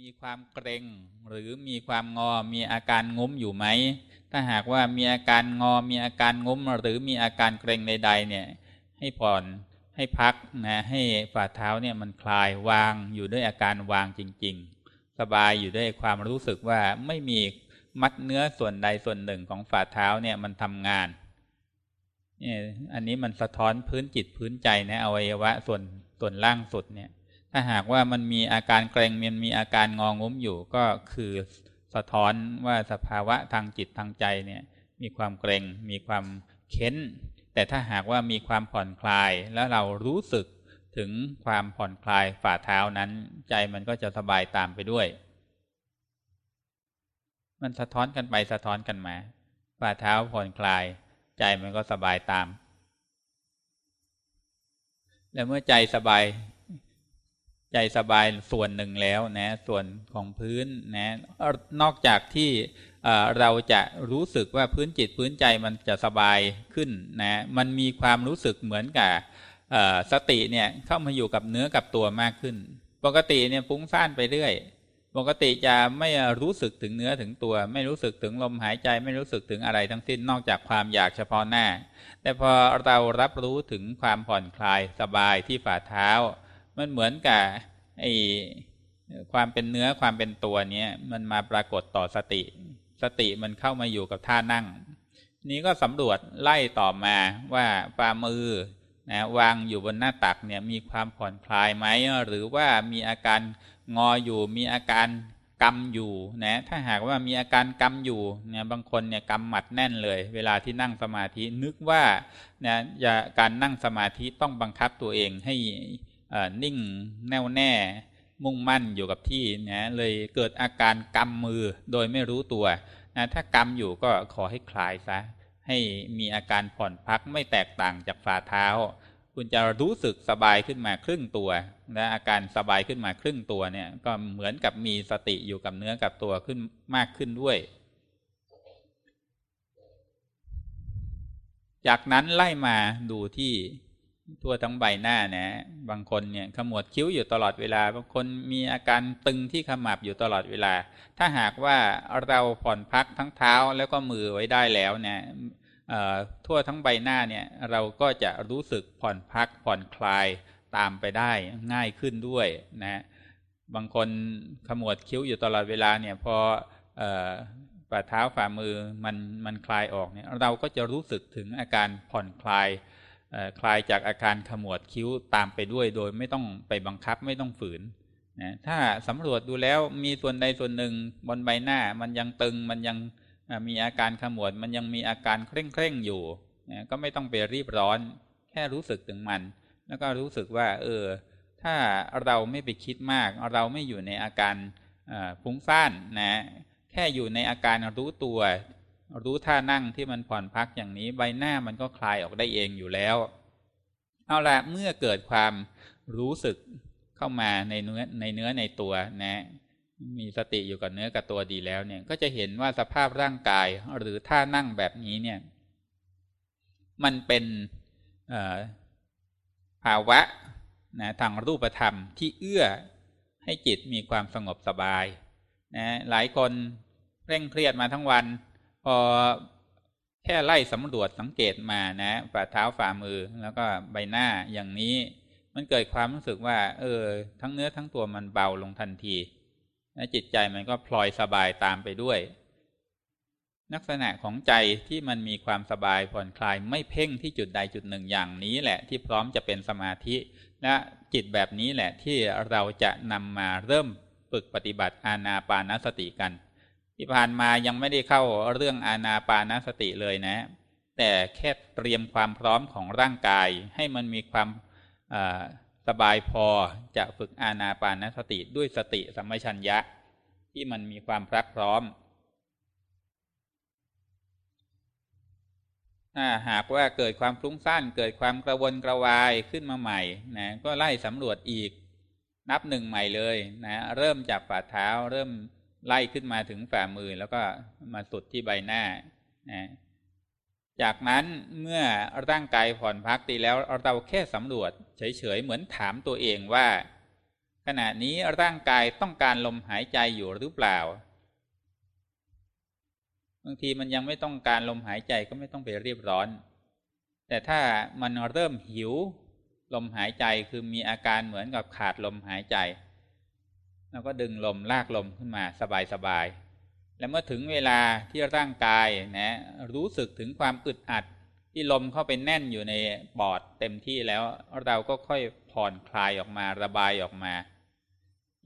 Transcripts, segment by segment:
มีความเกรงหรือมีความงอมีอาการงุ้มอยู่ไหม ถ้าหากว่ามีอาการงอมีอาการงุ้ม หรือมีอาการเกรงใด ๆ เนี่ย ให้ผ่อนให้พักนะให้ฝ่าเท้าเนี่ยมันคลายวางอยู่ด้วยอาการวางจริง ๆ สบายอยู่ด้วยความรู้สึกว่าไม่มีมัดเนื้อส่วนใดส่วนหนึ่งของฝ่าเท้าเนี่ยมันทำงานเนี่ยอันนี้มันสะท้อนพื้นจิตพื้นใจนะอวัยวะส่วนส่วนล่างสุดเนี่ย ถ้าหากว่ามันมีอาการเกรงมันมีอาการงองุ้มอยู่ก็คือสะท้อนว่าสภาวะทางจิตทางใจเนี่ยมีความเกรงมีความเค้น แต่ถ้าหากว่ามีความผ่อนคลายแล้วเรารู้สึกถึงความผ่อนคลายฝ่าเท้านั้น ใจมันก็จะสบายตามไปด้วย มันสะท้อนกันไปสะท้อนกันมา ฝ่าเท้าผ่อนคลาย ใจมันก็สบายตาม แล้วเมื่อใจสบาย ใจสบายส่วนหนึ่งแล้วนะส่วนของพื้นนะนอกจากที่เราจะรู้สึกว่าพื้นจิตพื้นใจมันจะสบายขึ้นนะมันมีความรู้สึกเหมือนกับสติเนี่ยเข้ามาอยู่กับเนื้อกับตัวมากขึ้น ปกติเนี่ยฟุ้งซ่านไปเรื่อยปกติจะไม่รู้สึกถึงเนื้อถึงตัว ไม่รู้สึกถึงลมหายใจไม่รู้สึกถึงอะไรทั้งสิ้นนอกจากความอยากเฉพาะหน้า แต่พอเรารับรู้ถึงความผ่อนคลายสบายที่ฝ่าเท้า มันเหมือนกับไอความเป็นเนื้อความเป็นตัวเนี้ยมันมาปรากฏต่อสติ สติมันเข้ามาอยู่กับท่านั่ง นี้ก็สำรวจไล่ต่อมาว่าฝ่ามือนะวางอยู่บนหน้าตักเนี่ยมีความผ่อนคลายไหมหรือว่ามีอาการงออยู่มีอาการกำอยู่นะถ้าหากว่ามีอาการกำอยู่เนี่ยบางคนเนี่ยกำหมัดแน่นเลย เวลาที่นั่งสมาธินึกว่าเนี่ยการนั่งสมาธิต้องบังคับตัวเองให้ นิ่งแน่วแน่มุ่งมั่นอยู่กับที่นะเลยเกิดอาการกำมือโดยไม่รู้ตัวนะถ้ากำอยู่ก็ขอให้คลายซะ ให้มีอาการผ่อนพักไม่แตกต่างจากฝ่าเท้า คุณจะรู้สึกสบายขึ้นมาครึ่งตัวและอาการสบายขึ้นมาครึ่งตัวเนี่ย ก็เหมือนกับมีสติอยู่กับเนื้อกับตัวขึ้นมากขึ้นด้วย จากนั้นไล่มาดูที่ ทั่วทั้งใบหน้านะ บางคนเนี่ยขมวดคิ้วอยู่ตลอดเวลา บางคนมีอาการตึงที่ขมับอยู่ตลอดเวลา ถ้าหากว่าเราผ่อนพักทั้งเท้าแล้วก็มือไว้ได้แล้วเนี่ยทั่วทั้งใบหน้าเนี่ยเราก็จะรู้สึกผ่อนพักผ่อนคลายตามไปได้ง่ายขึ้นด้วยนะบางคนขมวดคิ้วอยู่ตลอดเวลาเนี่ยพอฝ่าเท้าฝ่ามือมันมันคลายออกเนี่ยเราก็จะรู้สึกถึงอาการผ่อนคลาย คลายจากอาการขมวดคิ้วตามไปด้วยโดยไม่ต้องไปบังคับไม่ต้องฝืนนะถ้าสำรวจดูแล้วมีส่วนใดส่วนหนึ่งบนใบหน้ามันยังตึงมันยังมีอาการขมวด มันยังมีอาการเคร่งเคร่งอยู่นะก็ไม่ต้องไปรีบร้อน แค่รู้สึกถึงมัน แล้วก็รู้สึกว่า เออ ถ้าเราไม่ไปคิดมาก เราไม่อยู่ในอาการฟุ้งซ่านนะ แค่อยู่ในอาการรู้ตัว รู้ท่านั่งที่มันผ่อนพักอย่างนี้ ใบหน้ามันก็คลายออกได้เองอยู่แล้ว เอาละเมื่อเกิดความรู้สึกเข้ามาในเนื้อในเนื้อในตัวนะ มีสติอยู่กับเนื้อกับตัวดีแล้วเนี่ย ก็จะเห็นว่าสภาพร่างกายหรือท่านั่งแบบนี้เนี่ย มันเป็นภาวะนะทางรูปธรรมที่เอื้อให้จิตมีความสงบสบายนะหลายคนเร่งเครียดมาทั้งวัน พอแค่ไล่สำรวจสังเกตมานะฝ่าเท้าฝ่ามือแล้วก็ใบหน้าอย่างนี้ มันเกิดความรู้สึกว่า เออ ทั้งเนื้อทั้งตัวมันเบาลงทันทีและจิตใจมันก็พลอยสบายตามไปด้วย ลักษณะของใจที่มันมีความสบายผ่อนคลายไม่เพ่งที่จุดใดจุดหนึ่งอย่างนี้แหละ ที่พร้อมจะเป็นสมาธิ และจิตแบบนี้แหละที่เราจะนำมาเริ่มฝึกปฏิบัติอาณาปานสติกัน ที่ผ่านมายังไม่ได้เข้าเรื่องอานาปานสติเลยนะ แต่แค่เตรียมความพร้อมของร่างกาย ให้มันมีความสบายพอจะฝึกอานาปานสติด้วยสติสัมมชัญญะ ที่มันมีความพรักพร้อมถ้าหากว่าเกิดความฟุ้งซ่านเกิดความกระวนกระวายขึ้นมาใหม่นะก็ไล่สำรวจอีกนับหนึ่งใหม่เลยนะเริ่มจากฝ่าเท้าเริ่ม ไล่ขึ้นมาถึงฝ่ามือแล้วก็มาสุดที่ใบหน้านะจากนั้นเมื่อร่างกายผ่อนพักดีแล้วเราแค่สำรวจ เฉยๆเหมือนถามตัวเองว่า ขณะนี้ร่างกายต้องการลมหายใจอยู่หรือเปล่าบางทีมันยังไม่ต้องการลมหายใจก็ไม่ต้องไปเรียบร้อน แต่ถ้ามันเริ่มหิว ลมหายใจคือมีอาการเหมือนกับขาดลมหายใจ แล้วก็ดึงลมลากลมขึ้นมาสบายๆและเมื่อถึงเวลาที่ร่างกายนะรู้สึกถึงความอึดอัดที่ลมเข้าไปแน่นอยู่ในปอดเต็มที่แล้วเราก็ค่อยผ่อนคลายออกมาระบายออกมา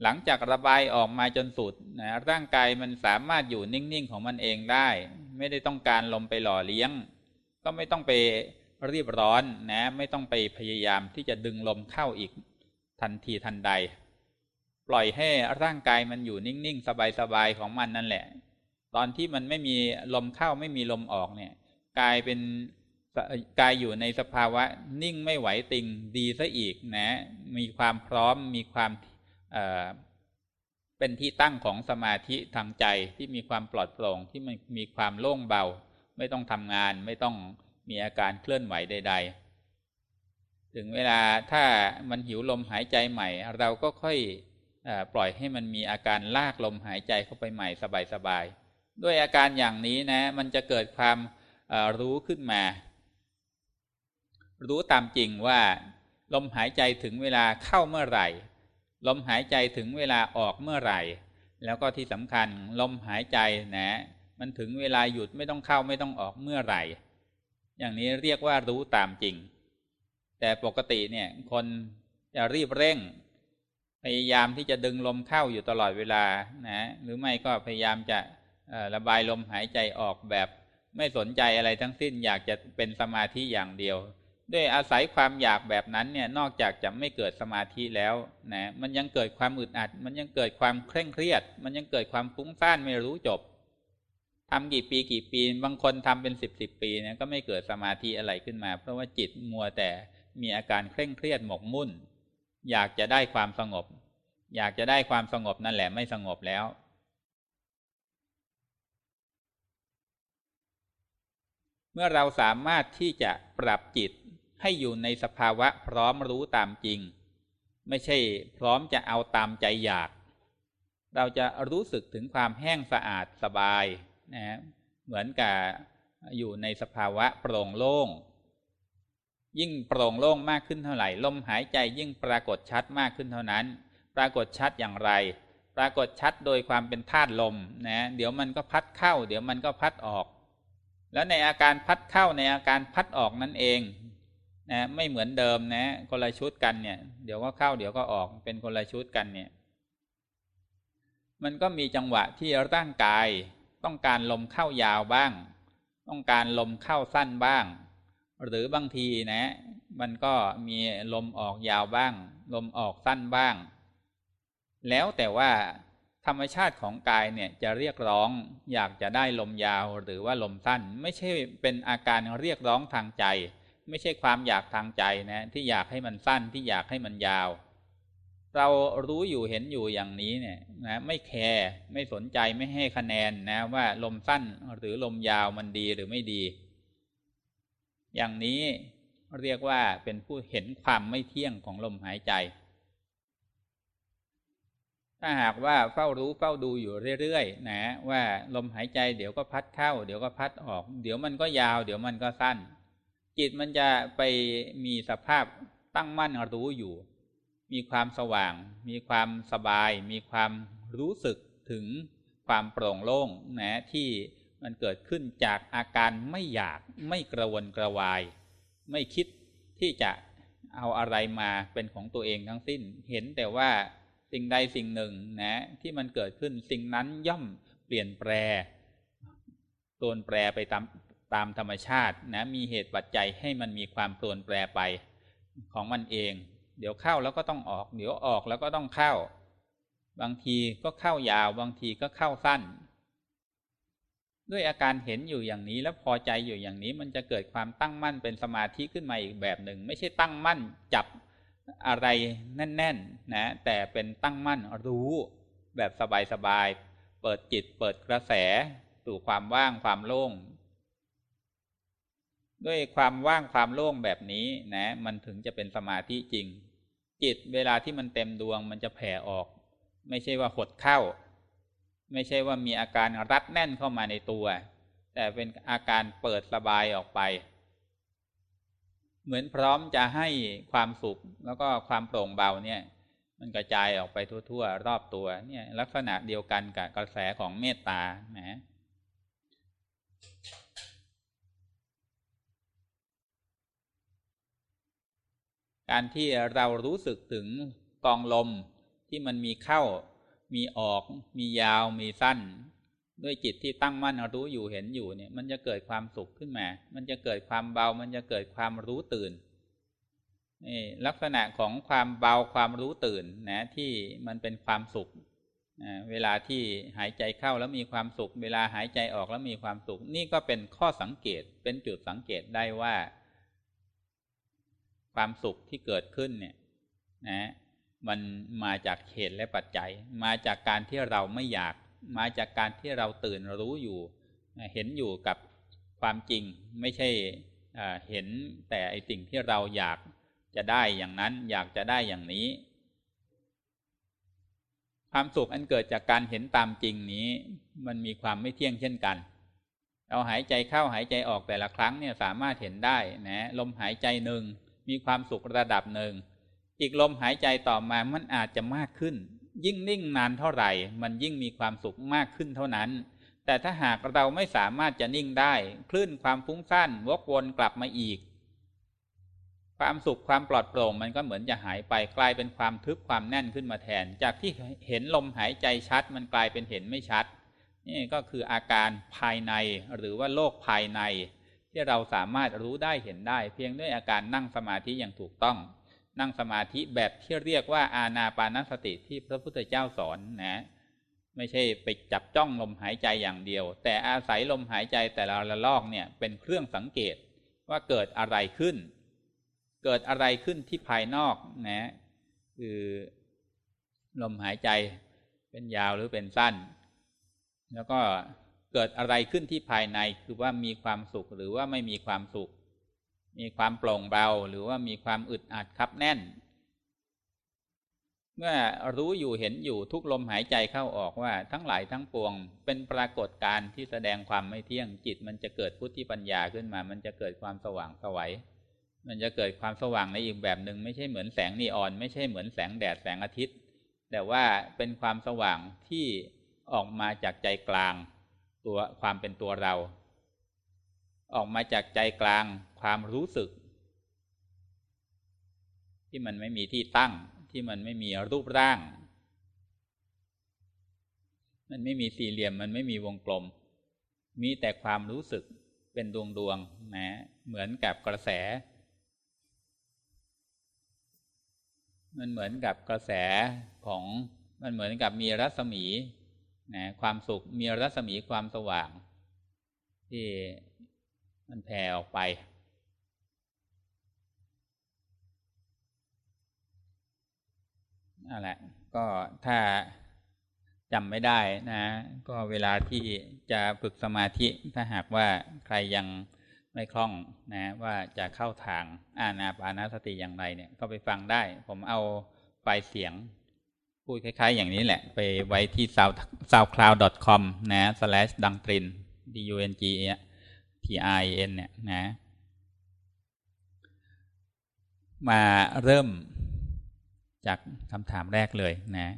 หลังจากระบายออกมาจนสุดนะร่างกายมันสามารถอยู่นิ่งๆของมันเองได้ ไม่ได้ต้องการลมไปหล่อเลี้ยง ก็ไม่ต้องไปรีบร้อนนะ ไม่ต้องไปพยายามที่จะดึงลมเข้าอีกทันทีทันใด ปล่อยให้ร่างกายมันอยู่นิ่ง ๆ สบาย ๆ ของมันนั่นแหละ ตอนที่มันไม่มีลมเข้าไม่มีลมออกเนี่ย กายเป็นกายอยู่ในสภาวะนิ่งไม่ไหวติงดีซะอีกนะ มีความพร้อมมีความเเป็นที่ตั้งของสมาธิทางใจที่มีความปลอดโปร่งที่มันมีความโล่งเบา ไม่ต้องทำงานไม่ต้องมีอาการเคลื่อนไหวใด ๆ ถึงเวลาถ้ามันหิวลมหายใจใหม่ เราก็ค่อย ปล่อยให้มันมีอาการลากลมหายใจเข้าไปใหม่สบายๆด้วยอาการอย่างนี้นะ มันจะเกิดความรู้ขึ้นมา รู้ตามจริงว่า ลมหายใจถึงเวลาเข้าเมื่อไหร่ ลมหายใจถึงเวลาออกเมื่อไหร่ แล้วก็ที่สำคัญลมหายใจนะ มันถึงเวลาหยุดไม่ต้องเข้าไม่ต้องออกเมื่อไหร่ อย่างนี้เรียกว่ารู้ตามจริง แต่ปกติเนี่ยคนจะรีบเร่ง พยายามที่จะดึงลมเข้าอยู่ตลอดเวลานะหรือไม่ก็พยายามจะระบายลมหายใจออกแบบไม่สนใจอะไรทั้งสิ้นอยากจะเป็นสมาธิอย่างเดียว ด้วยอาศัยความอยากแบบนั้นเนี่ยนอกจากจะไม่เกิดสมาธิแล้วนะมันยังเกิดความอึดอัด มันยังเกิดความเคร่งเครียด มันยังเกิดความฟุ้งซ่านไม่รู้จบทำกี่ปีกี่ปีบางคนทำเป็นสิบสิบปีเนี่ยก็ไม่เกิดสมาธิอะไรขึ้นมา เพราะว่าจิตมัวแต่มีอาการเคร่งเครียดหมกมุ่น อยากจะได้ความสงบ อยากจะได้ความสงบนั่นแหละไม่สงบแล้ว เมื่อเราสามารถที่จะปรับจิตให้อยู่ในสภาวะพร้อมรู้ตามจริง ไม่ใช่พร้อมจะเอาตามใจอยาก เราจะรู้สึกถึงความแห้งสะอาดสบายนะเหมือนกับอยู่ในสภาวะโปร่งโล่ง ยิ่งโปร่งโล่งมากขึ้นเท่าไหร่ลมหายใจยิ่งปรากฏชัดมากขึ้นเท่านั้น ปรากฏชัดอย่างไร ปรากฏชัดโดยความเป็นธาตุลมนะเดี๋ยวมันก็พัดเข้า เดี๋ยวมันก็พัดออก แล้วในอาการพัดเข้าในอาการพัดออกนั่นเองนะไม่เหมือนเดิมนะคนละชุดกันเนี่ย เดี๋ยวก็เข้าเดี๋ยวก็ออกเป็นคนละชุดกันเนี่ย มันก็มีจังหวะที่ร่างกาย ต้องการลมเข้ายาวบ้าง ต้องการลมเข้าสั้นบ้าง หรือบางทีนะ มันก็มีลมออกยาวบ้าง ลมออกสั้นบ้าง แล้วแต่ว่าธรรมชาติของกายเนี่ยจะเรียกร้องอยากจะได้ลมยาวหรือว่าลมสั้น ไม่ใช่เป็นอาการเรียกร้องทางใจ ไม่ใช่ความอยากทางใจนะที่อยากให้มันสั้นที่อยากให้มันยาว เรารู้อยู่เห็นอยู่อย่างนี้เนี่ยนะไม่แคร์ไม่สนใจไม่ให้คะแนนนะว่าลมสั้นหรือลมยาวมันดีหรือไม่ดี อย่างนี้เรียกว่าเป็นผู้เห็นความไม่เที่ยงของลมหายใจ ถ้าหากว่าเฝ้ารู้เฝ้าดูอยู่เรื่อยๆนะว่าลมหายใจเดี๋ยวก็พัดเข้า เดี๋ยวก็พัดออก เดี๋ยวมันก็ยาว เดี๋ยวมันก็สั้น จิตมันจะไปมีสภาพตั้งมั่นรู้อยู่ มีความสว่าง มีความสบาย มีความรู้สึกถึงความโปร่งโล่งนะที่ มันเกิดขึ้นจากอาการไม่อยากไม่กระวนกระวาย ไม่คิดที่จะเอาอะไรมาเป็นของตัวเองทั้งสิ้น เห็นแต่ว่าสิ่งใดสิ่งหนึ่งนะที่มันเกิดขึ้นสิ่งนั้นย่อมเปลี่ยนแปลตัวแปรไปตามตามธรรมชาตินะมีเหตุปัจจัยให้มันมีความปรวนแปรไปของมันเอง เดี๋ยวเข้าแล้วก็ต้องออก เดี๋ยวออกแล้วก็ต้องเข้า บางทีก็เข้ายาว บางทีก็เข้าสั้น ด้วยอาการเห็นอยู่อย่างนี้แล้วพอใจอยู่อย่างนี้ มันจะเกิดความตั้งมั่นเป็นสมาธิขึ้นมาอีกแบบหนึ่ง ไม่ใช่ตั้งมั่นจับอะไรแน่นๆนะแต่เป็นตั้งมั่นรู้แบบสบายๆเปิดจิตเปิดกระแสสู่ความว่างความโล่ง ด้วยความว่างความโล่งแบบนี้นะ มันถึงจะเป็นสมาธิจริง จิตเวลาที่มันเต็มดวงมันจะแผ่ออก ไม่ใช่ว่าหดเข้า ไม่ใช่ว่ามีอาการรัดแน่นเข้ามาในตัว แต่เป็นอาการเปิดสบายออกไป เหมือนพร้อมจะให้ความสุขแล้วก็ความโปร่งเบาเนี่ย มันกระจายออกไปทั่ว ๆ รอบตัวเนี่ย ลักษณะเดียวกันกับกระแสของเมตตานะการที่เรารู้สึกถึงกองลมที่มันมีเข้า มีออก มียาวมีสั้น ด้วยจิตที่ตั้งมั่นรู้อยู่เห็นอยู่เนี่ย มันจะเกิดความสุขขึ้นมา มันจะเกิดความเบา มันจะเกิดความรู้ตื่นนี่ลักษณะของความเบาความรู้ตื่นนะที่มันเป็นความสุขเวลาที่หายใจเข้าแล้วมีความสุข เวลาหายใจออกแล้วมีความสุข นี่ก็เป็นข้อสังเกตเป็นจุดสังเกตได้ว่า ความสุขที่เกิดขึ้นเนี่ย นะ มันมาจากเหตุและปัจจัย มาจากการที่เราไม่อยาก มาจากการที่เราตื่นรู้อยู่ เห็นอยู่กับความจริงไม่ใช่เห็นแต่ไอสิ่งที่เราอยากจะได้อย่างนั้นอยากจะได้อย่างนี้ ความสุขอันเกิดจากการเห็นตามจริงนี้ มันมีความไม่เที่ยงเช่นกัน เราหายใจเข้าหายใจออกแต่ละครั้งเนี่ยสามารถเห็นได้นะลมหายใจหนึ่งมีความสุขระดับหนึ่ง อีกลมหายใจต่อมามันอาจจะมากขึ้น ยิ่งนิ่งนานเท่าไหร่ มันยิ่งมีความสุขมากขึ้นเท่านั้น แต่ถ้าหากเราไม่สามารถจะนิ่งได้ คลื่นความฟุ้งซ่านวกวนกลับมาอีก ความสุขความปลอดโปร่งมันก็เหมือนจะหายไปกลายเป็นความทึบความแน่นขึ้นมาแทน จากที่เห็นลมหายใจชัด มันกลายเป็นเห็นไม่ชัด นี่ก็คืออาการภายในหรือว่าโลกภายใน ที่เราสามารถรู้ได้เห็นได้ เพียงด้วยอาการนั่งสมาธิอย่างถูกต้อง นั่งสมาธิแบบที่เรียกว่าอาณาปานสติที่พระพุทธเจ้าสอนนะไม่ใช่ไปจับจ้องลมหายใจอย่างเดียว แต่อาศัยลมหายใจแต่ละระลอกเนี่ยเป็นเครื่องสังเกตว่าเกิดอะไรขึ้น เกิดอะไรขึ้นที่ภายนอกนะคือลมหายใจเป็นยาวหรือเป็นสั้น แล้วก็เกิดอะไรขึ้นที่ภายในคือว่ามีความสุขหรือว่าไม่มีความสุข มีความโปร่งเบาหรือว่ามีความอึดอัดคับแน่น เมื่อรู้อยู่เห็นอยู่ทุกลมหายใจเข้าออกว่าทั้งหลายทั้งปวง เป็นปรากฏการณ์ที่แสดงความไม่เที่ยงจิต มันจะเกิดพุทธิปัญญาขึ้นมา มันจะเกิดความสว่างสวัยมันจะเกิดความสว่างในอีกแบบหนึ่งไม่ใช่เหมือนแสงนีออน ไม่ใช่เหมือนแสงแดดแสงอาทิตย์ แต่ว่าเป็นความสว่างที่ออกมาจากใจกลาง ตัวความเป็นตัวเรา ออกมาจากใจกลาง ความรู้สึก ที่มันไม่มีที่ตั้ง ที่มันไม่มีรูปร่าง มันไม่มีสี่เหลี่ยมมันไม่มีวงกลม มีแต่ความรู้สึกเป็นดวงดวงนะเหมือนกับกระแส มันเหมือนกับกระแสของมันเหมือนกับมีรัศมีนะความสุขมีรัศมีความสว่าง ที่มันแผ่ออกไป นั่นแหละ ก็ถ้าจำไม่ได้นะ ก็เวลาที่จะฝึกสมาธิถ้าหากว่าใครยังไม่คล่องนะ ว่าจะเข้าทางอาณาปานาสติอย่างไรเนี่ย ก็ไปฟังได้ ผมเอาไฟเสียง พูดคล้าย ๆ อย่างนี้แหละ ไปไว้ที่ sound soundcloud.com นะ slash ดังตริน d u n g t i n เนี่ยนะ มาเริ่ม จากคำถามแรกเลยนะ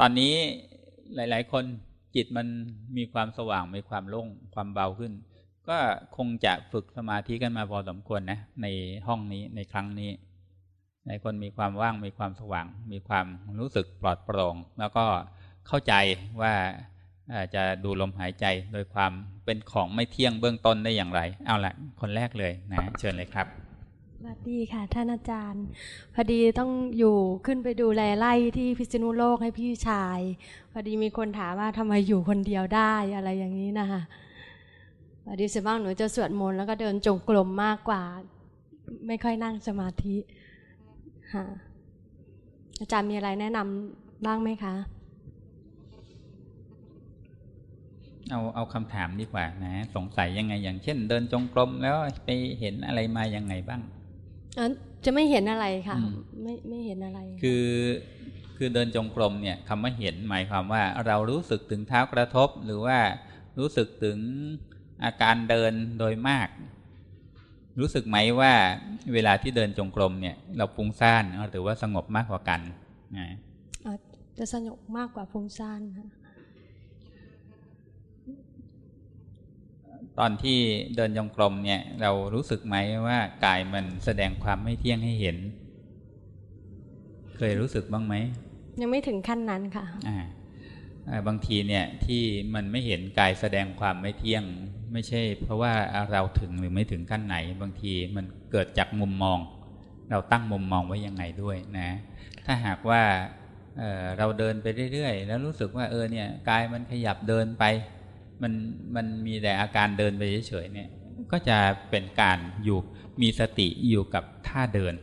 ตอนนี้หลาย ๆ คนจิตมันมีความสว่างมีความโล่งความเบาขึ้น ก็คงจะฝึกสมาธิกันมาพอสมควรนะ ในห้องนี้ในครั้งนี้ในคนมีความว่างมีความสว่าง มีความรู้สึกปลอดโปร่ง แล้วก็เข้าใจว่าจะดูลมหายใจโดยความเป็นของไม่เที่ยงเบื้องต้นได้อย่างไร เอาละคนแรกเลยนะ เชิญเลยครับ วัสดีค่ะท่านอาจารย์ พอดีต้องอยู่ขึ้นไปดูแลไล่ที่พิษณุโลกให้พี่ชาย พอดีมีคนถามว่าทำไมอยู่คนเดียวได้อะไรอย่างนี้นะคะพอดีส่วนมากหนูจะสวดมนต์แล้วก็เดินจงกรมมากกว่า ไม่ค่อยนั่งสมาธิค่ะอาจารย์มีอะไรแนะนำบ้างไหมคะ เอาเอาคำถามดีกว่านะ สงสัยยังไงอย่างเช่น เดินจงกรมแล้วไปเห็นอะไรมายังไงบ้าง จะไม่เห็นอะไรค่ะอืมไม่ไม่เห็นอะไร คือคือเดินจงกรมเนี่ยคำว่าเห็นหมายความว่า เรารู้สึกถึงเท้ากระทบ หรือว่ารู้สึกถึงอาการเดินโดยมาก รู้สึกไหมว่าเวลาที่เดินจงกรมเนี่ย เราฟุ้งซ่านหรือว่าสงบมากกว่ากันนะอะจะสนุกมากกว่าฟุ้งซ่านค่ะ ตอนที่เดินจงกรมเนี่ย เรารู้สึกไหมว่ากายมันแสดงความไม่เที่ยงให้เห็น เคยรู้สึกบ้างไหม ยังไม่ถึงขั้นนั้นค่ะอ่าอ่าบางทีเนี่ยที่มันไม่เห็นกายแสดงความไม่เที่ยง ไม่ใช่ เพราะว่าเราถึงหรือไม่ถึงขั้นไหน บางทีมันเกิดจากมุมมอง เราตั้งมุมมองไว้ยังไงด้วยนะ ถ้าหากว่าเอ่อเราเดินไปเรื่อยๆ แล้วรู้สึกว่าเออเนี่ยกายมันขยับเดินไป มันมันมีแต่อาการเดินไปเฉยๆเนี่ย ก็จะเป็นการอยู่มีสติอยู่กับท่าเดิน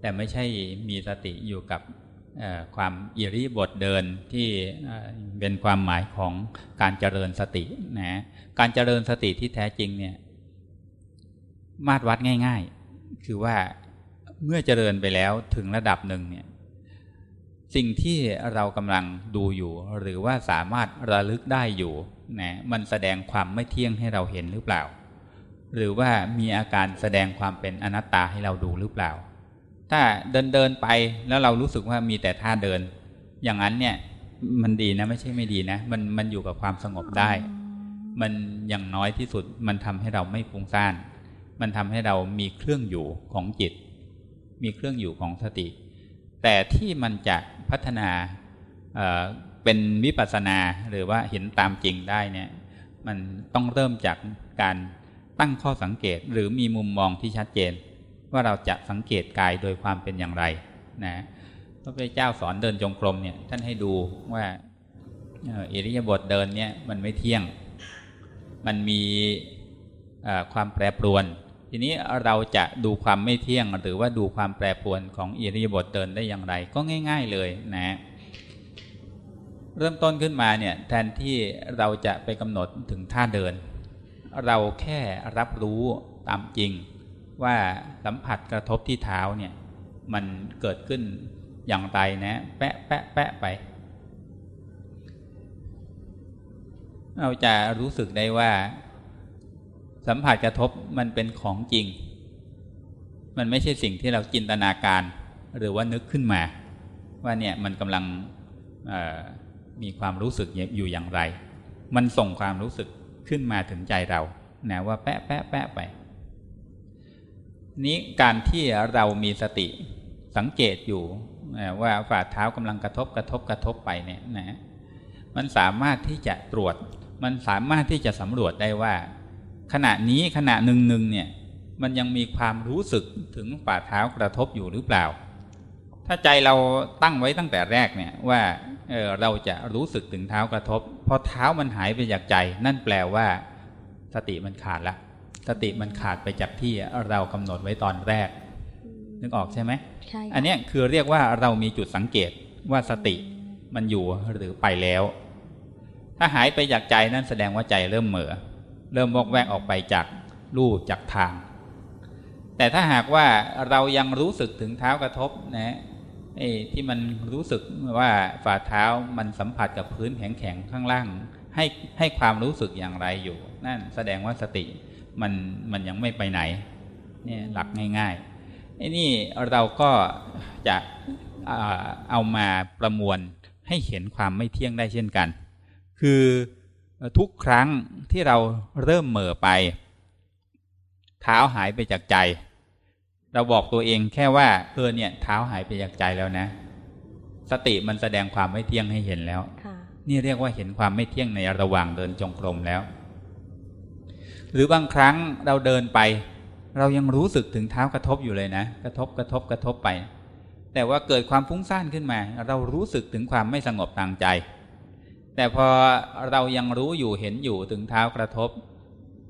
แต่ไม่ใช่มีสติอยู่กับความอิริบถเดินที่เอ่อเป็นความหมายของการเจริญสตินะการเจริญสติที่แท้จริงเนี่ย มาตรวัดง่าย ๆ คือว่าเมื่อเจริญไปแล้วถึงระดับหนึ่งเนี่ย สิ่งที่เรากำลังดูอยู่ หรือว่าสามารถระลึกได้อยู่นะมันแสดงความไม่เที่ยงให้เราเห็นหรือเปล่า หรือว่ามีอาการแสดงความเป็นอนัตตาให้เราดูหรือเปล่า ถ้าเดินเดินไปแล้วเรารู้สึกว่ามีแต่ท่าเดิน อย่างนั้นเนี่ยมันดีนะไม่ใช่ไม่ดีนะ มันมันอยู่กับความสงบได้ มันอย่างน้อยที่สุดมันทำให้เราไม่ฟุ้งซ่านมันทำให้เรามีเครื่องอยู่ของจิต มีเครื่องอยู่ของสติ แต่ที่มันจะ พัฒนาเป็นวิปัสนาหรือว่าเห็นตามจริงได้เนี่ยมันต้องเริ่มจากการตั้งข้อสังเกตหรือมีมุมมองที่ชัดเจน ว่าเราจะสังเกตกายโดยความเป็นอย่างไรนะพระพุทธเจ้าสอนเดินจงกรมเนี่ยท่านให้ดูว่าอิริยาบถเดินเนี่ยมันไม่เที่ยง มันมีความแปรปรวน ทีนี้เราจะดูความไม่เที่ยง หรือว่าดูความแปรปรวนของอิริยาบถเดินได้อย่างไร ก็ง่าย ๆเลยนะเริ่มต้นขึ้นมาเนี่ยแทนที่เราจะไปกำหนดถึงท่าเดิน เราแค่รับรู้ตามจริง ว่าสัมผัสกระทบที่เท้าเนี่ยมันเกิดขึ้นอย่างไรนะแปะแปะแปะไป เราจะรู้สึกได้ว่า สัมผัสกระทบมันเป็นของจริง มันไม่ใช่สิ่งที่เราจินตนาการ หรือว่านึกขึ้นมา ว่าเนี่ยมันกำลังมีความรู้สึกอยู่อย่างไร มันส่งความรู้สึกขึ้นมาถึงใจเรานะว่าแปะแปะแปะไป นี้การที่เรามีสติสังเกตอยู่ว่าฝ่าเท้ากำลังกระทบกระทบกระทบไปเนี่ยนะมันสามารถที่จะตรวจ มันสามารถที่จะสำรวจได้ว่า ขณะนี้ขณะหนึ่งหนึ่งเนี่ยมันยังมีความรู้สึกถึงฝ่าเท้ากระทบอยู่หรือเปล่า ถ้าใจเราตั้งไว้ตั้งแต่แรกเนี่ยว่าเออเราจะรู้สึกถึงเท้ากระทบพอเท้ามันหายไปจากใจ นั่นแปลว่า สติมันขาดละ สติมันขาดไปจากที่เรากำหนดไว้ตอนแรก นึกออกใช่ไหมใช่ค่ะอันเนี้ยคือเรียกว่าเรามีจุดสังเกตว่าสติมันอยู่หรือไปแล้ว ถ้าหายไปจากใจนั่นแสดงว่าใจเริ่มเหม่อ เริ่มวอกแวกออกไปจากลู่จากทาง แต่ถ้าหากว่าเรายังรู้สึกถึงเท้ากระทบนะไอ้ที่มันรู้สึกว่าฝ่าเท้ามันสัมผัสกับพื้นแข็งๆข้างล่าง ให้ให้ความรู้สึกอย่างไรอยู่ นั่นแสดงว่าสติมันมันยังไม่ไปไหนเนี่ยหลักง่ายๆไอ้นี่เราก็จะเอามาประมวลให้เห็นความไม่เที่ยงได้เช่นกัน คือ ทุกครั้งที่เราเริ่มเหม่อไป เท้าหายไปจากใจ เราบอกตัวเองแค่ว่าเออเนี่ย เท้าหายไปจากใจแล้วนะ สติมันแสดงความไม่เที่ยงให้เห็นแล้วค่ะนี่เรียกว่าเห็นความไม่เที่ยงในระหว่างเดินจงกรมแล้ว หรือบางครั้งเราเดินไป เรายังรู้สึกถึงเท้ากระทบอยู่เลยนะ กระทบกระทบกระทบไป แต่ว่าเกิดความฟุ้งซ่านขึ้นมา เรารู้สึกถึงความไม่สงบทางใจ แต่พอเรายังรู้อยู่เห็นอยู่ถึงเท้ากระทบ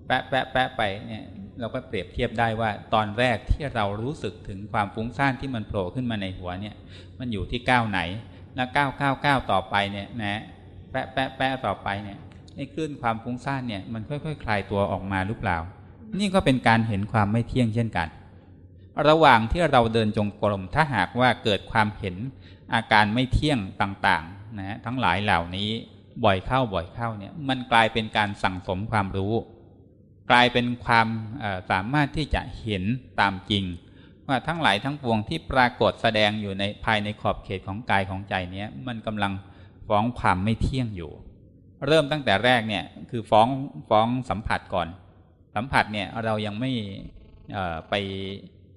แปะแปะแปะไปเนี่ยเราก็เปรียบเทียบได้ว่าตอนแรกที่เรารู้สึกถึงความฟุ้งซ่านที่มันโผล่ขึ้นมาในหัวเนี่ย มันอยู่ที่ก้าวไหน แล้วก้าวก้าวก้าวต่อไปเนี่ยนะแปะแปะแปะต่อไปเนี่ยไอ้คลื่นความฟุ้งซ่านเนี่ยมันค่อยๆคคลายตัวออกมาหรือเปล่า นี่ก็เป็นการเห็นความไม่เที่ยงเช่นกัน ระหว่างที่เราเดินจงกรมถ้าหากว่าเกิดความเห็นอาการไม่เที่ยงต่างๆนะทั้งหลายเหล่านี้ บ่อยเข้าบ่อยเข้าเนี่ย มันกลายเป็นการสั่งสมความรู้ กลายเป็นความสามารถที่จะเห็นตามจริง ว่าทั้งหลายทั้งปวงที่ปรากฏแสดงอยู่ในภายในขอบเขตของกายของใจเนี้ยมันกำลังฟ้องความไม่เที่ยงอยู่ เริ่มตั้งแต่แรกเนี่ยคือฟ้องฟ้องสัมผัสก่อน สัมผัสเนี่ยเรายังไม่ไป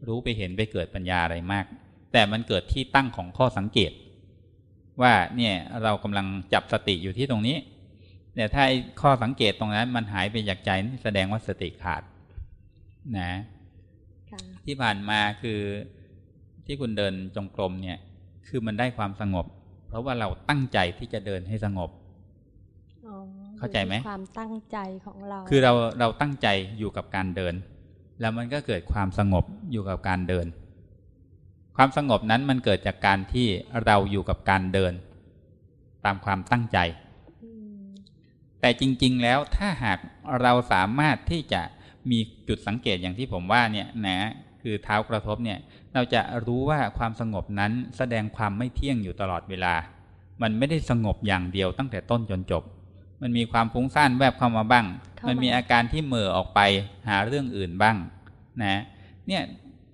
รู้ไปเห็นไปเกิดปัญญาอะไรมาก แต่มันเกิดที่ตั้งของข้อสังเกต ว่าเนี่ยเรากำลังจับสติอยู่ที่ตรงนี้ แต่ถ้าข้อสังเกตตรงนั้น มันหายไปจากใจแสดงว่าสติขาด นะที่ผ่านมาคือที่คุณเดินจงกรมเนี่ย คือมันได้ความสงบ เพราะว่าเราตั้งใจที่จะเดินให้สงบเข้าใจไหมความตั้งใจของเรา คือเราเราตั้งใจอยู่กับการเดิน แล้วมันก็เกิดความสงบอยู่กับการเดิน ความสงบนั้นมันเกิดจากการที่เราอยู่กับการเดิน ตามความตั้งใจ แต่จริง ๆ แล้วถ้าหากเราสามารถที่จะมีจุดสังเกตอย่างที่ผมว่าเนี่ยนะคือเท้ากระทบเนี่ยเราจะรู้ว่าความสงบนั้นแสดงความไม่เที่ยงอยู่ตลอดเวลา มันไม่ได้สงบอย่างเดียวตั้งแต่ต้นจนจบ มันมีความฟุ้งซ่านแวบเข้ามาบ้าง มันมีอาการที่เมื่อออกไปหาเรื่องอื่นบ้างนะเนี่ย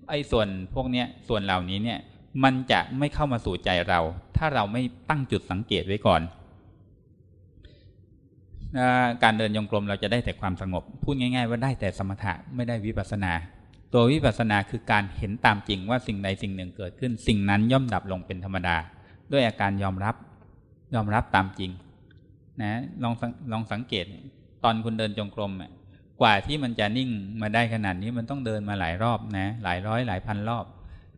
ไอ้ส่วนพวกเนี้ยส่วนเหล่านี้เนี่ยมันจะไม่เข้ามาสู่ใจเรา ถ้าเราไม่ตั้งจุดสังเกตไว้ก่อน การเดินยงกลมเราจะได้แต่ความสงบ พูดง่าย ๆ ว่าได้แต่สมถะไม่ได้วิปัสนา ตัววิปัสนาคือการเห็นตามจริงว่าสิ่งใดสิ่งหนึ่งเกิดขึ้น สิ่งนั้นย่อมดับลงเป็นธรรมดา ด้วยอาการยอมรับยอมรับตามจริงนะลองลองสังเกต ตอนคุณเดินจงกรม กว่าที่มันจะนิ่งมาได้ขนาดนี้มันต้องเดินมาหลายรอบนะ หลายร้อยหลายพันรอบ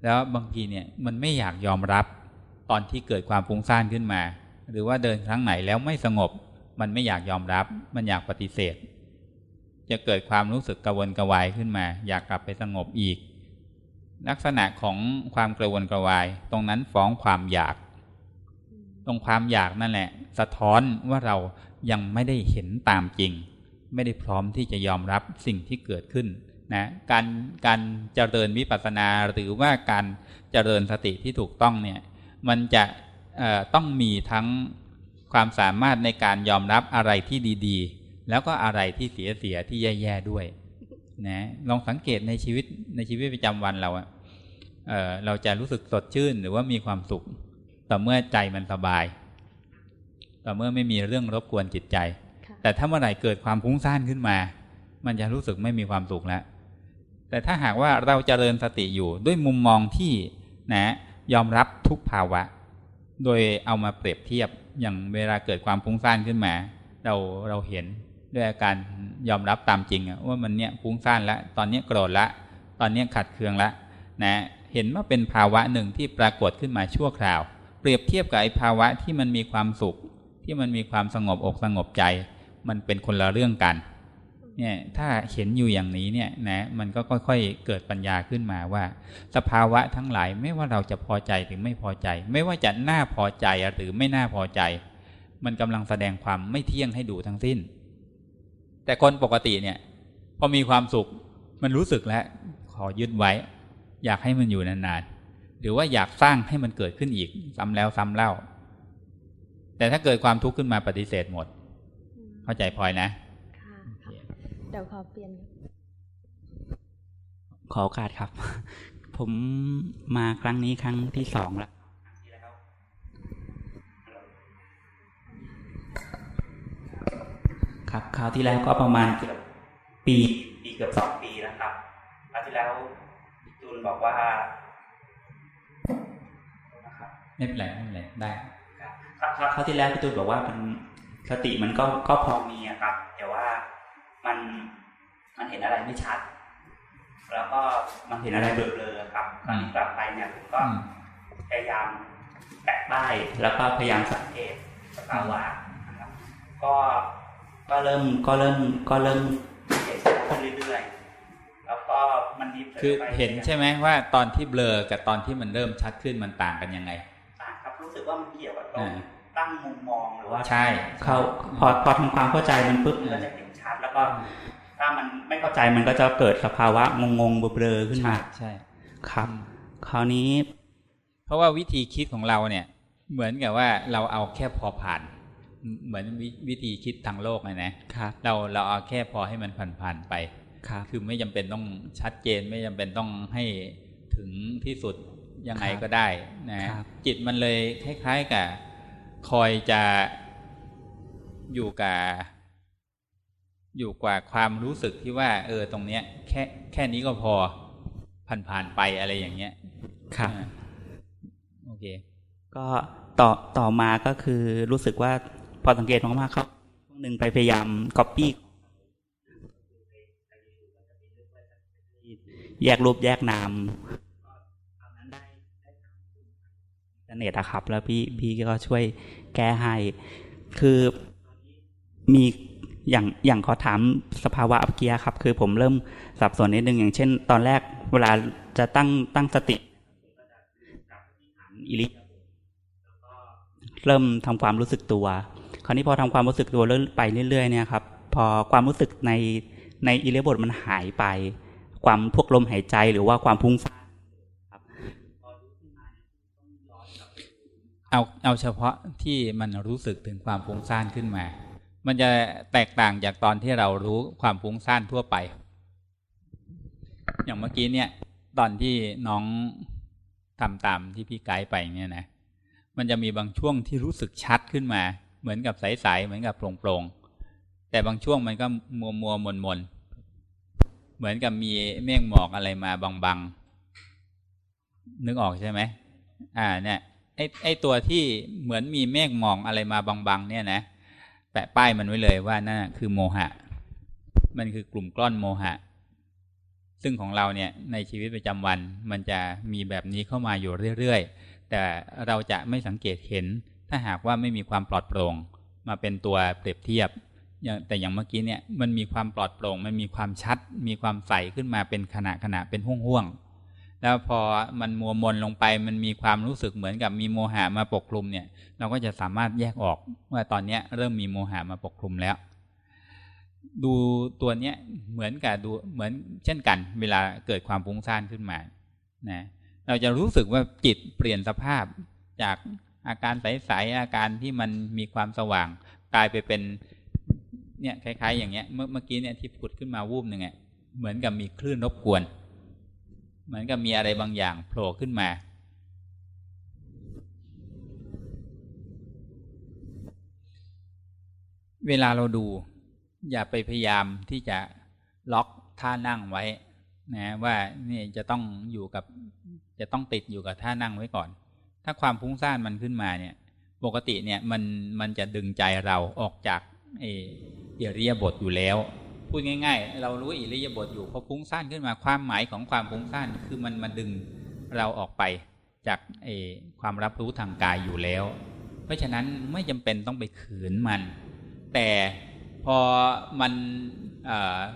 แล้วบางทีเนี่ยมันไม่อยากยอมรับตอนที่เกิดความฟุ้งซ่านขึ้นมา หรือว่าเดินครั้งไหนแล้วไม่สงบ มันไม่อยากยอมรับ มันอยากปฏิเสธ จะเกิดความรู้สึกกระวนกระวายขึ้นมา อยากกลับไปสงบอีก ลักษณะของความกระวนกระวาย ตรงนั้นฟ้องความอยาก ตรงความอยากนั่นแหละ สะท้อนว่าเรายังไม่ได้เห็นตามจริง ไม่ได้พร้อมที่จะยอมรับสิ่งที่เกิดขึ้นนะการการเจริญวิปัสสนาหรือว่าการเจริญสติที่ถูกต้องเนี่ยมันจะต้องมีทั้งความสามารถในการยอมรับอะไรที่ดีๆ แล้วก็อะไรที่เสียๆที่แย่ๆด้วยนะลองสังเกตในชีวิตในชีวิตประจำวันเราอะเออเราจะรู้สึกสดชื่นหรือว่ามีความสุข ต่อเมื่อใจมันสบาย ต่อเมื่อไม่มีเรื่องรบกวนจิตใจ แต่ถ้าเมื่อไหร่เกิดความฟุ้งซ่านขึ้นมา มันจะรู้สึกไม่มีความสุขแล้วแต่ถ้าหากว่าเราจเจริญสติอยู่ด้วยมุมมองที่นะยอมรับทุกภาวะ โดยเอามาเปรียบเทียบอย่างเวลาเกิดความฟุ้งซ่านขึ้นมา เราเราเห็นด้วยอาการยอมรับตามจริงว่ามันเนี้ยฟุ้งซ่านแล้วตอนนี้โกรธละ ตอนนี้ขัดเคืองละนะเห็นว่าเป็นภาวะหนึ่งที่ปรากฏขึ้นมาชั่วคราว เปรียบเทียบกับไอ้ภาวะที่มันมีความสุข ที่มันมีความสงบอกสงบใจ มันเป็นคนละเรื่องกันเนี่ยถ้าเห็นอยู่อย่างนี้เนี่ยนะมันก็ค่อยๆ เกิดปัญญาขึ้นมาว่า สภาวะทั้งหลายไม่ว่าเราจะพอใจหรือไม่พอใจ ไม่ว่าจะน่าพอใจหรือไม่น่าพอใจ มันกำลังแสดงความไม่เที่ยงให้ดูทั้งสิ้น แต่คนปกติเนี่ย พอมีความสุขมันรู้สึกแล้วขอยึดไว้ อยากให้มันอยู่นานๆหรือว่าอยากสร้างให้มันเกิดขึ้นอีกซ้ำแล้วซ้ำเล่า แต่ถ้าเกิดความทุกข์ขึ้นมาปฏิเสธหมด เข้าใจพลอยนะเดี๋ยวขอเปลี่ยน ขอโอกาสครับ ผมมาครั้งนี้ครั้งที่สองแล้วครับคราวที่แล้วก็ประมาณเกือบปีปีเกือบสองปีแล้วครับคราวที่แล้วจูนบอกว่าไม่เป็นไรไม่เป็นไรได้ครับคราวที่แล้วพี่ตูนบอกว่ามัน สติมันก็ก็พอมีครับ แต่ว่ามันมันเห็นอะไรไม่ชัด แล้วก็มันเห็นอะไรเบลอๆครับตอนนี้กลับไปเนี่ยผมก็พยายามแปะป้ายแล้วก็พยายามสังเกตสภาวะนะครับ ก็ก็เริ่มก็เริ่มก็เริ่มเห็นขึ้นเรื่อยๆแล้วก็มันนิคือเห็นใช่ไหมว่าตอนที่เบลอกับตอนที่มันเริ่มชัดขึ้นมันต่างกันยังไงต่างครับรู้สึกว่ามันเกี่ยวกับตรง ตั้งมุมมองหรือว่าใช่เขาพอพอทำความเข้าใจมันปุ๊บมันก็จะเห็นชัดแล้วก็ถ้ามันไม่เข้าใจมันก็จะเกิดสภาวะงงงเบลอขึ้นมาใช่ครับ คราวนี้ เพราะว่าวิธีคิดของเราเนี่ย เหมือนกับว่าเราเอาแค่พอผ่าน เหมือนววิธีคิดทางโลกนะนะครับเราเราเอาแค่พอให้มันผ่านๆไปครับคือไม่จำเป็นต้องชัดเจนไม่จำเป็นต้องให้ถึงที่สุดยังไงครับก็ได้นะครับจิตมันเลยคล้าย ๆกับ คอยจะอยู่กับอยู่กว่าความรู้สึกที่ว่า เออตรงเนี้ย แค่แค่นี้ก็พอผ่านๆไปอะไรอย่างเงี้ยครับอ่าโอเค ก็ต่อต่อมาก็คือรู้สึกว่าพอสังเกตมากๆครับช่วงหนึ่งไปพยายามก๊อปปี้แยกรูปแยกนามตอนนั้นได้ได้อิน เทอร์เน็ตอะครับ แล้วพี่พี่ก็ช่วยแก้ให้ คือมีอย่างอย่างขอถามสภาวะเมื่อกี้ครับ คือผมเริ่มสับสนนิดนึงอย่างเช่น ตอนแรกเวลาจะตั้งตั้งสติอิริเริ่มทำความรู้สึกตัว คราวนี้พอทำความรู้สึกตัวเรื่อยไปเรื่อยๆเนี่ยครับ พอความรู้สึกในในอิเลียบทมันหายไป ความพวกลมหายใจหรือว่าความพุ่งซ่า เอาเอาเฉพาะที่มันรู้สึกถึงความฟุ้งซ่านขึ้นมา มันจะแตกต่างจากตอนที่เรารู้ความฟุ้งซ่านทั่วไป อย่างเมื่อกี้เนี่ย ตอนที่น้องทำตามที่พี่ไกด์ไปเนี่ยนะมันจะมีบางช่วงที่รู้สึกชัดขึ้นมา เหมือนกับใสๆเหมือนกับโปร่งๆแต่บางช่วงมันก็มัวมัวมนมนเหมือนกับมีเมฆหมอกอะไรมาบางๆนึกออกใช่ไหมอ่าเนี่ย อ้ไอ้ตัวที่เหมือนมีเมฆหมองอะไรมาบางๆ เนี่ยนะ แปะป้ายมันไว้เลยว่านั่นคือโมหะ มันคือกลุ่มกล้อนโมหะ ซึ่งของเราเนี่ยในชีวิตประจำวันมันจะมีแบบนี้เข้ามาอยู่เรื่อยๆ แต่เราจะไม่สังเกตเห็น ถ้าหากว่าไม่มีความปลอดโปร่ง มาเป็นตัวเปรียบเทียบอย่างแต่อย่างเมื่อกี้เนี่ยมันมีความปลอดโปร่ง มันมีความชัด มีความใสขึ้นมาเป็นขณะขณะเป็นห่วงๆ แล้วพอมันมัวมนลงไปมันมีความรู้สึกเหมือนกับมีโมหะมาปกคลุมเนี่ย เราก็จะสามารถแยกออกว่าตอนเนี้ยเริ่มมีโมหะมาปกคลุมแล้ว ดูตัวเนี้ยเหมือนกับดูเหมือนเช่นกัน เวลาเกิดความฟุ้งซ่านขึ้นมานะเราจะรู้สึกว่าจิตเปลี่ยนสภาพจากอาการใสๆอาการที่มันมีความสว่าง กลายไปเป็นเนี่ยคล้าย ๆ อย่างเงี้ยเมื่อเมื่อกี้เนี่ยที่ผุดขึ้นมาวูบหนึ่งอะเหมือนกับมีคลื่นรบกวน เหมือนกับมีอะไรบางอย่างโผล่ขึ้นมา เวลาเราดู อย่าไปพยายามที่จะล็อกท่านั่งไว้นะว่านี่จะต้องอยู่กับ จะต้องติดอยู่กับท่านั่งไว้ก่อน ถ้าความฟุ้งซ่านมันขึ้นมาเนี่ย ปกติเนี่ยมันมันจะดึงใจเราออกจากเออิริยบถอยู่แล้ว พูดง่าย ๆ เรารู้อิริยาบถอยู่พอฟุ้งซ่านขึ้นมาความหมายของความฟุ้งซ่านคือมันมาดึงเราออกไปจากความรับรู้ทางกายอยู่แล้ว เพราะฉะนั้นไม่จำเป็นต้องไปขืนมัน แต่พอมัน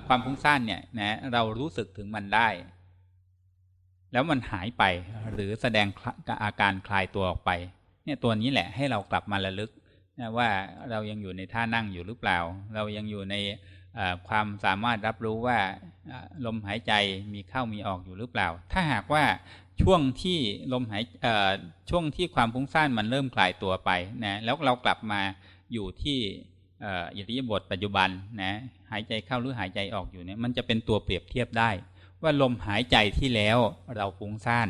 ความฟุ้งซ่านเนี่ยนะเรารู้สึกถึงมันได้ แล้วมันหายไปหรือแสดงอาการคลายตัวออกไป เนี่ยตัวนี้แหละให้เรากลับมาระลึกนะว่าเรายังอยู่ในท่านั่งอยู่หรือเปล่า เรายังอยู่ใน ความสามารถรับรู้ว่าลมหายใจมีเข้ามีออกอยู่หรือเปล่า ถ้าหากว่าช่วงที่ลมหายช่วงที่ความฟุ้งซ่านมันเริ่มคลายตัวไปนะแล้วเรากลับมาอยู่ที่อิริยาบถปัจจุบันนะหายใจเข้าหรือหายใจออกอยู่เนี่ยมันจะเป็นตัวเปรียบเทียบได้ ว่าลมหายใจที่แล้วเราฟุ้งซ่าน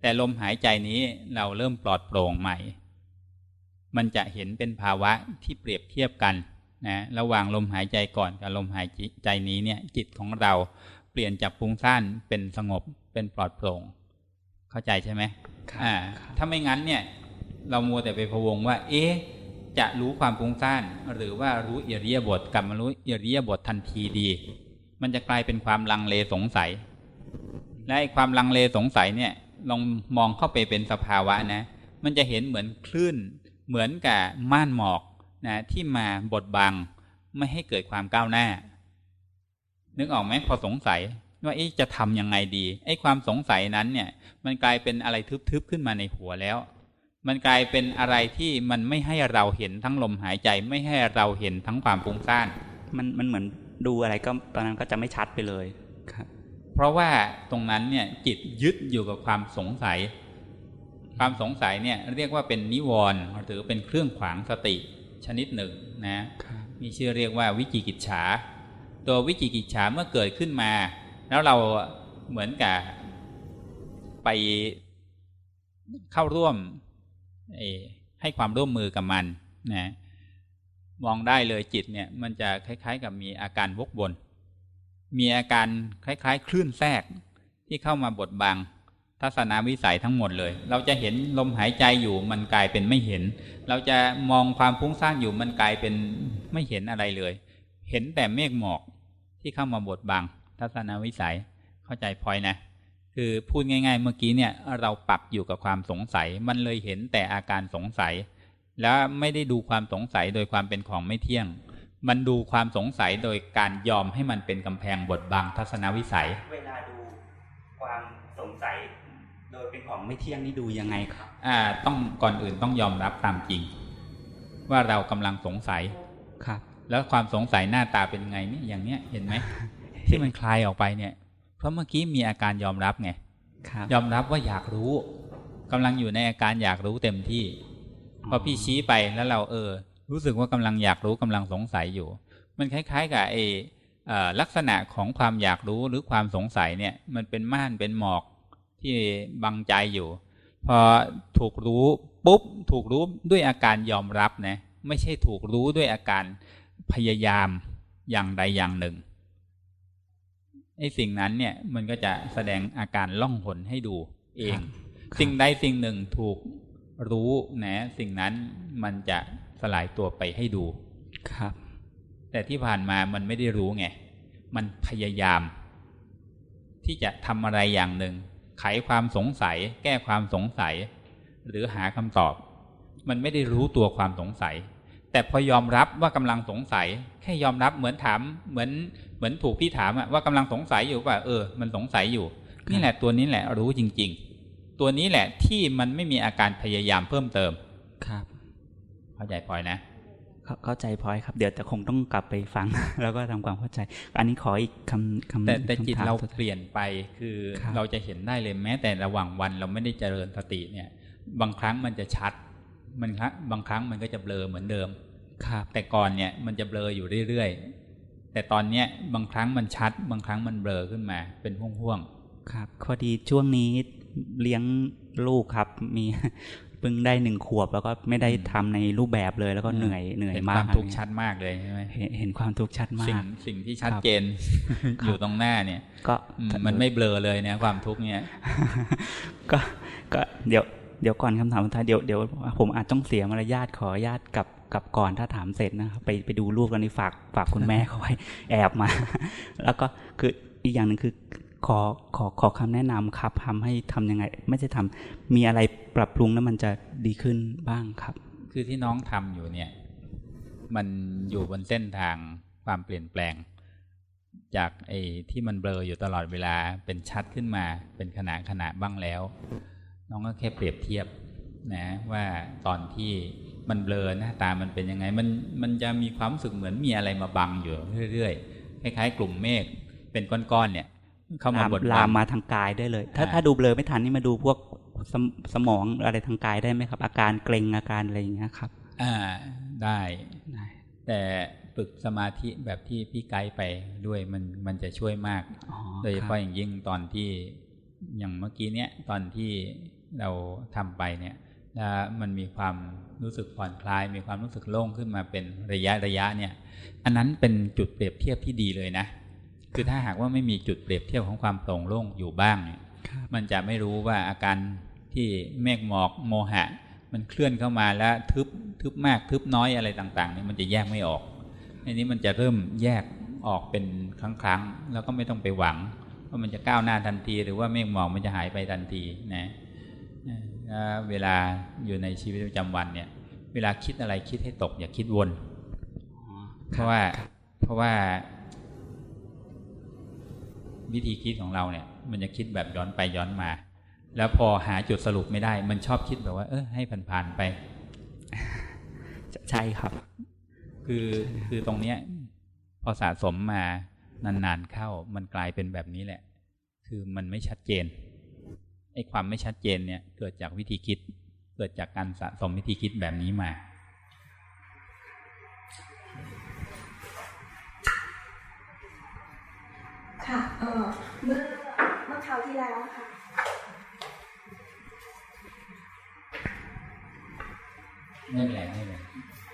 แต่ลมหายใจนี้เราเริ่มปลอดโปร่งใหม่ มันจะเห็นเป็นภาวะที่เปรียบเทียบกัน นะระหว่างลมหายใจก่อนกับลมหายใจนี้เนี่ยจิตของเราเปลี่ยนจากฟุ้งซ่านเป็นสงบเป็นปลอดโปร่ง เข้าใจใช่ไหมอ่าถ้าไม่งั้นเนี่ยเรามัวแต่ไปพะวงว่า เอ๊ะจะรู้ความฟุ้งซ่านหรือว่ารู้อิริยาบถกลับมารู้อิริยาบถทันทีดี มันจะกลายเป็นความลังเลสงสัย และความลังเลสงสัยเนี่ยลองมองเข้าไปเป็นสภาวะนะ มันจะเห็นเหมือนคลื่น เหมือนกับม่านหมอก นะที่มาบดบังไม่ให้เกิดความก้าวหน้า นึกออกไหมพอสงสัยว่าจะทำยังไงดีไอ้ความสงสัยนั้นเนี่ย มันกลายเป็นอะไรทึบๆขึ้นมาในหัวแล้ว มันกลายเป็นอะไรที่มันไม่ให้เราเห็นทั้งลมหายใจ ไม่ให้เราเห็นทั้งความฟุ้งซ่านมันมันเหมือนดูอะไรก็ตอนนั้นก็จะไม่ชัดไปเลยครับเพราะว่าตรงนั้นเนี่ยจิตยึดอยู่กับความสงสัย ความสงสัยเนี่ยเรียกว่าเป็นนิวรณ์หรือเป็นเครื่องขวางสติ ชนิดหนึ่งนะมีชื่อเรียกว่าวิจิกิจฉา ตัววิจิกิจฉาเมื่อเกิดขึ้นมา แล้วเราเหมือนกับไปเข้าร่วมให้ความร่วมมือกับมันนะมองได้เลยจิตเนี่ยมันจะคล้าย ๆ กับมีอาการวกวนมีอาการคล้าย ๆ คลื่นแทรกที่เข้ามาบดบัง ทัศนวิสัยทั้งหมดเลย เราจะเห็นลมหายใจอยู่มันกลายเป็นไม่เห็น เราจะมองความฟุ้งซ่านอยู่มันกลายเป็นไม่เห็นอะไรเลย เห็นแต่เมฆหมอกที่เข้ามาบดบัง ทัศนวิสัยเข้าใจพลอยนะ คือพูดง่าย ๆ เมื่อกี้เนี่ยเราปักอยู่กับความสงสัย มันเลยเห็นแต่อาการสงสัย แล้วไม่ได้ดูความสงสัยโดยความเป็นของไม่เที่ยง มันดูความสงสัยโดยการยอมให้มันเป็นกำแพงบทบังทัศนวิสัย เวลาดูความสงสัย เป็นของไม่เที่ยงนี่ดูยังไงครับอ่าต้องก่อนอื่นต้องยอมรับตามจริง ว่าเรากำลังสงสัยครับ แล้วความสงสัยหน้าตาเป็นไงเนี่ยอย่างเนี้ยเห็นไหมที่มันคลายออกไปเนี่ย เพราะเมื่อกี้มีอาการยอมรับไงยอมรับว่าอยากรู้กำลังอยู่ในอาการอยากรู้เต็มที่พอพี่ชี้ไปแล้วเราเออ รู้สึกว่ากำลังอยากรู้กำลังสงสัยอยู่ มันคล้าย ๆ กับไอ้ลักษณะของความอยากรู้หรือความสงสัยเนี่ย มันเป็นม่านเป็นหมอก ที่บังใจอยู่ พอถูกรู้ปุ๊บถูกรู้ด้วยอาการยอมรับนะไม่ใช่ถูกรู้ด้วยอาการพยายามอย่างใดอย่างหนึ่งไอ้สิ่งนั้นเนี่ยมันก็จะแสดงอาการล่องหนให้ดูเอง สิ่งใดสิ่งหนึ่งถูกรู้นะสิ่งนั้นมันจะสลายตัวไปให้ดูครับ แต่ที่ผ่านมามันไม่ได้รู้ไง มันพยายาม ที่จะทำอะไรอย่างหนึ่ง ไขความสงสัย แก้ความสงสัย หรือหาคำตอบ มันไม่ได้รู้ตัวความสงสัย แต่พอยอมรับว่ากำลังสงสัย แค่ยอมรับเหมือนถามเหมือนเหมือนถูกพี่ถามว่ากำลังสงสัยอยู่ว่าเออ มันสงสัยอยู่นี่แหละตัวนี้แหละรู้จริง ๆ ตัวนี้แหละที่มันไม่มีอาการพยายามเพิ่มเติมครับ เข้าใจพลอยนะ เข้าใจพลอยครับ เดี๋ยวจะคงต้องกลับไปฟัง แล้วก็ทำความเข้าใจ อันนี้ขออีกคำคำแต่แต่จิตเราเปลี่ยนไปคือเราจะเห็นได้เลยแม้ แต่ระหว่างวันเราไม่ได้เจริญสติเนี่ย บางครั้งมันจะชัด มันครับบางครั้งมันก็จะเบลอเหมือนเดิมครับ แต่ก่อนเนี่ยมันจะเบลออยู่เรื่อยๆแต่ตอนเนี้ยบางครั้งมันชัด บางครั้งมันเบลอขึ้นมา เป็นห่วงๆครับพอดีช่วงนี้เลี้ยงลูกครับมีเพิ่งได้หนึ่งขวบ แล้วก็ไม่ได้ทำในรูปแบบเลย แล้วก็เหนื่อยเหนื่อยมากความทุกข์ชัดมากเลยใช่ไหมเห็นความทุกข์ชัดมาก สิ่งสิ่งที่ชัดเจน อยู่ตรงหน้าเนี่ย ก็มันไม่เบลอเลยเนี่ยความทุกข์เนี่ย ก็ก็เดี๋ยวเดี๋ยวก่อนคำถามสุดท้ายเดี๋ยวเดี๋ยวผมอาจต้องเสียมารยาทขออนุญาตกับกับก่อนถ้าถามเสร็จนะครับไปไปดูรูปกันนี่ฝากฝากคุณแม่เขาไว้แอบมา แล้วก็คืออีกอย่างหนึ่งคือ ขอขอขอคำแนะนำครับทำให้ทํำยังไง ไม่ใช่ทำมีอะไรปรับปรุงแล้วมันจะดีขึ้นบ้างครับ คือที่น้องทำอยู่เนี่ย มันอยู่บนเส้นทางความเปลี่ยนแปลง จากไอ้ที่มันเบลออยู่ตลอดเวลาเป็นชัดขึ้นมา เป็นขณะขณะบ้างแล้ว น้องก็แค่เปรียบเทียบนะว่าตอนที่มันเบลอหน้าตามันเป็นยังไง มันมันจะมีความรู้สึกเหมือนมีอะไรมาบังอยู่เรื่อยๆคล้ายๆ กลุ่มเมฆเป็นก้อนๆเนี่ย เข้ามาบดลามมาทางกายได้เลย ถ้าถ้าดูเบลอไม่ทันนี่มาดูพวกสสมองอะไรทางกายได้ไหมครับ อาการเกร็งอาการอะไรอย่างเงี้ยครับ อ่าได้ได้ แต่ฝึกสมาธิแบบที่พี่ไกด์ไปด้วยมันมันจะช่วยมาก โดยเฉพาะอย่างยิ่งตอนที่อย่างเมื่อกี้เนี้ยตอนที่เราทำไปเนี่ยมันมีความรู้สึกผ่อนคลาย มีความรู้สึกโล่งขึ้นมาเป็นระยะระยะเนี่ย อันนั้นเป็นจุดเปรียบเทียบที่ดีเลยนะ คือถ้าหากว่าไม่มีจุดเปรียบเทียบของความโปร่งโล่งอยู่บ้างเนี่ยมันจะไม่รู้ว่าอาการที่เมฆหมอกโมหะ มันเคลื่อนเข้ามาแล้วทึบทึบมากทึบน้อยอะไรต่างๆนี่มันจะแยกไม่ออกอันนี้มันจะเริ่มแยกออกเป็นครั้งๆแล้วก็ไม่ต้องไปหวังว่ามันจะก้าวหน้าทันที หรือว่าเมฆหมอกมันจะหายไปทันทีนะเวลาอยู่ในชีวิตประจำวันเนี่ย เวลาคิดอะไรคิดให้ตก อย่าคิดวน เพราะว่าเพราะว่า วิธีคิดของเราเนี่ย มันจะคิดแบบย้อนไปย้อนมา แล้วพอหาจุดสรุปไม่ได้ มันชอบคิดแบบว่า เออให้ผ่านๆไป ใช่ครับ คือคือตรงเนี้ย พอสะสมมานานๆเข้า มันกลายเป็นแบบนี้แหละ คือมันไม่ชัดเจนไอ้ความไม่ชัดเจนเนี่ย เกิดจากวิธีคิด เกิดจากการสะสมวิธีคิดแบบนี้มา ค่ะเออเมื่อเมื่อคราวที่แล้วค่ะ ไม่เป็นไรไม่เป็นไร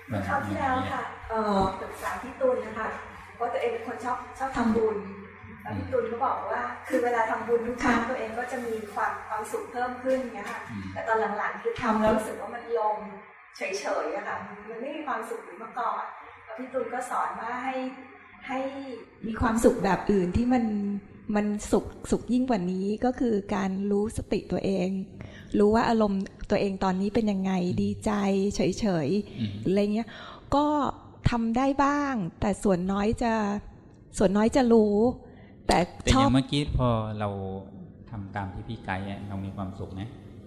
เมื่อคราวที่แล้วค่ะเออปรึกษาพี่ตุลนะคะเพราะตัวเองเป็นคนชอบชอบทำบุญแล้วพี่ตุลก็บอกว่า คือเวลาทำบุญทุกครั้งตัวเองก็จะมีความความสุขเพิ่มขึ้นเงี้ยค่ะ แต่ตอนหลังๆคือทำแล้วรู้สึกว่ามันลงเฉยๆอะค่ะ มันไม่มีความสุขเหมือนเมื่อก่อนแล้วพี่ตุลก็สอนว่าให้ ให้มีความสุขแบบอื่นที่มันมันสุขสุขยิ่งกว่านี้ก็คือการรู้สติตัวเอง รู้ว่าอารมณ์ตัวเองตอนนี้เป็นยังไงดีใจ เฉยๆอะไรเงี้ยก็ทำได้บ้าง แต่ส่วนน้อยจะส่วนน้อยจะรู้ แต่แต่ชออบย่างเมื่อกี้พอเราทำตามที่พี่ไกด์อะเรามีความสุขไหม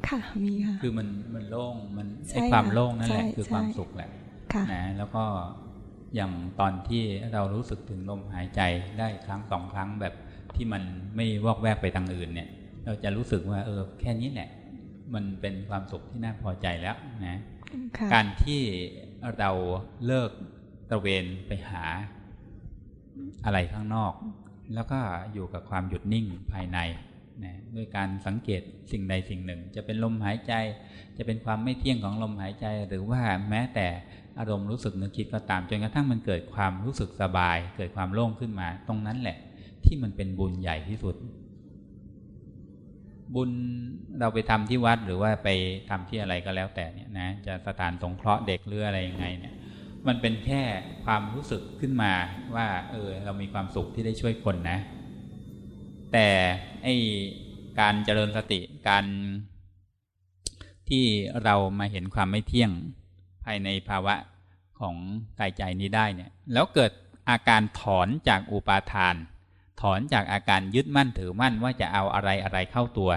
ค่ะมีค่ะคือมันมันโล่งมันใช่ไอ้ความค่ะโล่งนั่นแหละใช่คือใช่ความสุขแหละค่ะนะแล้วก็ อย่างตอนที่เรารู้สึกถึงลมหายใจได้ครั้งสองครั้งแบบที่มันไม่วอกแวกไปทางอื่นเนี่ย เราจะรู้สึกว่าเออแค่นี้แหละ มันเป็นความสุขที่น่าพอใจแล้วนะค่ะการที่เราเลิกตระเวนไปหาอะไรข้างนอก แล้วก็อยู่กับความหยุดนิ่งภายในนะด้วยการสังเกตสิ่งใดสิ่งหนึ่ง จะเป็นลมหายใจ จะเป็นความไม่เที่ยงของลมหายใจ หรือว่าแม้แต่ อารมณ์รู้สึกนึกคิดก็ตาม จนกระทั่งมันเกิดความรู้สึกสบาย เกิดความโล่งขึ้นมา ตรงนั้นแหละ ที่มันเป็นบุญใหญ่ที่สุด บุญเราไปทำที่วัดหรือว่าไปทำที่อะไรก็แล้วแต่เนี่ยนะจะสถานสงเคราะห์เด็กหรืออะไรยังไงเนี่ย มันเป็นแค่ความรู้สึกขึ้นมาว่า เออ เรามีความสุขที่ได้ช่วยคนนะ แต่ไอการเจริญสติการที่เรามาเห็นความไม่เที่ยง ภายในภาวะของกายใจนี้ได้เนี่ยแล้วเกิดอาการถอนจากอุปาทาน ถอนจากอาการยึดมั่นถือมั่นว่าจะเอาอะไรอะไรเข้าตัว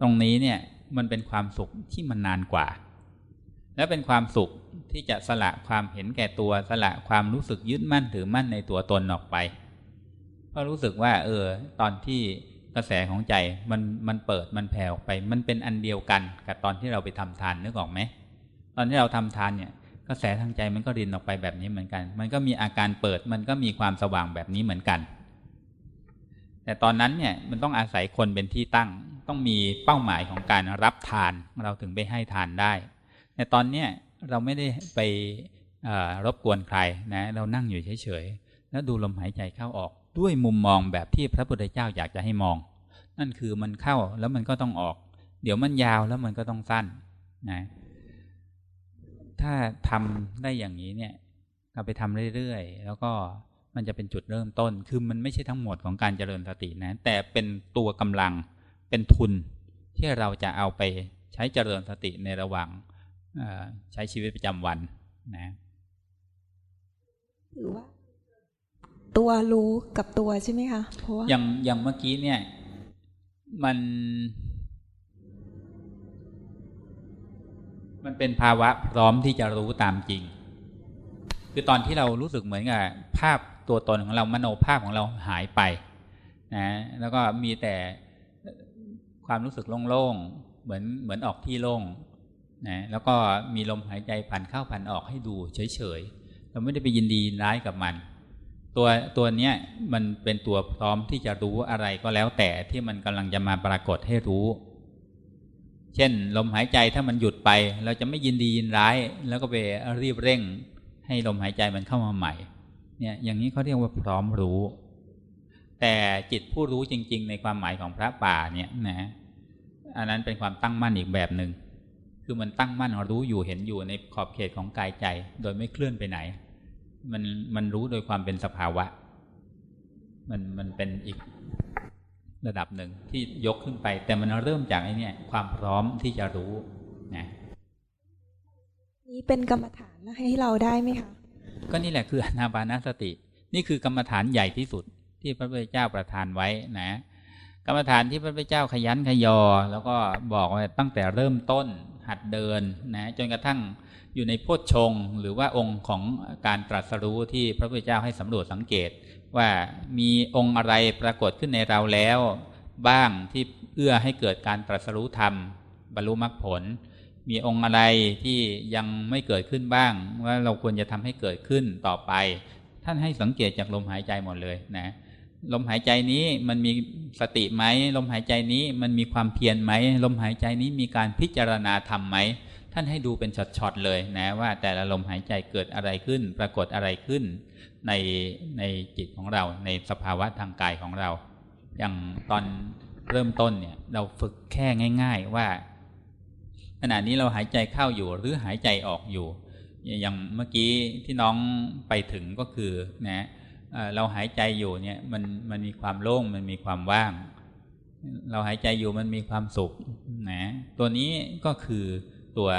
ตรงนี้เนี่ยมันเป็นความสุขที่มันนานกว่า และเป็นความสุขที่จะสละความเห็นแก่ตัวสละความรู้สึกยึดมั่นถือมั่นในตัวตนออกไปเพราะรู้สึกว่า เออ ตอนที่กระแสของใจมันมันเปิดมันแผ่ออกไป มันเป็นอันเดียวกันกับตอนที่เราไปทำทานนึกออกไหม ตอนที่เราทำทานเนี่ยกระแสทางใจมันก็รินออกไปแบบนี้เหมือนกัน มันก็มีอาการเปิด มันก็มีความสว่างแบบนี้เหมือนกัน แต่ตอนนั้นเนี่ยมันต้องอาศัยคนเป็นที่ตั้ง ต้องมีเป้าหมายของการรับทาน เราถึงไปให้ทานได้ แต่ตอนเนี้ยเราไม่ได้ไปรบกวนใครนะ เรานั่งอยู่เฉยๆ แล้วดูลมหายใจเข้าออก ด้วยมุมมองแบบที่พระพุทธเจ้าอยากจะให้มอง นั่นคือมันเข้าแล้วมันก็ต้องออก เดี๋ยวมันยาวแล้วมันก็ต้องสั้นนะ ถ้าทำได้อย่างนี้เนี่ยเราไปทำเรื่อยๆ แล้วก็มันจะเป็นจุดเริ่มต้น คือมันไม่ใช่ทั้งหมดของการเจริญสตินะ แต่เป็นตัวกำลังเป็นทุนที่เราจะเอาไปใช้เจริญสติในระหว่างใช้ชีวิตประจำวันนะหรือว่าตัวรู้กับตัวใช่ไหมคะเพราะว่าอย่างอย่างเมื่อกี้เนี่ย มัน มันเป็นภาวะพร้อมที่จะรู้ตามจริง คือตอนที่เรารู้สึกเหมือนกับภาพตัวตนของเรามโนภาพของเราหายไปนะแล้วก็มีแต่ความรู้สึกโล่งๆเหมือนเหมือนออกที่โล่งนะแล้วก็มีลมหายใจผ่านเข้าผ่านออกให้ดูเฉยๆเราไม่ได้ไปยินดีร้ายกับมัน ตัวตัวเนี้ยมันเป็นตัวพร้อมที่จะรู้อะไรก็แล้วแต่ที่มันกำลังจะมาปรากฏให้รู้ เช่น ลมหายใจถ้ามันหยุดไป เราจะไม่ยินดียินร้าย แล้วก็ไปรีบเร่ง ให้ลมหายใจมันเข้ามาใหม่ เนี่ยอย่างนี้เขาเรียกว่าพร้อมรู้ แต่จิตผู้รู้จริง ๆ ในความหมายของพระป่าเนี่ยนะอันนั้นเป็นความตั้งมั่นอีกแบบหนึ่งคือมันตั้งมั่นรู้อยู่เห็นอยู่ในขอบเขตของกายใจ โดยไม่เคลื่อนไปไหน มันมันรู้โดยความเป็นสภาวะ มันมันเป็นอีก ระดับหนึ่งที่ยกขึ้นไป แต่มันเริ่มจากไอ้นี่ความพร้อมที่จะรู้นะนี้เป็นกรรมฐานให้เราได้ไหมคะก็นี่แหละคืออนาปานสติ นี่คือกรรมฐานใหญ่ที่สุดที่พระพุทธเจ้าประทานไว้นะ กรรมฐานที่พระพุทธเจ้าขยันขยอ แล้วก็บอกว่าตั้งแต่เริ่มต้นหัดเดินนะจนกระทั่งอยู่ในโพชฌงหรือว่าองค์ของการตรัสรู้ที่พระพุทธเจ้าให้สำรวจสังเกต ว่ามีองค์อะไรปรากฏขึ้นในเราแล้ว บ้างที่เอื้อให้เกิดการตรัสรู้ธรรม บรรลุมรรคผล มีองค์อะไรที่ยังไม่เกิดขึ้นบ้าง ว่าเราควรจะทำให้เกิดขึ้นต่อไป ท่านให้สังเกตจากลมหายใจหมดเลยนะ ลมหายใจนี้มันมีสติไหมลมหายใจนี้มันมีความเพียรไหมลมหายใจนี้มีการพิจารณาธรรมไหมท่านให้ดูเป็นช็อตๆเลยนะว่าแต่ละลมหายใจเกิดอะไรขึ้น ปรากฏอะไรขึ้น ในในจิตของเรา ในสภาวะทางกายของเรา อย่างตอนเริ่มต้นเนี่ย เราฝึกแค่ง่าย ๆ ว่า ขณะนี้เราหายใจเข้าอยู่หรือหายใจออกอยู่ อย่างเมื่อกี้ที่น้องไปถึงก็คือนะเราหายใจอยู่เนี่ยมันมันมีความโล่งมันมีความว่าง เราหายใจอยู่มันมีความสุขนะตัวนี้ก็คือตัว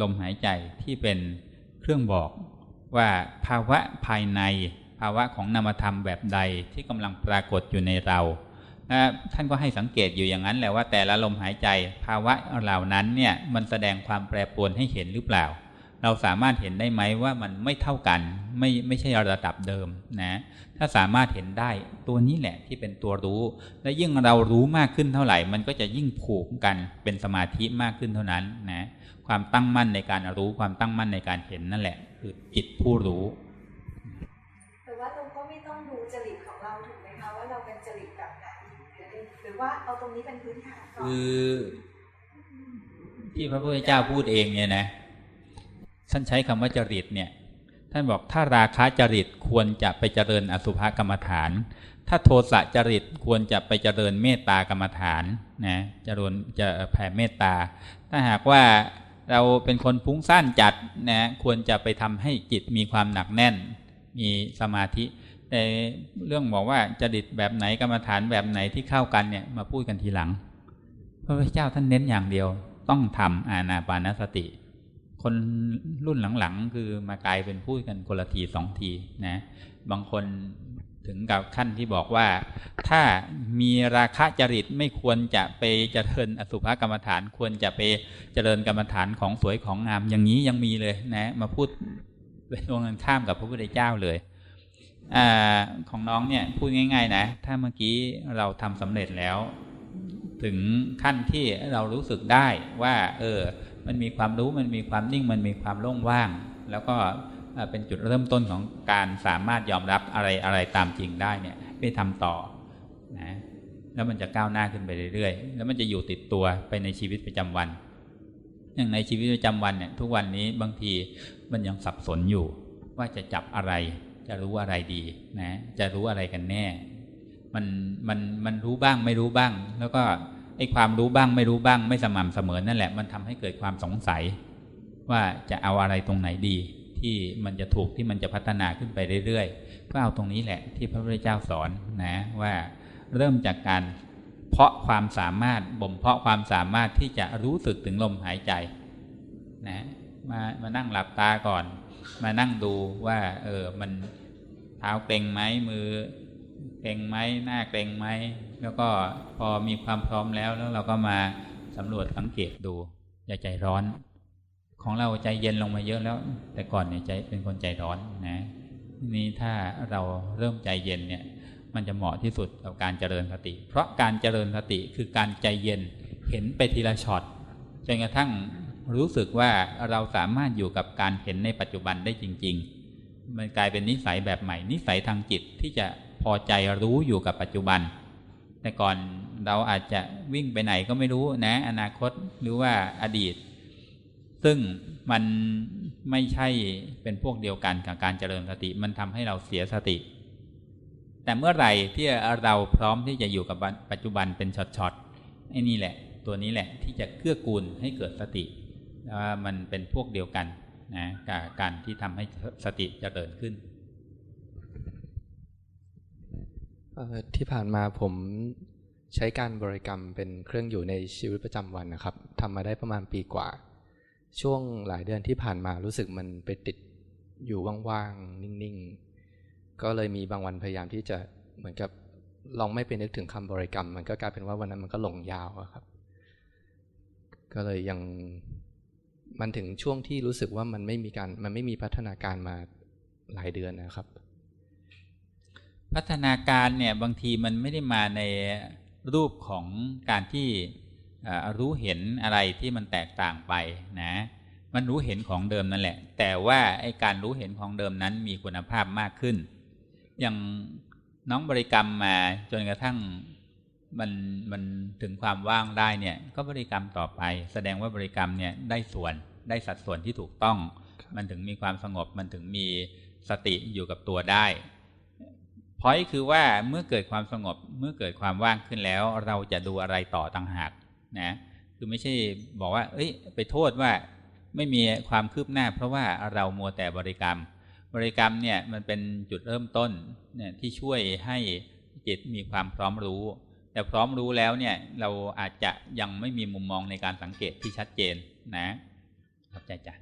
ลมหายใจที่เป็นเครื่องบอก ว่าภาวะภายใน ภาวะของนามธรรมแบบใดที่กำลังปรากฏอยู่ในเราท่านก็ให้สังเกตอยู่อย่างนั้นแหละว่าแต่ละลมหายใจ ภาวะเหล่านั้นเนี่ยมันแสดงความแปรปรวนให้เห็นหรือเปล่า เราสามารถเห็นได้ไหมว่ามันไม่เท่ากัน ไม่ไม่ใช่ระดับเดิมนะถ้าสามารถเห็นได้ตัวนี้แหละที่เป็นตัวรู้ และยิ่งเรารู้มากขึ้นเท่าไหร่ มันก็จะยิ่งผูกกันเป็นสมาธิมากขึ้นเท่านั้นนะความตั้งมั่นในการรู้ความตั้งมั่นในการเห็นนั่นแหละ คือจิตผู้รู้แต่ว่าเราก็ไม่ต้องดูจริตของเราถูกไหมคะว่าเราเป็นจริตแบบไหนหรือว่าเอาตรงนี้เป็นพื้นฐานก่อนคือ ที่พระพุทธเจ้าพูดเองเนี่ยนะท่านใช้คำว่าจริตเนี่ย ท่านบอกถ้าราคะจริตควรจะไปเจริญอสุภกรรมฐาน ถ้าโทสะจริตควรจะไปเจริญเมตตากรรมฐานนะจริญจะแผ่เมตตา ถ้าหากว่า เราเป็นคนฟุ้งซ่านจัดนะควรจะไปทำให้จิตมีความหนักแน่น มีสมาธิ แต่เรื่องบอกว่าจริตแบบไหนกรรมฐานแบบไหนที่เข้ากันเนี่ยมาพูดกันทีหลัง พระพุทธเจ้าท่านเน้นอย่างเดียว ต้องทำอานาปานสติ คนรุ่นหลังๆ คือมากลายเป็นพูดกันคนละทีสองทีนะ บางคน ถึงกับขั้นที่บอกว่า ถ้ามีราคะจริตไม่ควรจะไปเจริญอสุภกรรมฐาน ควรจะไปเจริญกรรมฐานของสวยของงามอย่างนี้ยังมีเลยนะ มาพูดเป็นตรงกันข้ามกับพระพุทธเจ้าเลยอของน้องเนี่ยพูดง่าย ๆ นะ ถ้าเมื่อกี้เราทำสำเร็จแล้ว ถึงขั้นที่เรารู้สึกได้ว่า เออ มันมีความรู้มันมีความนิ่งมันมีความโล่งว่าง แล้วก็ เป็นจุดเริ่มต้นของการสามารถยอมรับอะไรอะไรตามจริงได้เนี่ยไปทำต่อนะแล้วมันจะก้าวหน้าขึ้นไปเรื่อยๆ แล้วมันจะอยู่ติดตัวไปในชีวิตประจำวัน อย่างในชีวิตประจำวันเนี่ยทุกวันนี้บางทีมันยังสับสนอยู่ ว่าจะจับอะไร จะรู้อะไรดีนะ จะรู้อะไรกันแน่ มันมันมันรู้บ้างไม่รู้บ้าง แล้วก็ไอ้ความรู้บ้างไม่รู้บ้าง ไม่สม่ำเสมอนั่นแหละ มันทำให้เกิดความสงสัย ว่าจะเอาอะไรตรงไหนดี ที่มันจะถูกที่มันจะพัฒนาขึ้นไปเรื่อยๆ ก็เอาตรงนี้แหละที่พระพุทธเจ้าสอนนะว่าเริ่มจากการเพาะความสามารถบ่มเพาะความสามารถที่จะรู้สึกถึงลมหายใจนะมามานั่งหลับตาก่อน มานั่งดูว่า เออมันเท้าเกร็งไหมมือเกร็งไหมหน้าเกร็งไหมแล้วก็พอมีความพร้อมแล้วแล้วเราก็มาสำรวจสังเกตดูอย่าใจร้อน ของเราใจเย็นลงมาเยอะแล้ว แต่ก่อนเนี่ยใจเป็นคนใจร้อนนะนี่ถ้าเราเริ่มใจเย็นเนี่ย มันจะเหมาะที่สุดกับการเจริญสติ เพราะการเจริญสติคือการใจเย็นเห็นไปทีละช็อตจนกระทั่งรู้สึกว่าเราสามารถอยู่กับการเห็นในปัจจุบันได้จริง ๆ มันกลายเป็นนิสัยแบบใหม่ นิสัยทางจิตที่จะพอใจรู้อยู่กับปัจจุบัน แต่ก่อนเราอาจจะวิ่งไปไหนก็ไม่รู้นะ อนาคตหรือว่าอดีต ซึ่งมันไม่ใช่เป็นพวกเดียวกันกับการเจริญสติ มันทำให้เราเสียสติ แต่เมื่อไหร่ที่เราพร้อมที่จะอยู่กับปัจจุบันเป็นช็อตๆไอ้นี่แหละ ตัวนี้แหละที่จะเกื้อกูลให้เกิดสติว่ามันเป็นพวกเดียวกันนะกับการที่ทำให้สติจเจริญขึ้นที่ผ่านมาผมใช้การบริกรรมเป็นเครื่องอยู่ในชีวิตประจำวันนะครับทำมาได้ประมาณปีกว่า ช่วงหลายเดือนที่ผ่านมารู้สึกมันไปติดอยู่ว่างๆ นิ่งๆ ก็เลยมีบางวันพยายามที่จะเหมือนกับลองไม่ไปนึกถึงคำบริกรรม มันก็กลายเป็นว่าวันนั้นมันก็หลงยาวครับ ก็เลยยังมันถึงช่วงที่รู้สึกว่ามันไม่มีการมันไม่มีพัฒนาการมาหลายเดือนนะครับ พัฒนาการเนี่ยบางทีมันไม่ได้มาในรูปของการที่ รู้เห็นอะไรที่มันแตกต่างไปนะมันรู้เห็นของเดิมนั่นแหละ แต่ว่าไอการรู้เห็นของเดิมนั้นมีคุณภาพมากขึ้น อย่างน้องบริกรรมมาจนกระทั่งมันมันถึงความว่างได้เนี่ย ก็บริกรรมต่อไป แสดงว่าบริกรรมเนี่ยได้ส่วนได้สัดส่วนที่ถูกต้อง มันถึงมีความสงบมันถึงมีสติอยู่กับตัวได้พอยคือว่าเมื่อเกิดความสงบเมื่อเกิดความว่างขึ้นแล้ว เราจะดูอะไรต่อต่างหาก นะคือไม่ใช่บอกว่า เอ้ย ไปโทษว่าไม่มีความคืบหน้า เพราะว่าเรามัวแต่บริกรรม บริกรรมเนี่ยมันเป็นจุดเริ่มต้นเนี่ยที่ช่วยให้จิตมีความพร้อมรู้ แต่พร้อมรู้แล้วเนี่ยเราอาจจะยังไม่มีมุมมองในการสังเกตที่ชัดเจนนะครับใจจ้ะ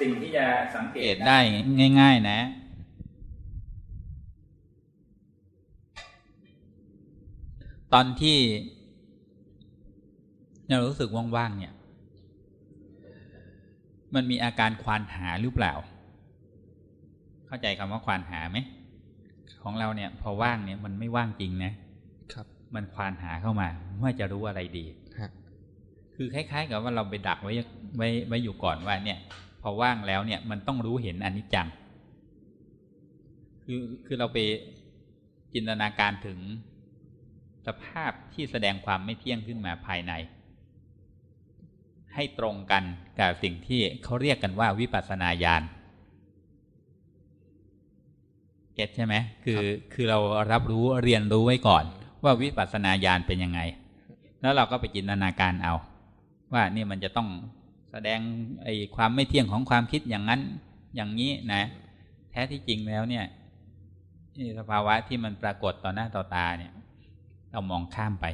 สิ่งที่จะสังเกตได้ง่าย ๆ นะ ตอนที่เรารู้สึกว่างๆเนี่ย มันมีอาการควานหาหรือเปล่า เข้าใจคำว่าควานหาไหมของเราเนี่ย พอว่างเนี่ยมันไม่ว่างจริงนะครับ มันควานหาเข้ามาว่าจะรู้อะไรดีคือคล้าย ๆ กับว่าเราไปดักไว้ไว้ไว้อยู่ก่อนว่า เนี่ย พอว่างแล้วเนี่ย มันต้องรู้เห็นอนิจจัง คือคือเราไปจินตนาการถึง สภาพที่แสดงความไม่เที่ยงขึ้นมาภายใน ให้ตรงกันกับสิ่งที่เขาเรียกกันว่าวิปัสสนาญาณเก็ตใช่ไหมคือคือเรารับรู้เรียนรู้ไว้ก่อน ว่าวิปัสสนาญาณเป็นยังไง แล้วเราก็ไปจินตนาการเอา ว่านี่มันจะต้องแสดงไอ้ความไม่เที่ยงของความคิดอย่างนั้นอย่างนี้นะ แท้ที่จริงแล้วเนี่ยสภาวะที่มันปรากฏต่อหน้าต่อตาเนี่ย เรามองข้ามไป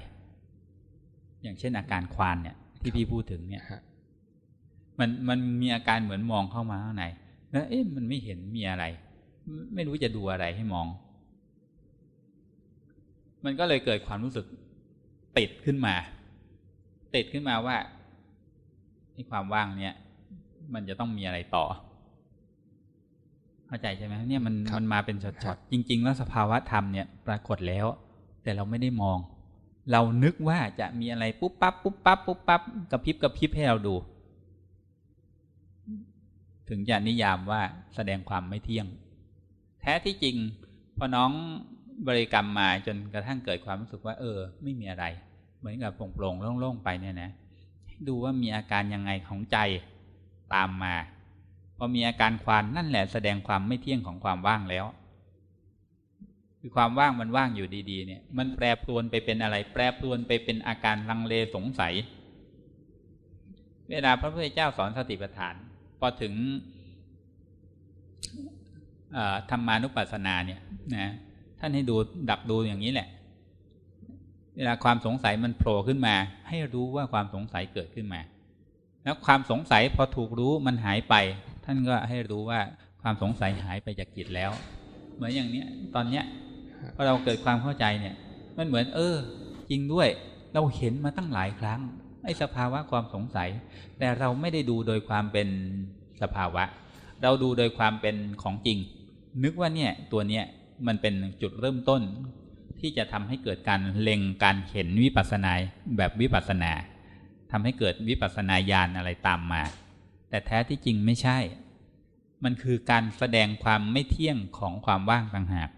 อย่างเช่นอาการควานเนี่ย ที่พี่พูดถึงเนี่ยมันมันมีอาการเหมือนมองเข้ามาข้างในแล้วเอ๊ะมันไม่เห็นมีอะไร ไม่รู้จะดูอะไรให้มอง มันก็เลยเกิดความรู้สึกติดขึ้นมา ติดขึ้นมาว่าที่ความว่างเนี่ย มันจะต้องมีอะไรต่อเข้าใจใช่ไหมเนี่ยมันมันมาเป็นช็อตๆจริง ๆ แล้วสภาวะธรรมเนี่ย ปรากฏแล้ว แต่เราไม่ได้มอง เรานึกว่าจะมีอะไรปุ๊บปั๊บปุ๊บปั๊บปุ๊บปั๊บกระพริบกระพริบให้เราดู ถึงจะนิยามว่าแสดงความไม่เที่ยง แท้ที่จริงพอน้องบริกรรมมาจนกระทั่งเกิดความรู้สึกว่า เออ ไม่มีอะไร เหมือนกับโปร่งๆโล่งๆไปเนี่ยนะดูว่ามีอาการยังไงของใจตามมาพอมีอาการควานนั่นแหละแสดงความไม่เที่ยงของความว่างแล้ว คือความว่างมันว่างอยู่ดีๆ เนี่ย มันแปรปรวนไปเป็นอะไร แปรปรวนไปเป็นอาการลังเลสงสัย เวลาพระพุทธเจ้าสอนสติปัฏฐาน พอถึงธรรมานุปัสสนาเนี่ยนะท่านให้ดูดักดูอย่างนี้แหละ เวลาความสงสัยมันโผล่ขึ้นมา ให้รู้ว่าความสงสัยเกิดขึ้นมา แล้วความสงสัยพอถูกรู้มันหายไป ท่านก็ให้รู้ว่าความสงสัยหายไปจากจิตแล้ว เหมือนอย่างเนี้ยตอนเนี้ย พอเราเกิดความเข้าใจเนี่ย มันเหมือน เออ จริงด้วย เราเห็นมาตั้งหลายครั้งไอ้สภาวะความสงสัย แต่เราไม่ได้ดูโดยความเป็นสภาวะ เราดูโดยความเป็นของจริง นึกว่าเนี่ยตัวเนี้ยมันเป็นจุดเริ่มต้น ที่จะทำให้เกิดการเล็งการเห็นวิปัสนาแบบวิปัสนาทำให้เกิดวิปัสสนาญาณอะไรตามมา แต่แท้ที่จริงไม่ใช่ มันคือการแสดงความไม่เที่ยงของความว่างต่างหาก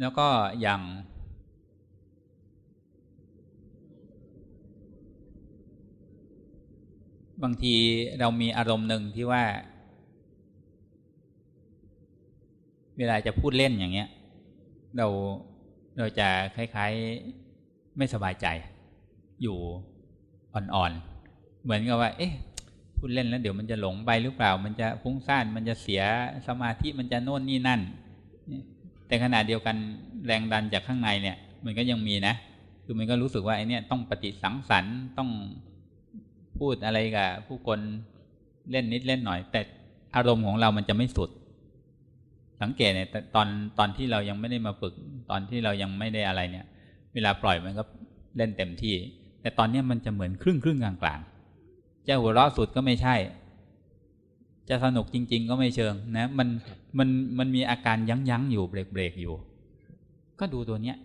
แล้วก็อย่างบางทีเรามีอารมณ์หนึ่งที่ว่า เวลาจะพูดเล่นอย่างเงี้ย เราเราจะคล้ายๆไม่สบายใจ อยู่อ่อนๆ เหมือนกับว่า เอ๊ะ พูดเล่นแล้วเดี๋ยวมันจะหลงไปหรือเปล่า มันจะฟุ้งซ่านมันจะเสียสมาธิมันจะโน่นนี่นั่น แต่ขณะเดียวกันแรงดันจากข้างในเนี่ย มันก็ยังมีนะ คือมันก็รู้สึกว่าไอ้นี่ต้องปฏิสังสรรค์ต้องพูดอะไรกับผู้คนเล่นนิดเล่นหน่อย แต่อารมณ์ของเรามันจะไม่สุด สังเกตเนี่ยตอนตอนที่เรายังไม่ได้มาฝึก ตอนที่เรายังไม่ได้อะไรเนี่ย เวลาปล่อยมันก็เล่นเต็มที่ แต่ตอนนี้มันจะเหมือนครึ่งครึ่งกลางกลางจะหัวเราะสุดก็ไม่ใช่ จะสนุกจริง ๆ ก็ไม่เชิงนะมันมันมันมีอาการยั้งยั้งอยู่เบรกเบรกอยู่ ก็ดูตัวเนี้ย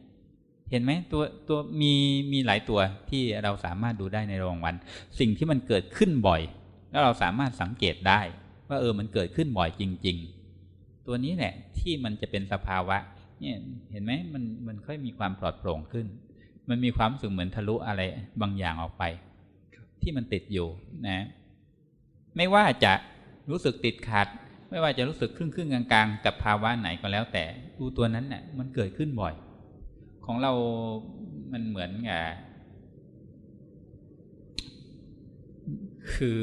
เห็นไหมตัวตัวมีมีหลายตัวที่เราสามารถดูได้ในระหว่างวัน สิ่งที่มันเกิดขึ้นบ่อย แล้วเราสามารถสังเกตได้ ว่าเออมันเกิดขึ้นบ่อยจริง ๆ ตัวนี้แหละที่มันจะเป็นสภาวะเนี่ยเห็นไหมมันมันค่อยมีความปลอดโปร่งขึ้น มันมีความรู้สึกเหมือนทะลุอะไรบางอย่างออกไป ที่มันติดอยู่นะ ไม่ว่าจะ รู้สึกติดขัด ไม่ว่าจะรู้สึกครึ่งครึ่งกลางๆกับภาวะไหนก็แล้วแต่ดูตัวนั้นเนี่ยมันเกิดขึ้นบ่อย ของเรา มันเหมือนกับคือ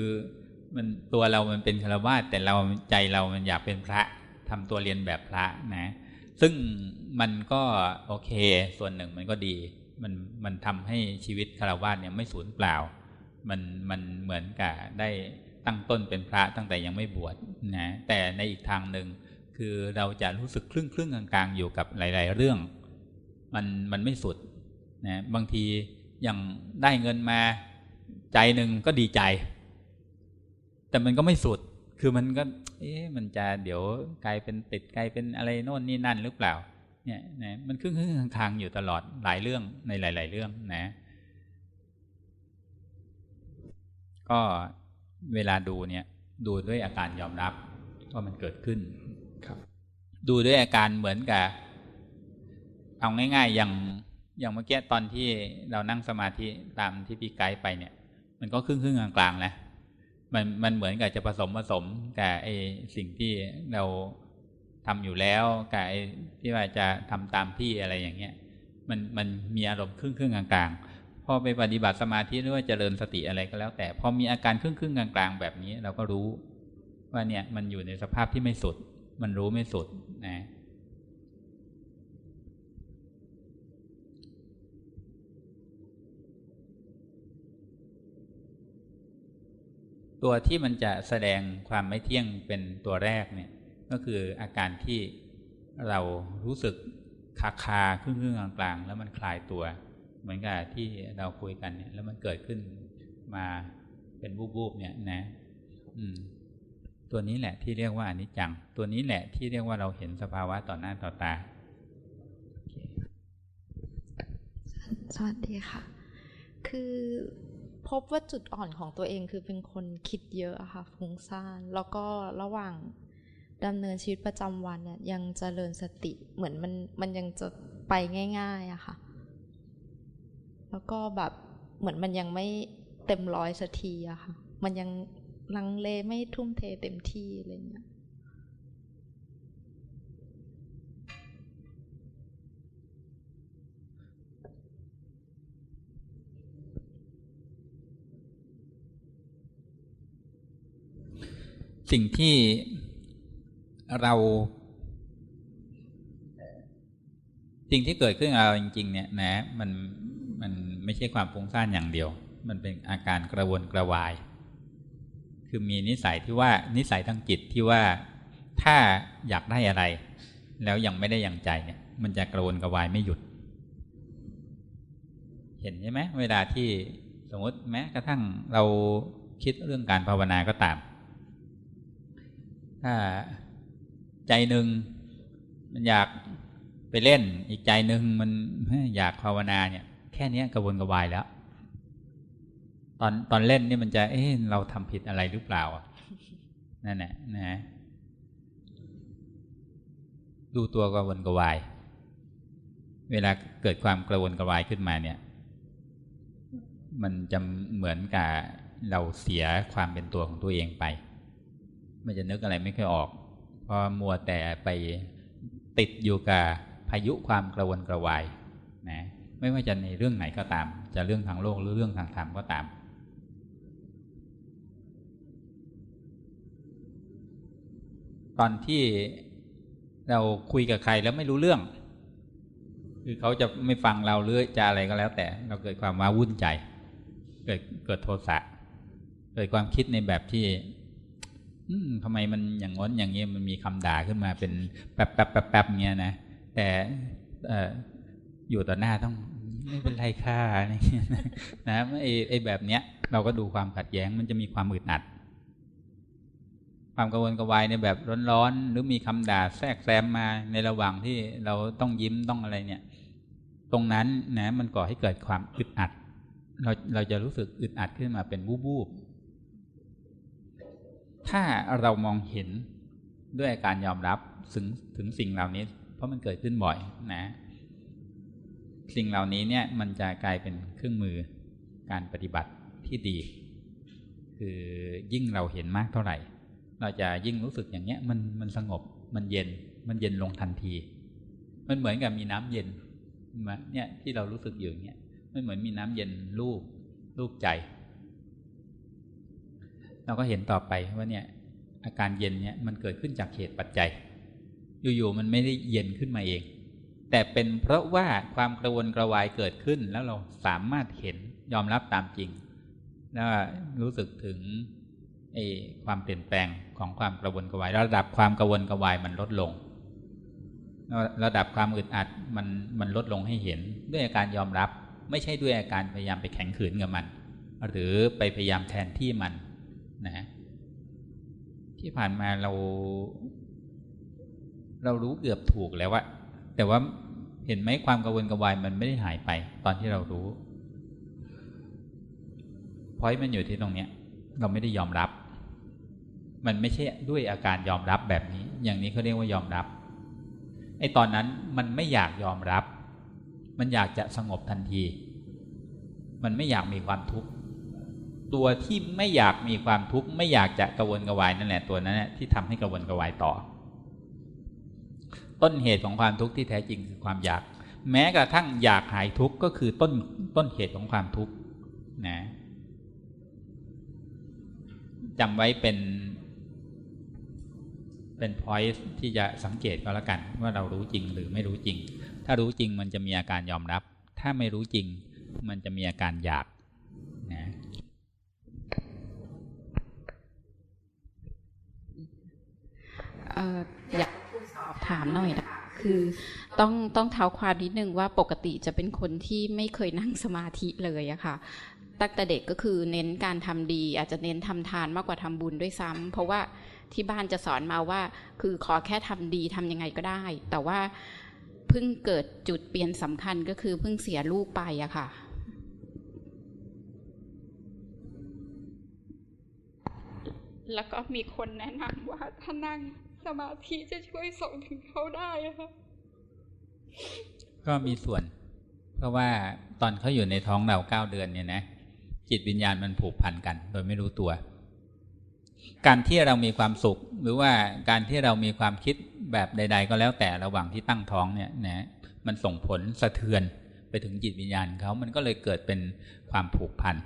มันตัวเรามันเป็นคารวะแต่เราใจเรามันอยากเป็นพระทำตัวเรียนแบบพระนะ ซึ่งมันก็โอเค ส่วนหนึ่งมันก็ดี มันมันทำให้ชีวิตคารวะเนี่ยไม่สูญเปล่า มันมันเหมือนกับได้ ตั้งต้นเป็นพระตั้งแต่ยังไม่บวชนะแต่ในอีกทางหนึ่งคือเราจะรู้สึกครึ่งครึ่งกลางๆอยู่กับหลาย ๆ เรื่อง มันมันไม่สุดนะบางทีอย่างได้เงินมาใจหนึ่งก็ดีใจ แต่มันก็ไม่สุดคือมันก็ เอ๊ะมันจะเดี๋ยวกลายเป็นติดกลายเป็นอะไรโน่นนี่นั่นหรือเปล่า เนี่ยนะมันครึ่งครึ่งทางๆอยู่ตลอดหลายเรื่องในหลาย ๆ เรื่องนะ ก็ เวลาดูเนี่ยดูด้วยอาการยอมรับว่ามันเกิดขึ้นครับ ดูด้วยอาการเหมือนกับเอาง่าย ๆ อย่างอย่างเมื่อกี้ตอนที่เรานั่งสมาธิตามที่พี่ไกด์ไปเนี่ย มันก็ครึ่งครึ่งกลางๆนะมันมันเหมือนกับจะผสมผสมกับไอ้สิ่งที่เราทำอยู่แล้วกับไอ้ที่ว่าจะทำตามที่อะไรอย่างเงี้ย มันมันมีอารมณ์ครึ่งครึ่งกลางๆ พอไปปฏิบัติสมาธิหรือว่าเจริญสติอะไรก็แล้ว แต่พอมีอาการครึ่งครึ่งกลางๆ แบบนี้เราก็รู้ว่าเนี่ยมันอยู่ในสภาพที่ไม่สุด มันรู้ไม่สุดนะตัวที่มันจะแสดงความไม่เที่ยงเป็นตัวแรกเนี่ย ก็คืออาการที่เรารู้สึกคาคาครึ่งครึ่งกลางๆ แล้วมันคลายตัว เหมือนกับที่เราคุยกันเนี่ย แล้วมันเกิดขึ้นมาเป็นบูบๆเนี่ยนะ อืม ตัวนี้แหละที่เรียกว่าอนิจจัง ตัวนี้แหละที่เรียกว่าเราเห็นสภาวะต่อหน้าต่อตา สวัสดีค่ะ คือพบว่าจุดอ่อนของตัวเองคือเป็นคนคิดเยอะอะค่ะฟุ้งซ่าน แล้วก็ระหว่างดำเนินชีวิตประจำวันเนี่ยยังเจริญสติเหมือนมันมันยังจะไปง่าย ๆอะค่ะ แล้วก็แบบเหมือนมันยังไม่เต็มร้อยสักทีอะค่ะ มันยังลังเลไม่ทุ่มเทเต็มที่อะไรเงี้ยสิ่งที่เราสิ่งที่เกิดขึ้นกับเราจริง ๆ เนี่ยนะ มัน มันไม่ใช่ความฟุ้งซ่านอย่างเดียว มันเป็นอาการกระวนกระวาย คือมีนิสัยที่ว่านิสัยทางจิตที่ว่าถ้าอยากได้อะไร แล้วยังไม่ได้อย่างใจเนี่ย มันจะกระวนกระวายไม่หยุด เห็นใช่ไหมเวลาที่สมมติแม้กระทั่งเราคิดเรื่องการภาวนาก็ตาม ถ้าใจหนึ่งมันอยากไปเล่นอีกใจหนึ่งมันอยากภาวนาเนี่ย แค่นี้กระวนกระวายแล้ว ตอนตอนเล่นนี่มันจะ เอ๊ะเราทำผิดอะไรหรือเปล่านั่นแหละนะดูตัวกระวนกระวาย เวลาเกิดความกระวนกระวายขึ้นมาเนี่ย มันจะเหมือนกับเราเสียความเป็นตัวของตัวเองไป มันจะนึกอะไรไม่ค่อยออก เพราะมัวแต่ไปติดอยู่กับพายุความกระวนกระวายนะ ไม่ว่าจะในเรื่องไหนก็ตาม จะเรื่องทางโลกหรือเรื่องทางธรรมก็ตาม ตอนที่เราคุยกับใครแล้วไม่รู้เรื่อง คือเขาจะไม่ฟังเราหรือจะอะไรก็แล้ว แต่เราเกิดความว้าวุ่นใจ เกิดเกิดโทสะเกิดความคิดในแบบที่ทำไมมันอย่างง้นอย่างนี้มันมีคำด่าขึ้นมาเป็นแป๊บแป๊บแป๊บแป๊บเงี้ยนะแต่อยู่ต่อหน้าต้อง ไม่เป็นไรค่ะนะไอ้ไอ้แบบเนี้ย เราก็ดูความขัดแย้งมันจะมีความอึดอัด ความกังวลกวายในแบบร้อนๆหรือมีคำด่าแทรกแซมมาในระหว่างที่เราต้องยิ้มต้องอะไรเนี่ย ตรงนั้นนะมันก่อให้เกิดความอึดอัด เราเราจะรู้สึกอึดอัดขึ้นมาเป็นวูบๆถ้าเรามองเห็นด้วยการยอมรับถึงถึงสิ่งเหล่านี้ เพราะมันเกิดขึ้นบ่อยนะ สิ่งเหล่านี้เนี่ยมันจะกลายเป็นเครื่องมือการปฏิบัติที่ดี คือยิ่งเราเห็นมากเท่าไหร่ เราจะยิ่งรู้สึกอย่างเนี้ยมันมันสงบมันเย็นมันเย็นลงทันที มันเหมือนกับมีน้ำเย็นมาเนี่ยที่เรารู้สึกอยู่เนี้ยมันเหมือนมีน้ำเย็นรูปรูปใจ เราก็เห็นต่อไปว่าเนี่ยอาการเย็นเนี่ยมันเกิดขึ้นจากเหตุปัจจัย อยู่ๆมันไม่ได้เย็นขึ้นมาเอง แต่เป็นเพราะว่าความกระวนกระวายเกิดขึ้นแล้วเราสามารถเห็นยอมรับตามจริงแล้วรู้สึกถึงไอ้ความเปลี่ยนแปลงของความกระวนกระวาย ระดับความกระวนกระวายมันลดลง ระดับความอึดอัดมันมันลดลงให้เห็น ด้วยอาการยอมรับไม่ใช่ด้วยอาการพยายามไปแข็งขืนกับมัน หรือไปพยายามแทนที่มันนะที่ผ่านมาเรา เรารู้เกือบถูกแล้วว่า แต่ว่าเห็นไหมความกังวลกระวายมันไม่ได้หายไป ตอนที่เรารู้พอยมันอยู่ที่ตรงเนี้ย เราไม่ได้ยอมรับ มันไม่ใช่ด้วยอาการยอมรับแบบนี้ อย่างนี้เขาเรียกว่ายอมรับไอ้ตอนนั้นมันไม่อยากยอมรับ มันอยากจะสงบทันที มันไม่อยากมีความทุกข์ตัวที่ไม่อยากมีความทุกข์ไม่อยากจะกระวนกระวายนั่นแหละตัวนั้นที่ทำให้กระวนกระวายต่อ ต้นเหตุของความทุกข์ที่แท้จริงคือความอยาก แม้กระทั่งอยากหายทุกข์ก็คือต้นต้นเหตุของความทุกข์นะจำไว้เป็นเป็นพอยต์ที่จะสังเกตก็แล้วกัน ว่าเรารู้จริงหรือไม่รู้จริง ถ้ารู้จริงมันจะมีอาการยอมรับ ถ้าไม่รู้จริงมันจะมีอาการอยากนะอยาก ถามหน่อยนะคือต้องต้องเท้าความนิดนึงว่าปกติจะเป็นคนที่ไม่เคยนั่งสมาธิเลยอะค่ะ ตั้งแต่เด็กก็คือเน้นการทำดี อาจจะเน้นทำทานมากกว่าทำบุญด้วยซ้ำเพราะว่าที่บ้านจะสอนมาว่า คือขอแค่ทำดีทำยังไงก็ได้ แต่ว่าเพิ่งเกิดจุดเปลี่ยนสำคัญก็คือเพิ่งเสียลูกไปอะค่ะแล้วก็มีคนแนะนำว่าถ้านั่ง สมาธิจะช่วยส่งถึงเขาได้ค่ะก็มีส่วน เพราะว่าตอนเขาอยู่ในท้องเราเก้าเดือนเนี่ยนะ จิตวิญญาณมันผูกพันกัน โดยไม่รู้ตัว การที่เรามีความสุข หรือว่าการที่เรามีความคิดแบบใด ๆ ก็แล้วแต่ระหว่างที่ตั้งท้องเนี่ยนะมันส่งผลสะเทือนไปถึงจิตวิญญาณเขามันก็เลยเกิดเป็นความผูกพัน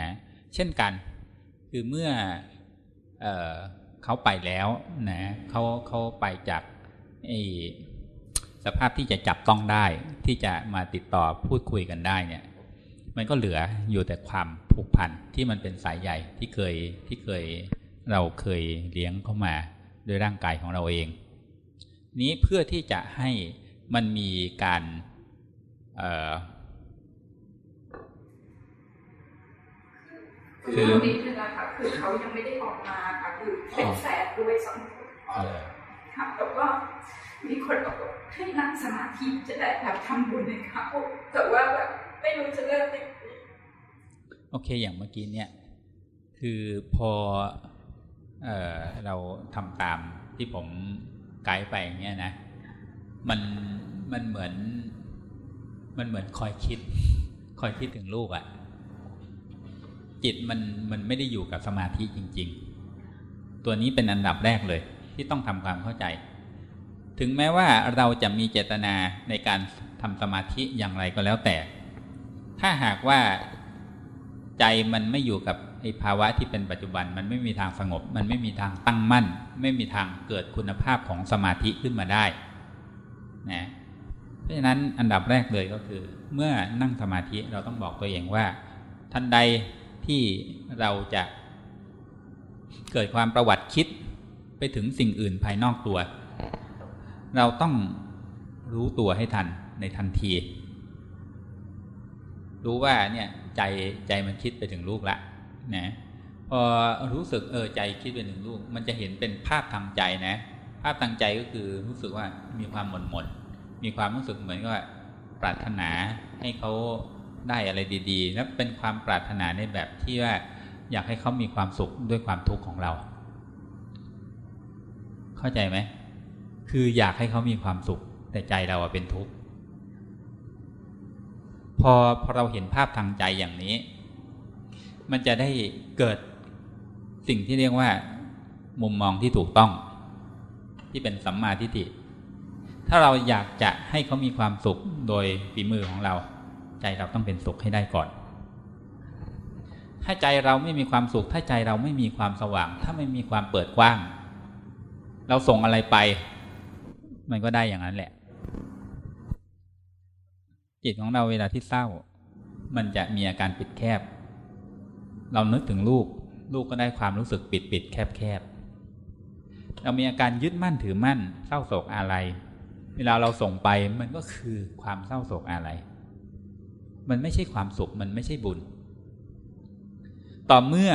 นะ เช่นกัน คือเมื่ออ เขาไปแล้วนะเขาเขาไปจากสภาพที่จะจับต้องได้ ที่จะมาติดต่อพูดคุยกันได้เนี่ย มันก็เหลืออยู่แต่ความผูกพันที่มันเป็นสายใหญ่ที่เคยที่เคยเราเคยเลี้ยงเข้ามาด้วยร่างกายของเราเอง นี้เพื่อที่จะให้มันมีการ คือนิดนึงอะค่ะคือเขายังไม่ได้ออกมาค่ะคือเป็นแสบด้วยสองคนค่ะแล้วก็มีคนบอกว่าให้นั่งสมาธิจะได้แบบทำบุญในเขาแต่ว่าแบบไม่รู้จะเริ่มยังไงโอเคอย่างเมื่อกี้เนี่ย คือพอเออเราทำตามที่ผมไกด์ไปอย่างเงี้ยนะ มันมันเหมือน มันเหมือนคอยคิด คอยคิดถึงลูกอะ จิตมันมันไม่ได้อยู่กับสมาธิจริง ๆ ตัวนี้เป็นอันดับแรกเลย ที่ต้องทำความเข้าใจ ถึงแม้ว่าเราจะมีเจตนาในการทำสมาธิอย่างไรก็แล้วแต่ ถ้าหากว่าใจมันไม่อยู่กับไอ้ภาวะที่เป็นปัจจุบันมันไม่มีทางสงบ มันไม่มีทางตั้งมั่น ไม่มีทางเกิดคุณภาพของสมาธิขึ้นมาได้นะเพราะฉะนั้นอันดับแรกเลยก็คือ เมื่อนั่งสมาธิเราต้องบอกตัวเองว่า ทันใด ที่เราจะเกิดความประวัติคิดไปถึงสิ่งอื่นภายนอกตัว เราต้องรู้ตัวให้ทันในทันที รู้ว่าเนี่ยใจใจมันคิดไปถึงลูกละนะพอรู้สึกเออใจคิดเป็นหนึ่งลูก มันจะเห็นเป็นภาพทางใจนะ ภาพทางใจก็คือรู้สึกว่ามีความหม่นหม่นมีความรู้สึกเหมือนกับปรารถนาให้เขา ได้อะไรดีๆ และเป็นความปรารถนาในแบบที่ว่าอยากให้เขามีความสุขด้วยความทุกข์ของเรา เข้าใจไหม คืออยากให้เขามีความสุข แต่ใจเราเป็นทุกข์ พอพอเราเห็นภาพทางใจอย่างนี้ มันจะได้เกิดสิ่งที่เรียกว่า มุมมองที่ถูกต้อง ที่เป็นสัมมาทิฏฐิถ้าเราอยากจะให้เขามีความสุขโดยฝีมือของเรา ใจเราต้องเป็นสุขให้ได้ก่อน ถ้าใจเราไม่มีความสุข ถ้าใจเราไม่มีความสว่าง ถ้าไม่มีความเปิดกว้าง เราส่งอะไรไป มันก็ได้อย่างนั้นแหละ จิตของเราเวลาที่เศร้า มันจะมีอาการปิดแคบ เรานึกถึงลูก ลูกก็ได้ความรู้สึกปิดปิดแคบแคบเรามีอาการยึดมั่นถือมั่น เศร้าโศกอะไร เวลาเราส่งไปมันก็คือความเศร้าโศกอะไร มันไม่ใช่ความสุขมันไม่ใช่บุญ ต่อเมื่อ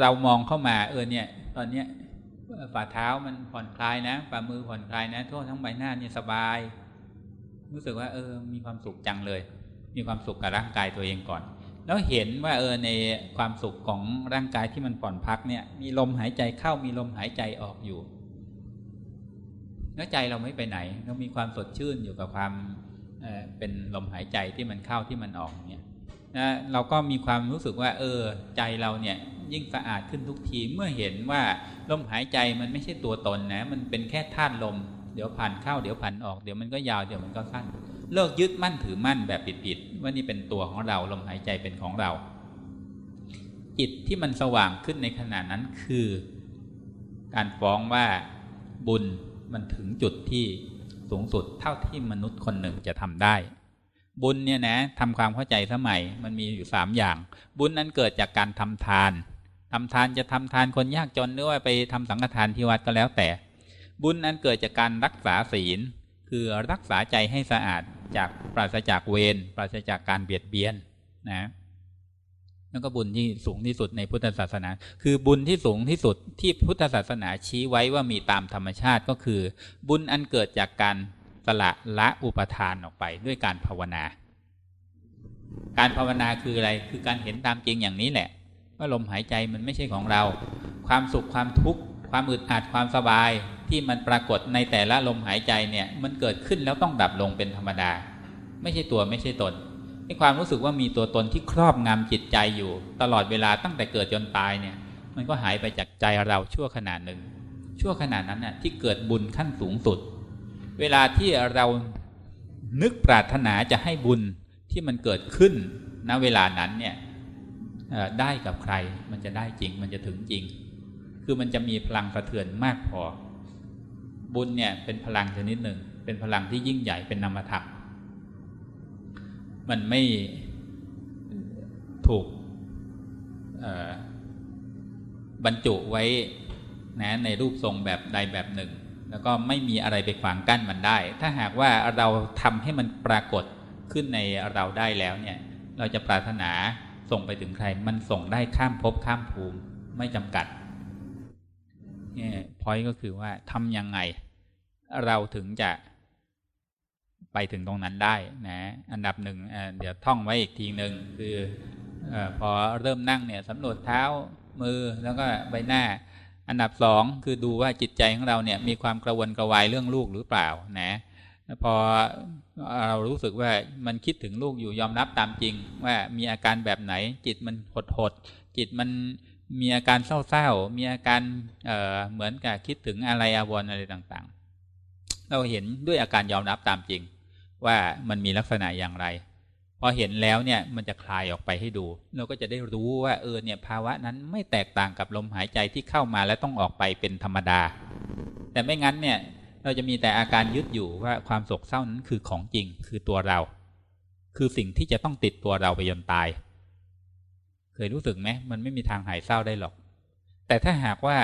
เรามองเข้ามาเออเนี่ย ตอนเนี้ยฝ่าเท้ามันผ่อนคลายนะฝ่ามือผ่อนคลายนะทั่วทั้งใบหน้าเนี่ยสบาย รู้สึกว่า เออ มีความสุขจังเลย มีความสุขกับร่างกายตัวเองก่อน แล้วเห็นว่าเออในความสุขของร่างกายที่มันผ่อนพักเนี่ย มีลมหายใจเข้ามีลมหายใจออกอยู่แล้วใจเราไม่ไปไหน เรามีความสดชื่นอยู่กับความ เป็นลมหายใจที่มันเข้าที่มันออกเนี่ยนะเราก็มีความรู้สึกว่า เออ ใจเราเนี่ยยิ่งสะอาดขึ้นทุกทีเมื่อเห็นว่าลมหายใจมันไม่ใช่ตัวตนนะ มันเป็นแค่ธาตุลม เดี๋ยวผ่านเข้าเดี๋ยวผ่านออกเดี๋ยวมันก็ยาวเดี๋ยวมันก็สั้นเลิกยึดมั่นถือมั่นแบบปิดๆว่านี่เป็นตัวของเราลมหายใจเป็นของเรา จิตที่มันสว่างขึ้นในขณะนั้นคือ การฟ้องว่าบุญมันถึงจุดที่ สูงสุดเท่าที่มนุษย์คนหนึ่งจะทำได้ บุญเนี่ยนะทำความเข้าใจสมัยมันมีอยู่สามอย่าง บุญนั้นเกิดจากการทำทานทำทานจะทำทานคนยากจนหรือว่าไปทำสังฆทานที่วัดก็แล้วแต่ บุญนั้นเกิดจากการรักษาศีล คือรักษาใจให้สะอาดจากปราศจากเวรปราศจากการเบียดเบียนนะ แล้วก็บุญที่สูงที่สุดในพุทธศาสนา คือบุญที่สูงที่สุดที่พุทธศาสนาชี้ไว้ว่ามีตามธรรมชาติก็คือ บุญอันเกิดจากการสละละอุปทานออกไปด้วยการภาวนา การภาวนาคืออะไร คือการเห็นตามจริงอย่างนี้แหละ ว่าลมหายใจมันไม่ใช่ของเรา ความสุขความทุกข์ความอึดอัดความสบายที่มันปรากฏในแต่ละลมหายใจเนี่ย มันเกิดขึ้นแล้วต้องดับลงเป็นธรรมดา ไม่ใช่ตัวไม่ใช่ตน ให้ความรู้สึกว่ามีตัวตนที่ครอบงำจิตใจอยู่ ตลอดเวลาตั้งแต่เกิดจนตายเนี่ย มันก็หายไปจากใจเราชั่วขณะหนึ่ง ชั่วขณะนั้นน่ะที่เกิดบุญขั้นสูงสุด เวลาที่เรานึกปรารถนาจะให้บุญที่มันเกิดขึ้นณเวลานั้นเนี่ยได้กับใครมันจะได้จริง มันจะถึงจริง คือมันจะมีพลังสะเทือนมากพอ บุญเนี่ยเป็นพลังชนิดหนึ่ง เป็นพลังที่ยิ่งใหญ่เป็นนามธรรม มันไม่ถูกบรรจุไว้นะในรูปทรงแบบใดแบบหนึ่ง แล้วก็ไม่มีอะไรไปขวางกั้นมันได้ ถ้าหากว่าเราทำให้มันปรากฏขึ้นในเราได้แล้วเนี่ย เราจะปรารถนาส่งไปถึงใคร มันส่งได้ข้ามภพข้ามภูมิไม่จำกัดเนี่ยพอยก็คือว่าทำยังไง เราถึงจะ ไปถึงตรงนั้นได้นะอันดับหนึ่งเดี๋ยวท่องไว้อีกทีหนึ่งคืออพอเริ่มนั่งเนี่ยสำรวจเท้ามือแล้วก็ใบหน้า อันดับสองคือดูว่าจิตใจของเราเนี่ยมีความกระวนกระวายเรื่องลูกหรือเปล่านะพอเรารู้สึกว่ามันคิดถึงลูกอยู่ยอมรับตามจริง ว่ามีอาการแบบไหน จิตมันหดหดจิตมันมีอาการเศร้าๆมีอาการเเหมือนกับคิดถึงอะไรอาวรอะไรต่างๆ เราเห็นด้วยอาการยอมรับตามจริง ว่ามันมีลักษณะอย่างไร พอเห็นแล้วเนี่ยมันจะคลายออกไปให้ดู เราก็จะได้รู้ว่าเออเนี่ยภาวะนั้นไม่แตกต่างกับลมหายใจที่เข้ามาแล้วต้องออกไปเป็นธรรมดา แต่ไม่งั้นเนี่ยเราจะมีแต่อาการยึดอยู่ว่าความโศกเศร้านั้นคือของจริงคือตัวเรา คือสิ่งที่จะต้องติดตัวเราไปจนตาย เคยรู้สึกไหมมันไม่มีทางหายเศร้าได้หรอก แต่ถ้าหากว่า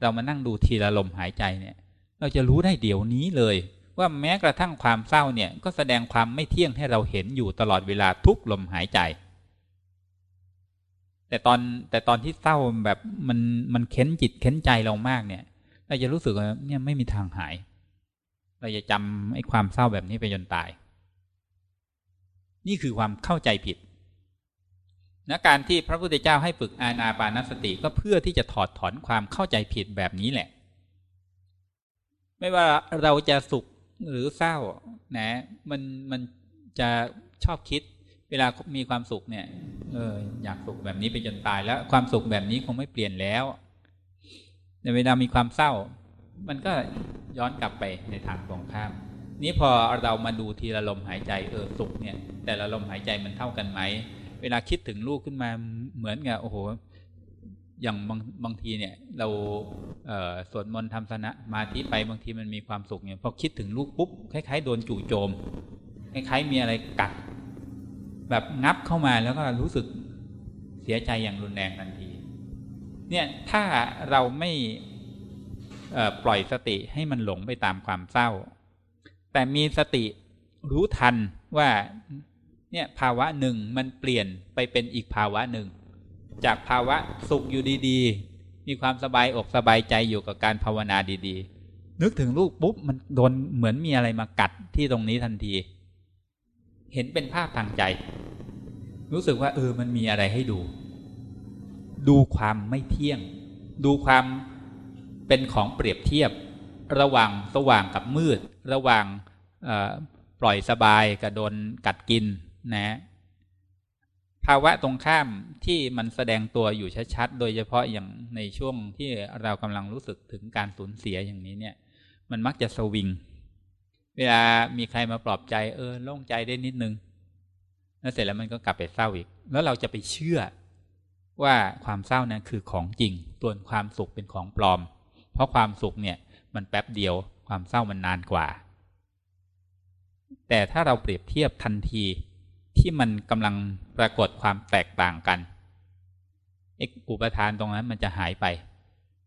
เรามานั่งดูทีละลมหายใจเนี่ย เราจะรู้ได้เดี๋ยวนี้เลย ว่าแม้กระทั่งความเศร้าเนี่ยก็แสดงความไม่เที่ยงให้เราเห็นอยู่ตลอดเวลาทุกลมหายใจ แต่ตอนแต่ตอนที่เศร้าแบบมันมันเค้นจิตเค้นใจเรามากเนี่ย เราจะรู้สึกว่าเนี่ยไม่มีทางหาย เราจะจำไอ้ความเศร้าแบบนี้ไปจนตาย นี่คือความเข้าใจผิดนะการที่พระพุทธเจ้าให้ฝึกอานาปานสติก็เพื่อที่จะถอดถอนความเข้าใจผิดแบบนี้แหละ ไม่ว่าเราจะสุข หรือเศร้านะมันมันจะชอบคิด เวลามีความสุขเนี่ยเอออยากสุขแบบนี้ไปจนตายแล้ว ความสุขแบบนี้คงไม่เปลี่ยนแล้วแต่เวลามีความเศร้า มันก็ย้อนกลับไปในทางตรงข้าม นี้พอเรามาดูทีละลมหายใจเออสุขเนี่ย แต่ละลมหายใจมันเท่ากันไหม เวลาคิดถึงลูกขึ้นมาเหมือนกับโอ้โห อย่างบางบางทีเนี่ย เราเสวดมนต์ทำสนะมาที่ไปบางทีมันมีความสุขเนี่ยพอคิดถึงลูกปุ๊บคล้ายๆโดนจู่โจมคล้ายๆมีอะไรกัด แบบงับเข้ามาแล้วก็รู้สึกเสียใจอย่างรุนแรงทันที เนี่ยถ้าเราไม่ปล่อยสติให้มันหลงไปตามความเศร้า แต่มีสติรู้ทันว่าเนี่ยภาวะหนึ่งมันเปลี่ยนไปเป็นอีกภาวะหนึ่ง จากภาวะสุขอยู่ดีๆ มีความสบายอกสบายใจอยู่กับการภาวนาดีๆ นึกถึงลูกปุ๊บมันโดนเหมือนมีอะไรมากัดที่ตรงนี้ทันที เห็นเป็นภาพทางใจ รู้สึกว่าเออมันมีอะไรให้ดู ดูความไม่เที่ยง ดูความเป็นของเปรียบเทียบ ระหว่างสว่างกับมืด ระหว่างปล่อยสบายกับโดนกัดกินนะ ภาวะตรงข้ามที่มันแสดงตัวอยู่ชัดๆ โดยเฉพาะอย่างในช่วงที่เรากำลังรู้สึกถึงการสูญเสียอย่างนี้เนี่ย มันมักจะสวิง เวลามีใครมาปลอบใจเออโล่งใจได้นิดนึง แล้วเสร็จแล้วมันก็กลับไปเศร้าอีก แล้วเราจะไปเชื่อว่าความเศร้านั้นคือของจริงตัวนความสุขเป็นของปลอม เพราะความสุขเนี่ย มันแป๊บเดียวความเศร้ามันนานกว่า แต่ถ้าเราเปรียบเทียบทันทีที่มันกำลัง ปรากฏความแตกต่างกันเอกอุปทานตรงนั้นมันจะหายไป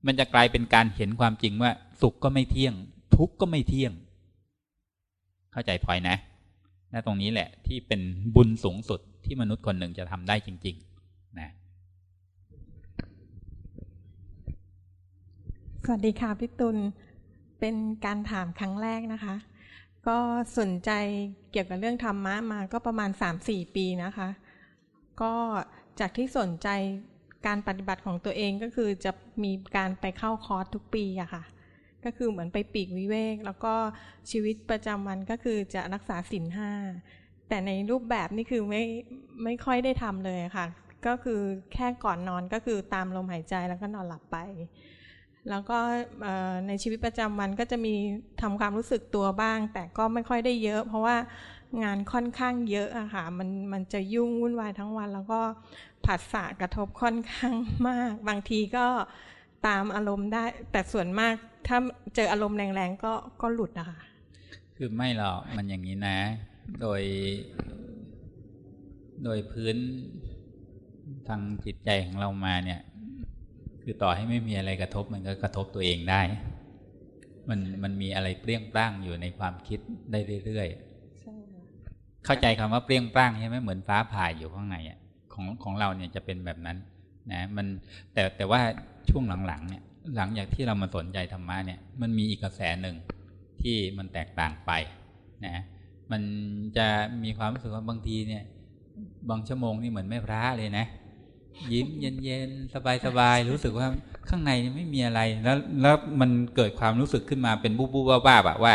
มันจะกลายเป็นการเห็นความจริงว่า สุขก็ไม่เที่ยง ทุกข์ก็ไม่เที่ยง เข้าใจพลอยนะและตรงนี้แหละที่เป็นบุญสูงสุดที่มนุษย์คนหนึ่งจะทำได้จริง ๆ นะสวัสดีค่ะพี่ตุลเป็นการถามครั้งแรกนะคะ ก็สนใจเกี่ยวกับเรื่องธรรมะมาก็ประมาณ 3-4 ปีนะคะ ก็จากที่สนใจการปฏิบัติของตัวเองก็คือจะมีการไปเข้าคอร์สทุกปีอะค่ะ ก็คือเหมือนไปปีกวิเวก แล้วก็ชีวิตประจำวันก็คือจะรักษาศีลห้าแต่ในรูปแบบนี่คือไม่ไม่ค่อยได้ทำเลยค่ะ ก็คือแค่ก่อนนอนก็คือตามลมหายใจแล้วก็นอนหลับไป แล้วก็ในชีวิตประจำวันก็จะมีทำความรู้สึกตัวบ้าง แต่ก็ไม่ค่อยได้เยอะ เพราะว่า งานค่อนข้างเยอะอะค่ะมันมันจะยุ่งวุ่นวายทั้งวัน แล้วก็ผัสสะกระทบค่อนข้างมาก บางทีก็ตามอารมณ์ได้ แต่ส่วนมากถ้าเจออารมณ์แรงๆก็ก็หลุดอะค่ะคือไม่หรอกมันอย่างนี้นะ โดย โดยพื้นทางจิตใจของเรามาเนี่ย คือต่อให้ไม่มีอะไรกระทบมันก็กระทบตัวเองได้ มันมันมีอะไรเปรี้ยงปร้างอยู่ในความคิดได้เรื่อยๆ เข้าใจคำว่าเปรี้ยงปร้างใช่ไหมเหมือนฟ้าผ่าอยู่ข้างในอะของของเราเนี่ยจะเป็นแบบนั้นนะมันแต่แต่ว่าช่วงหลังๆเนี่ยหลังจากที่เรามาสนใจธรรมะเนี่ยมันมีอีกกระแสหนึ่งที่มันแตกต่างไปนะมันจะมีความรู้สึกว่าบางทีเนี่ย บางชั่วโมงนี่เหมือนไม่พระเลยนะ ยิ้มเย็นๆสบายๆรู้สึกว่าข้างในไม่มีอะไรแล้วแล้วมันเกิดความรู้สึกขึ้นมาเป็นบูบบูบ้าๆแบบว่า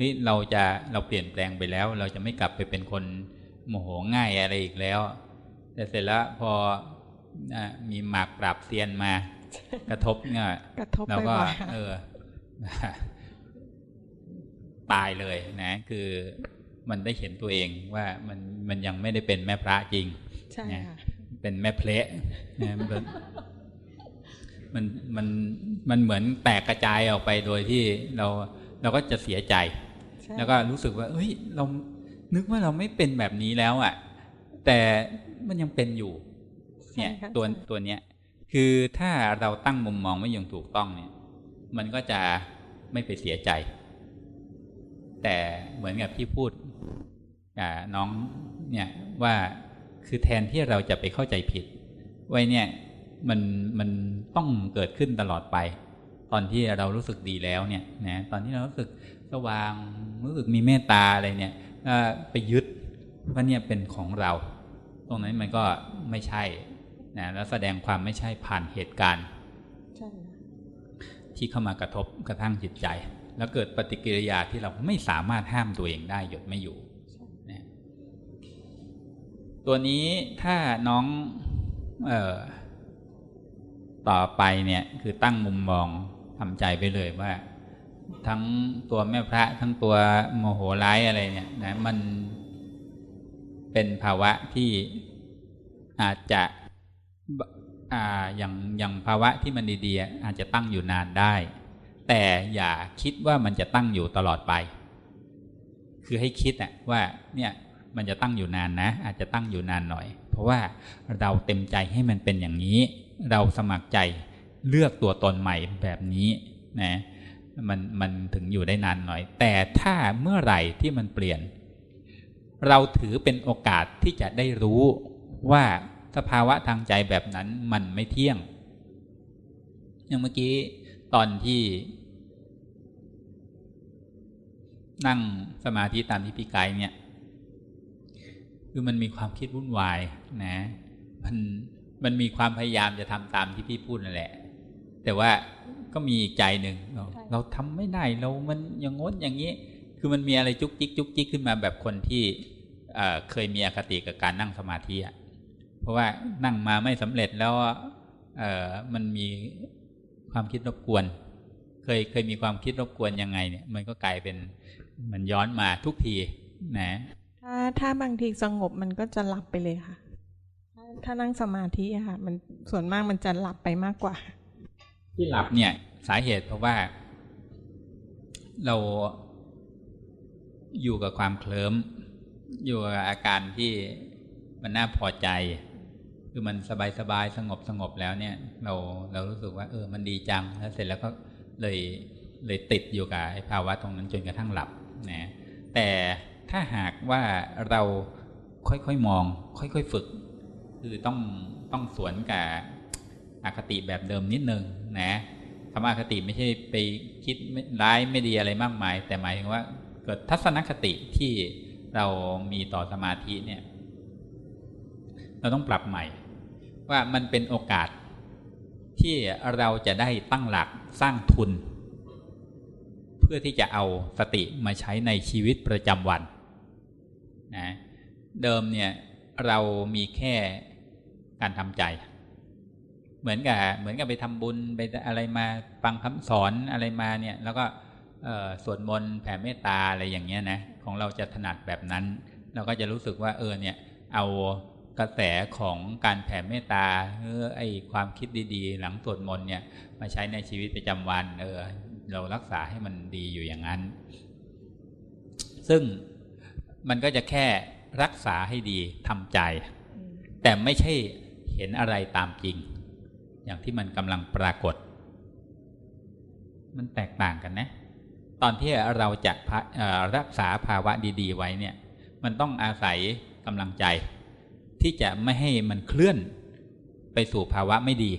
นี่เราจะเราเปลี่ยนแปลงไปแล้ว เราจะไม่กลับไปเป็นคนโมโหง่ายอะไรอีกแล้ว แต่เสร็จแล้วพอมีหมากปราบเซียนมา กระทบเนี่ยเราก็ เออ ตายเลยนะ คือมันได้เห็นตัวเองว่ามันมันยังไม่ได้เป็นแม่พระจริงใช่ค่ะเป็นแม่เพลนะมันมันมันเหมือนแตกกระจายออกไปโดยที่เราเราก็จะเสียใจ แล้วก็รู้สึกว่าเฮ้ย เรานึกว่าเราไม่เป็นแบบนี้แล้วอะ แต่มันยังเป็นอยู่ เนี่ยตัวตัวเนี้ย คือถ้าเราตั้งมุมมองไม่ยังถูกต้องเนี่ย มันก็จะไม่ไปเสียใจ แต่เหมือนกับที่พูดกับน้องเนี่ยว่าคือแทนที่เราจะไปเข้าใจผิด ไว้เนี่ยมันมันต้องเกิดขึ้นตลอดไป ตอนที่เรารู้สึกดีแล้วเนี่ยนะตอนที่เรารู้สึก สว่างรู้สึกมีเมตตาอะไรเนี่ยไปยึดว่าเนี่ยเป็นของเรา ตรงนั้นมันก็ไม่ใช่นะแล้วแสดงความไม่ใช่ผ่านเหตุการณ์ที่เข้ามากระทบกระทั่งจิตใจ แล้วเกิดปฏิกิริยาที่เราไม่สามารถห้ามตัวเองได้หยุดไม่อยู่นะตัวนี้ถ้าน้องเอ่อต่อไปเนี่ยคือตั้งมุมมองทำใจไปเลยว่า ทั้งตัวแม่พระทั้งตัวโมโหร้ายอะไรเนี่ยนะมันเป็นภาวะที่อาจจะอ่าอย่างอย่างภาวะที่มันดีๆอาจจะตั้งอยู่นานได้ แต่อย่าคิดว่ามันจะตั้งอยู่ตลอดไป คือให้คิดอะว่าเนี่ยมันจะตั้งอยู่นานนะ อาจจะตั้งอยู่นานหน่อย เพราะว่าเราเต็มใจให้มันเป็นอย่างนี้ เราสมัครใจเลือกตัวตนใหม่แบบนี้นะ มันมันถึงอยู่ได้นานหน่อย แต่ถ้าเมื่อไหร่ที่มันเปลี่ยน เราถือเป็นโอกาสที่จะได้รู้ว่าสภาวะทางใจแบบนั้นมันไม่เที่ยง อย่างเมื่อกี้ตอนที่ นั่งสมาธิตามที่พี่ไกเนี่ย คือมันมีความคิดวุ่นวายนะมันมันมีความพยายามจะทำตามที่พี่พูดนั่นแหละ แต่ว่า ก็มีอีกใจหนึ่งเราเราทำไม่ได้เรามันอย่างงดอย่างนี้ คือมันมีอะไรจุกจิกจุกจิกขึ้นมาแบบคนที่เคยมีอคติกับการนั่งสมาธิอะเพราะว่านั่งมาไม่สำเร็จแล้วเออมันมีความคิดรบกวน เคยเคยมีความคิดรบกวนยังไงเนี่ย มันก็กลายเป็นมันย้อนมาทุกทีนะถ้าถ้าบางทีสงบมันก็จะหลับไปเลยค่ะ ถ้านั่งสมาธิอะค่ะ มันส่วนมากมันจะหลับไปมากกว่า ที่หลับเนี่ยสาเหตุเพราะว่า เราอยู่กับความเคลิ้มอยู่กับอาการที่มันน่าพอใจ คือมันสบายสบายสงบสงบแล้วเนี่ย เราเรารู้สึกว่า เออ มันดีจังแล้วเสร็จแล้วก็เลยเลยติดอยู่กับภาวะตรงนั้นจนกระทั่งหลับนะแต่ถ้าหากว่าเราค่อยๆมอง ค่อยๆฝึก คือต้องต้องสวนกับ อคติแบบเดิมนิดนึงนะคำว่าอคติไม่ใช่ไปคิดร้ายไม่ดีอะไรมากมาย แต่หมายถึงว่าเกิดทัศนคติที่เรามีต่อสมาธิเนี่ย เราต้องปรับใหม่ ว่ามันเป็นโอกาสที่เราจะได้ตั้งหลักสร้างทุน เพื่อที่จะเอาสติมาใช้ในชีวิตประจำวันนะเดิมเนี่ยเรามีแค่การทำใจ เหมือนกับเหมือนกับไปทำบุญไปอะไรมาฟังคำสอนอะไรมาเนี่ย แล้วก็สวดมนต์แผ่เมตตาอะไรอย่างเงี้ยนะของเราจะถนัดแบบนั้น เราก็จะรู้สึกว่าเออเนี่ยเอากระแสของการแผ่เมตตาเออไอความคิดดีๆ หลังสวดมนต์เนี่ยมาใช้ในชีวิตประจำวันเออเรารักษาให้มันดีอยู่อย่างนั้น ซึ่งมันก็จะแค่รักษาให้ดีทำใจ แต่ไม่ใช่เห็นอะไรตามจริง อย่างที่มันกำลังปรากฏ มันแตกต่างกันนะ ตอนที่เราจะรักษาภาวะดีๆ ไว้เนี่ย มันต้องอาศัยกำลังใจ ที่จะไม่ให้มันเคลื่อนไปสู่ภาวะไม่ดี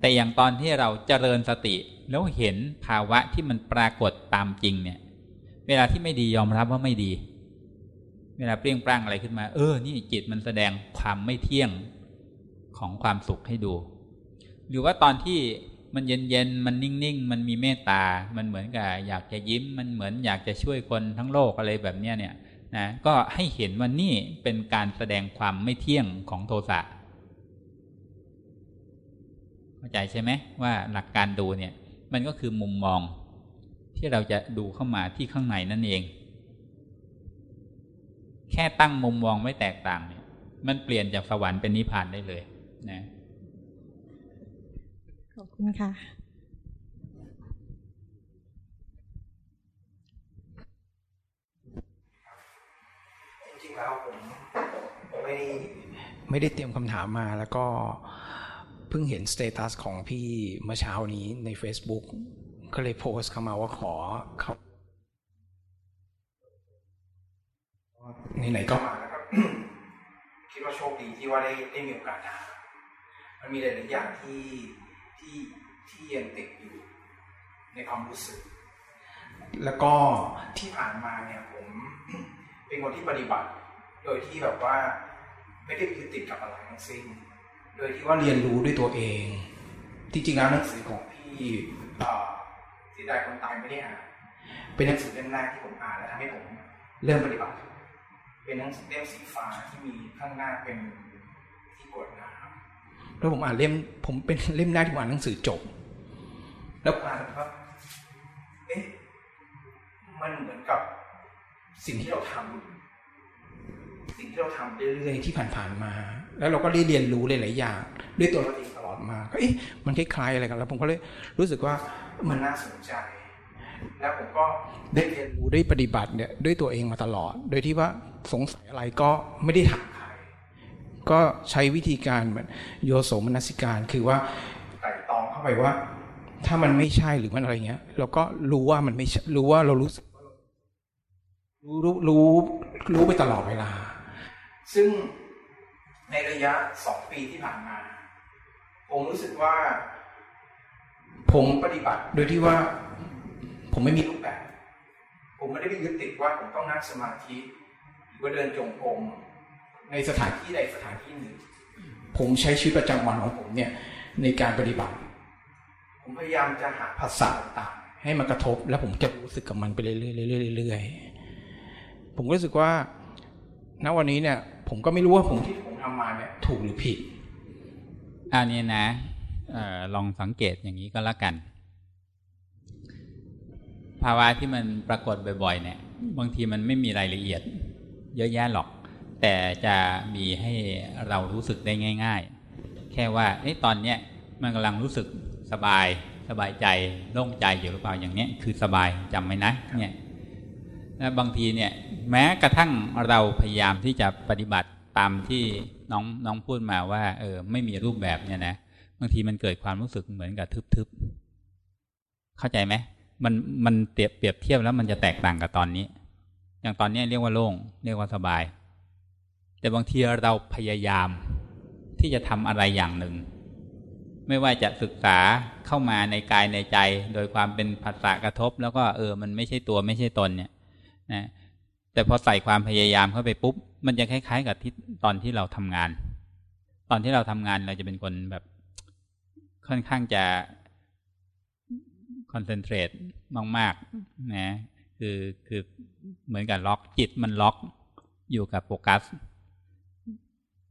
แต่อย่างตอนที่เราเจริญสติแล้วเห็นภาวะที่มันปรากฏตามจริงเนี่ย เวลาที่ไม่ดียอมรับว่าไม่ดี เวลาเปรี้ยงปร้างอะไรขึ้นมา เออ นี่จิตมันแสดงความไม่เที่ยง ของความสุขให้ดู หรือว่าตอนที่มันเย็นๆมันนิ่งๆ มันมีเมตตา มันเหมือนกับอยากจะยิ้ม มันเหมือนอยากจะช่วยคนทั้งโลกอะไรแบบนี้เนี่ยนะก็ให้เห็นว่านี่เป็นการแสดงความไม่เที่ยงของโทสะเข้าใจใช่ไหมว่าหลักการดูเนี่ย มันก็คือมุมมองที่เราจะดูเข้ามาที่ข้างในนั่นเอง แค่ตั้งมุมมองไม่แตกต่างเนี่ยมันเปลี่ยนจากสวรรค์เป็นนิพพานได้เลย นะขอบคุณค่ะ จริงๆแล้วผมไม่ได้ไม่ได้เตรียมคำถามมาแล้วก็เพิ่งเห็นสเตตัสของพี่เมื่อเช้านี้ใน Facebook ก็เลยโพสต์เข้ามาว่าขอเขาไหนๆก็มานะครับคิดว่าชคดีที่ว่าได้ได้มีโอกาสทำมั มันมีหลายๆอย่างที่ที่ที่ยังติดอยู่ในความรู้สึก แล้วก็ที่ผ่านมาเนี่ยผม เป็นคนที่ปฏิบัติ โดยที่แบบว่าไม่ได้ยึดติดกับอะไรทั้งสิ้น โดยที่ว่าเรียนรู้ด้วยตัวเองจริงๆแล้วหนังสือของพี่ที่ได้คนตายไม่ได้อ่าน เป็นหนังสือเล่มแรกที่ผมอ่านแล้วทำให้ผมเริ่มปฏิบัติ เป็นหนังสือเล่มสีฟ้าที่มีข้างหน้าเป็นที่กดน้ำ แล้วผมอ่านเล่ม ผมเป็นเล่มแรกที่อ่านหนังสือจบ แล้วอ่านแล้วก็เอ๊ะ มันเหมือนกับสิ่งที่เราทำสิ่งที่เราทำเรื่อยๆที่ผ่านๆมา แล้วเราก็ได้เรียนรู้หลายๆอย่างด้วยตัวเราเองตลอดมา ก็เอ๊ะ มันคล้ายๆอะไรกัน แล้ว ผมก็เลยรู้สึกว่ามันน่าสนใจ แล้วผมก็ได้เรียนรู้ได้ปฏิบัติเนี่ยด้วยตัวเองมาตลอด โดยที่ว่าสงสัยอะไรก็ไม่ได้ถาม ก็ใช้วิธีการเหมือนโยโสมนสิการ คือว่าไต่ตองเข้าไปว่า ถ้ามันไม่ใช่หรือมันอะไรเงี้ย เราก็รู้ว่ามันไม่รู้ว่าเรารู้สึกรู้รู้รู้รู้ไปตลอดเวลา ซึ่งในระยะสองปีที่ผ่านมา ผมรู้สึกว่า ผมปฏิบัติ โดยที่ว่า ผมไม่มีรูปแบบ ผมไม่ได้ไปยึดติดว่าผมต้องนั่งสมาธิหรือว่าเดินจงกรม ในสถานที่ใดสถานที่หนึ่ง ผมใช้ชีวิตประจำวันของผมเนี่ยในการปฏิบัติ ผมพยายามจะหาภาษาต่างๆให้มันกระทบ แล้วผมจะรู้สึกกับมันไปเรื่อยๆเรื่อยๆผมรู้สึกว่าณวันนี้เนี่ย ผมก็ไม่รู้ว่าผมที่ผมทำมาเนี่ยถูกหรือผิดอันนี้นะออลองสังเกตอย่างนี้ก็แล้วกัน ภาวะที่มันปรากฏบ่อยๆ เนี่ย บางทีมันไม่มีรายละเอียด เยอะแยะหรอก แต่จะมีให้เรารู้สึกได้ง่าย ๆ แค่ว่าไอ้ตอนเนี้ยมันกำลังรู้สึกสบายสบายใจโล่งใจอยู่หรือเปล่าอย่างเนี้ยคือสบายจำไว้นะเนี่ยและบางทีเนี่ยแม้กระทั่งเราพยายามที่จะปฏิบัติตามที่น้องน้องพูดมาว่าเออไม่มีรูปแบบเนี่ยนะบางทีมันเกิดความรู้สึกเหมือนกับทึบๆเข้าใจไหมมันมันเปรียบเปรียบเทียบแล้วมันจะแตกต่างกับตอนนี้ อย่างตอนนี้เรียกว่าโล่งเรียกว่าสบาย แต่บางทีเราพยายามที่จะทำอะไรอย่างหนึ่ง ไม่ว่าจะศึกษาเข้ามาในกายในใจ โดยความเป็นภาษากระทบ แล้วก็เออ มันไม่ใช่ตัวไม่ใช่ตนเนี่ยนะแต่พอใส่ความพยายามเข้าไปปุ๊บ มันจะคล้ายๆ กับที่ตอนที่เราทำงาน ตอนที่เราทำงานเราจะเป็นคนแบบค่อนข้างจะคอนเซนเทรตมากๆนะคือคือเหมือนกับล็อกจิตมันล็อกอยู่กับโฟกัส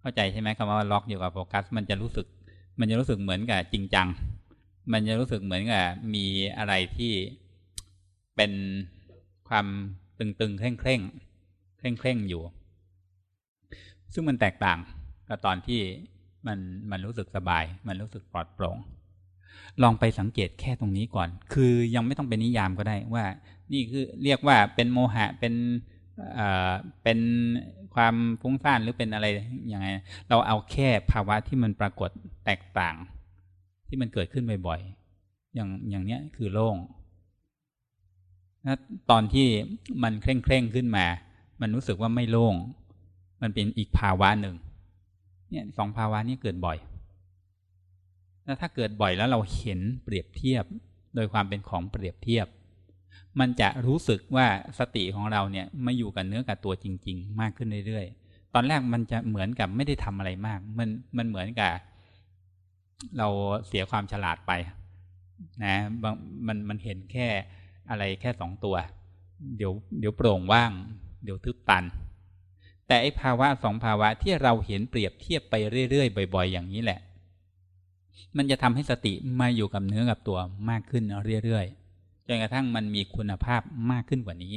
เข้าใจใช่ไหมคำว่าล็อกอยู่กับโฟกัส มันจะรู้สึก มันจะรู้สึกเหมือนกับจริงจัง มันจะรู้สึกเหมือนกับมีอะไรที่เป็นความตึงๆ เคร่งเคร่งเคร่งเคร่งอยู่ ซึ่งมันแตกต่างกับตอนที่มันมันรู้สึกสบาย มันรู้สึกปลอดโปร่ง ลองไปสังเกตแค่ตรงนี้ก่อน คือยังไม่ต้องเป็นนิยามก็ได้ว่า นี่คือเรียกว่าเป็นโมหะเป็น เป็นความฟุ้งซ่านหรือเป็นอะไรยังไง เราเอาแค่ภาวะที่มันปรากฏแตกต่าง ที่มันเกิดขึ้นบ่อยๆอย่างอย่างเนี้ยคือโล่งตอนที่มันเคร่งเคร่งขึ้นมา มันรู้สึกว่าไม่โล่ง มันเป็นอีกภาวะหนึ่ง เนี่ยสองภาวะนี้เกิดบ่อย แล้วถ้าเกิดบ่อยแล้วเราเห็นเปรียบเทียบ โดยความเป็นของเปรียบเทียบ มันจะรู้สึกว่าสติของเราเนี่ยมาอยู่กับเนื้อกับตัวจริง ๆ มากขึ้นเรื่อยๆ ตอนแรกมันจะเหมือนกับไม่ได้ทำอะไรมาก มันมันเหมือนกับเราเสียความฉลาดไป นะมันมันเห็นแค่อะไรแค่สองตัว เดี๋ยวเดี๋ยวโปร่งว่าง เดี๋ยวทึบตัน แต่ไอ้ภาวะสองภาวะที่เราเห็นเปรียบเทียบไปเรื่อยๆ บ่อย ๆ อย่างนี้แหละ มันจะทำให้สติมาอยู่กับเนื้อกับตัวมากขึ้นเรื่อยๆ จนกระทั่งมันมีคุณภาพมากขึ้นกว่านี้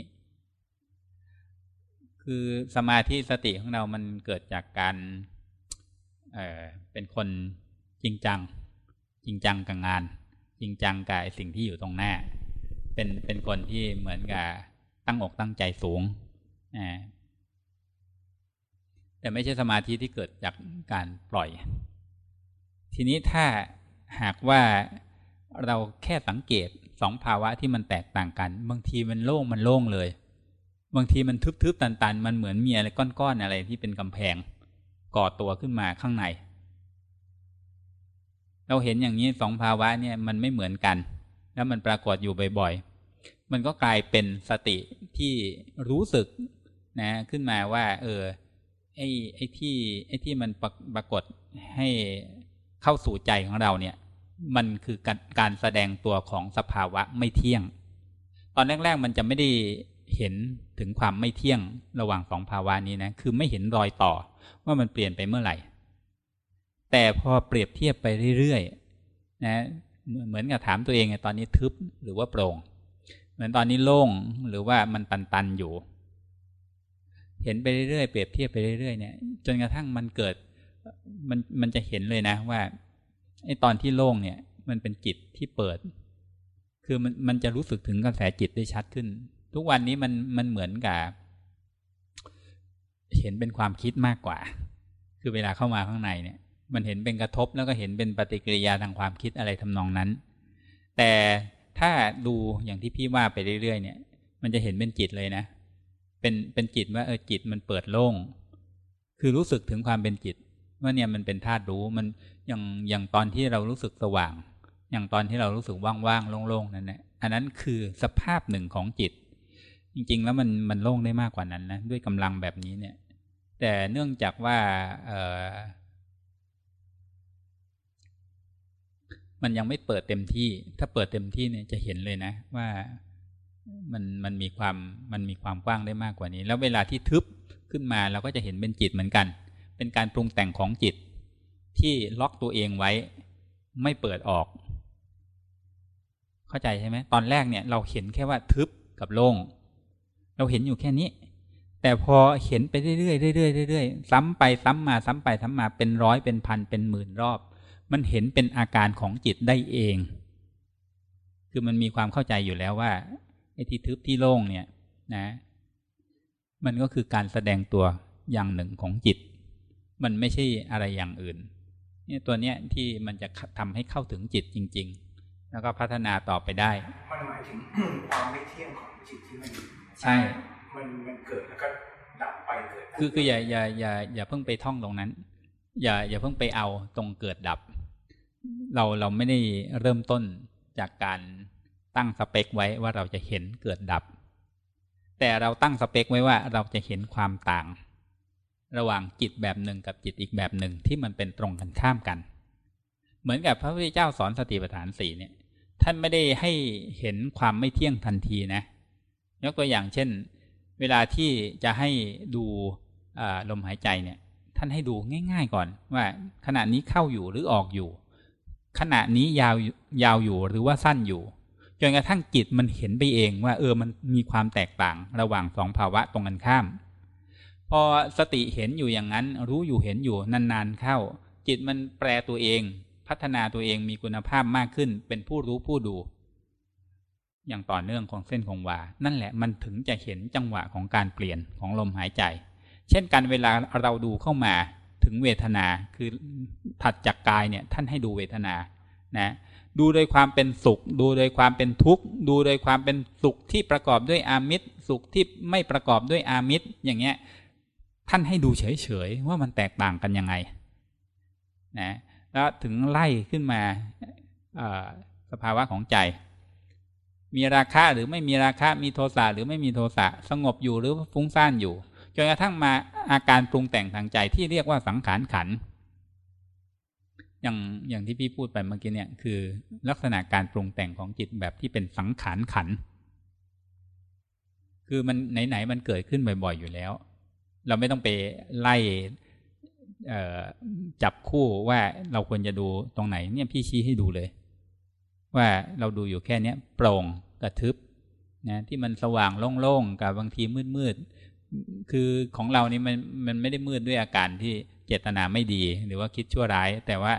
คือสมาธิสติของเรามันเกิดจากการเเป็นคนจริงจัง จริงจังกับงาน จริงจังกับสิ่งที่อยู่ตรงหน้า เป็นเป็นคนที่เหมือนกับตั้งอกตั้งใจสูงแต่ไม่ใช่สมาธิที่เกิดจากการปล่อย ทีนี้ถ้าหากว่าเราแค่สังเกต สองภาวะที่มันแตกต่างกัน บางทีมันโล่งมันโล่งเลย บางทีมันทึบๆตันๆ มันเหมือนมีอะไรก้อนๆอะไรที่เป็นกำแพง ก่อตัวขึ้นมาข้างใน เราเห็นอย่างนี้สองภาวะเนี่ยมันไม่เหมือนกัน แล้วมันปรากฏอยู่บ่อยๆ มันก็กลายเป็นสติที่รู้สึกนะขึ้นมาว่า เออไอ้ไอ้ที่ไอ้ที่มันปรปรากฏให้เข้าสู่ใจของเราเนี่ย มันคือการการแสดงตัวของสภาวะไม่เที่ยง ตอนแรก ๆ มันจะไม่ได้เห็นถึงความไม่เที่ยงระหว่างสองภาวะนี้นะคือไม่เห็นรอยต่อว่ามันเปลี่ยนไปเมื่อไหร่ แต่พอเปรียบเทียบไปเรื่อยๆนะเหมือนกับถามตัวเองตอนนี้ทึบหรือว่าโปร่ง เหมือนตอนนี้โล่งหรือว่ามันตันๆอยู่ เห็นไปเรื่อยๆเปรียบเทียบไปเรื่อยๆเนี่ย จนกระทั่งมันเกิดมันมันจะเห็นเลยนะว่า ไอตอนที่โล่งเนี่ย มันเป็นจิตที่เปิด คือมันมันจะรู้สึกถึงกระแสจิตได้ชัดขึ้น ทุกวันนี้มันมันเหมือนกับ เห็นเป็นความคิดมากกว่า คือเวลาเข้ามาข้างในเนี่ย มันเห็นเป็นกระทบแล้วก็เห็นเป็นปฏิกิริยาทางความคิดอะไรทำนองนั้น แต่ถ้าดูอย่างที่พี่ว่าไปเรื่อยๆเนี่ย มันจะเห็นเป็นจิตเลยนะ เป็นเป็นจิตว่าเออจิตมันเปิดโล่ง คือรู้สึกถึงความเป็นจิต ว่าเนี่ยมันเป็นธาตุรู้มันอย่างอย่างตอนที่เรารู้สึกสว่าง อย่างตอนที่เรารู้สึกว่างๆโล่งๆนั่นแหละอันนั้นคือสภาพหนึ่งของจิต จริง ๆ แล้วมันมันโล่งได้มากกว่านั้นนะด้วยกำลังแบบนี้เนี่ย แต่เนื่องจากว่าเออมันยังไม่เปิดเต็มที่ ถ้าเปิดเต็มที่เนี่ยจะเห็นเลยนะว่ามันมันมีความมันมีความกว้างได้มากกว่านี้ แล้วเวลาที่ทึบขึ้นมาเราก็จะเห็นเป็นจิตเหมือนกัน เป็นการปรุงแต่งของจิต ที่ล็อกตัวเองไว้ ไม่เปิดออก เข้าใจใช่ไหมตอนแรกเนี่ยเราเห็นแค่ว่าทึบกับโล่งเราเห็นอยู่แค่นี้ แต่พอเห็นไปเรื่อยๆเรื่อยๆเรื่อยๆซ้ำไปซ้ำมาซ้ำไปซ้ำมาเป็นร้อยเป็นพันเป็นหมื่นรอบ มันเห็นเป็นอาการของจิตได้เอง คือมันมีความเข้าใจอยู่แล้วว่าไอ้ที่ทึบที่โล่งเนี่ยนะ มันก็คือการแสดงตัวอย่างหนึ่งของจิต มันไม่ใช่อะไรอย่างอื่นเนี่ยตัวเนี้ยที่มันจะทำให้เข้าถึงจิตจริง ๆ แล้วก็พัฒนาต่อไปได้ มันหมายถึงความไม่เที่ยงของจิตที่มันใช่ มันมันเกิดแล้วก็ดับไปเกิดคือคืออย่าอย่าอย่าอย่าเพิ่งไปท่องตรงนั้น อย่าอย่าเพิ่งไปเอาตรงเกิดดับ เราเราไม่ได้เริ่มต้นจากการตั้งสเปคไว้ว่าเราจะเห็นเกิดดับ แต่เราตั้งสเปคไว้ว่าเราจะเห็นความต่าง ระหว่างจิตแบบหนึ่งกับจิตอีกแบบหนึ่งที่มันเป็นตรงกันข้ามกัน เหมือนกับพระพุทธเจ้าสอนสติปัฏฐานสี่เนี่ย ท่านไม่ได้ให้เห็นความไม่เที่ยงทันทีนะยกตัวอย่างเช่น เวลาที่จะให้ดูลมหายใจเนี่ย ท่านให้ดูง่าย ๆก่อน ว่าขณะนี้เข้าอยู่หรือออกอยู่ ขณะนี้ยาวยาวอยู่หรือว่าสั้นอยู่จนกระทั่งจิตมันเห็นไปเองว่า เออมันมีความแตกต่างระหว่างสองภาวะตรงกันข้าม พอสติเห็นอยู่อย่างนั้น รู้อยู่เห็นอยู่นานๆเข้า จิตมันแปลตัวเอง พัฒนาตัวเองมีคุณภาพมากขึ้น เป็นผู้รู้ผู้ดู อย่างต่อเนื่องของเส้นของวา นั่นแหละมันถึงจะเห็นจังหวะของการเปลี่ยนของลมหายใจ เช่นกันเวลาเราดูเข้ามาถึงเวทนาคือถัดจากกายเนี่ยท่านให้ดูเวทนานะดูโดยความเป็นสุข ดูโดยความเป็นทุกข์ ดูโดยความเป็นสุขที่ประกอบด้วยอามิตรสุขที่ไม่ประกอบด้วยอามิตรอย่างเงี้ย ท่านให้ดูเฉยๆว่ามันแตกต่างกันยังไงนะแล้วถึงไล่ขึ้นมาสภาวะของใจ มีราคะหรือไม่มีราคะมีโทสะหรือไม่มีโทสะสงบอยู่หรือฟุ้งซ่านอยู่จนกระทั่งมาอาการปรุงแต่งทางใจที่เรียกว่าสังขารขัน อย่างอย่างที่พี่พูดไปเมื่อกี้เนี่ยคือลักษณะการปรุงแต่งของจิตแบบที่เป็นสังขารขัน คือมันไหนๆมันเกิดขึ้นบ่อย ๆ อยู่แล้ว เราไม่ต้องไปไล่จับคู่ว่าเราควรจะดูตรงไหน เนี่ยพี่ชี้ให้ดูเลย ว่าเราดูอยู่แค่เนี้ยโปร่งกระทึบนะที่มันสว่างโล่งๆกับบางทีมืดๆคือของเรานี่มันมันไม่ได้มืดด้วยอาการที่เจตนาไม่ดี หรือว่าคิดชั่วร้าย แต่ว่า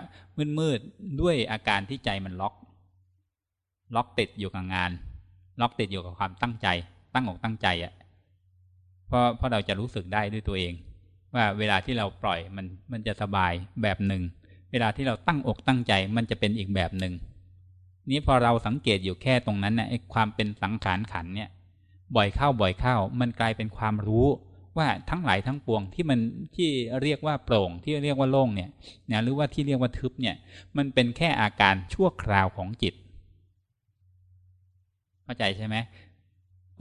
มืดๆด้วยอาการที่ใจมันล็อก ล็อกติดอยู่กับงาน ล็อกติดอยู่กับความตั้งใจ ตั้งอกตั้งใจอะ ราะเพราะเราจะรู้สึกได้ด้วยตัวเอง ว่าเวลาที่เราปล่อยมันมันจะสบายแบบหนึ่ง เวลาที่เราตั้งอกตั้งใจมันจะเป็นอีกแบบหนึ่งนี้พอเราสังเกตอยู่แค่ตรงนั้นเนี่ยความเป็นสังขารขันเนี่ย บ่อยเข้าบ่อยเข้า มันกลายเป็นความรู้ว่าทั้งหลายทั้งปวงที่มันที่เรียกว่าโปร่งที่เรียกว่าโล่งเนี่ยนะหรือว่าที่เรียกว่าทึบเนี่ย มันเป็นแค่อาการชั่วคราวของจิต เข้าใจใช่ไหม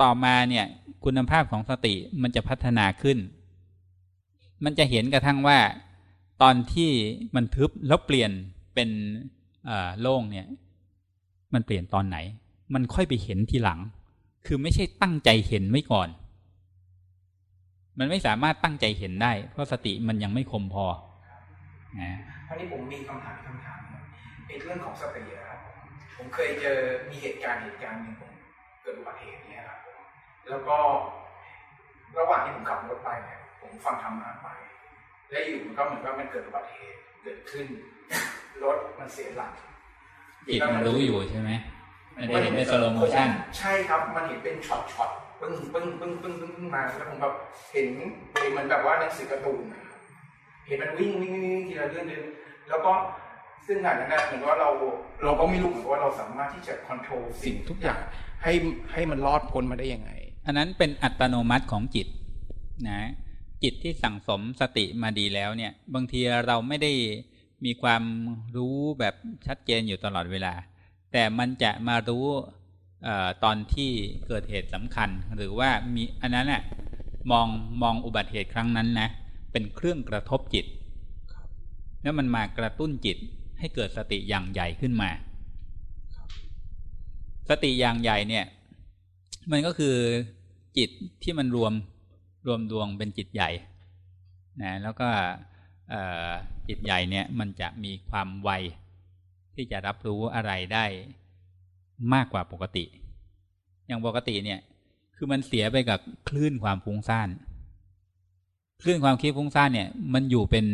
ต่อมาเนี่ยคุณภาพของสติมันจะพัฒนาขึ้น มันจะเห็นกระทั่งว่า ตอนที่มันทึบแล้วเปลี่ยนเป็นโล่งเนี่ย มันเปลี่ยนตอนไหน มันค่อยไปเห็นทีหลัง คือไม่ใช่ตั้งใจเห็นไว้ก่อน มันไม่สามารถตั้งใจเห็นได้ เพราะสติมันยังไม่คมพอนะอันนี้ผมมีคำถามคำถามในเรื่องของสตินะครับผมเคยเจอมีเหตุการณ์เหตุการณ์หนึ่งผมเกิดอุบัติเหตุเนี่ยครับ แล้วก็ระหว่างที่ผมขับรถไปเนี่ยผมฟังธรรมะไป และอยู่มันก็เหมือนว่ามันเกิดอุบัติเหตุเกิดขึ้นรถมันเสียหลักจิตมันรู้อยู่ใช่ไหมมันเห็นเป็น slow motion ใช่ครับมันเห็นเป็นช็อตช็อตปึ้งปึ้งปึ้งปึ้งปึ้งมาแล้วผมแบบเห็นเห็นมันแบบว่าหนังสือการ์ตูนเห็นมันวิ่งวิ่งวิ่งทีละเรื่องเดินแล้วก็ซึ่งขณะนั้นเหมือนว่าเราเราก็ไม่รู้เหมือนว่าเราสามารถที่จะควบคุมสิ่งทุกอย่างให้ให้มันรอดพ้นมาได้ยังไง อันนั้นเป็นอัตโนมัติของจิตนะจิตที่สั่งสมสติมาดีแล้วเนี่ย บางทีเราไม่ได้มีความรู้แบบชัดเจนอยู่ตลอดเวลา แต่มันจะมารู้อตอนที่เกิดเหตุสำคัญ หรือว่ามีอันนั้นน่ะมองมองอุบัติเหตุครั้งนั้นนะเป็นเครื่องกระทบจิต แล้วมันมากระตุ้นจิตให้เกิดสติอย่างใหญ่ขึ้นมา สติอย่างใหญ่เนี่ย มันก็คือจิตที่มันรวมรวมดวงเป็นจิตใหญ่นะแล้วก็จิตใหญ่เนี่ยมันจะมีความไวที่จะรับรู้อะไรได้มากกว่าปกติ อย่างปกติเนี่ย คือมันเสียไปกับคลื่นความฟุ้งซ่านคลื่นความคิดฟุ้งซ่านเนี่ย มันอยู่เป็น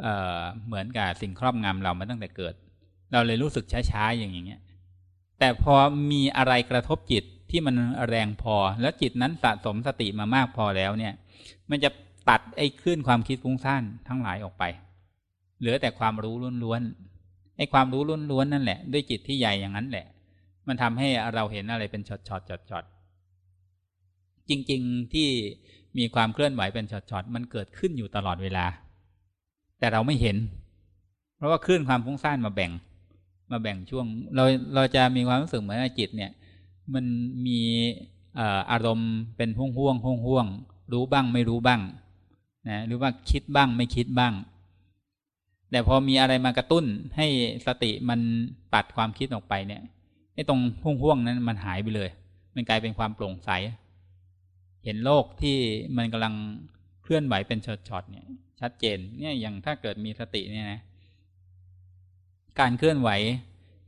เเหมือนกับสิ่งครอบงำเรามาตั้งแต่เกิด เราเลยรู้สึกช้าๆอย่างเงี้ย แต่พอมีอะไรกระทบจิต ที่มันแรงพอ แล้วจิตนั้นสะสมสติมามากพอแล้วเนี่ย มันจะตัดไอ้คลื่นความคิดฟุ้งซ่านทั้งหลายออกไป เหลือแต่ความรู้ล้วนๆไอ้ความรู้ล้วนๆนั่นแหละ ด้วยจิตที่ใหญ่อย่างนั้นแหละ มันทำให้เราเห็นอะไรเป็นช็อตๆจอดๆจริงๆที่มีความเคลื่อนไหวเป็นช็อตๆมันเกิดขึ้นอยู่ตลอดเวลา แต่เราไม่เห็น เพราะว่าคลื่นความฟุ้งซ่านมาแบ่ง มาแบ่งช่วง เราเราจะมีความรู้สึกเหมือนจิตเนี่ย มันมีอารมณ์เป็นห่วงห่วงห่วงห่วงรู้บ้างไม่รู้บ้างนะหรือว่าคิดบ้างไม่คิดบ้าง แต่พอมีอะไรมากระตุ้นให้สติมันตัดความคิดออกไปเนี่ยไอ้ตรงห่วงห่วงนั้นมันหายไปเลย มันกลายเป็นความโปร่งใส เห็นโลกที่มันกำลังเคลื่อนไหวเป็นช็อตๆเนี่ย ชัดเจนเนี่ยอย่างถ้าเกิดมีสติเนี่ยนะการเคลื่อนไหว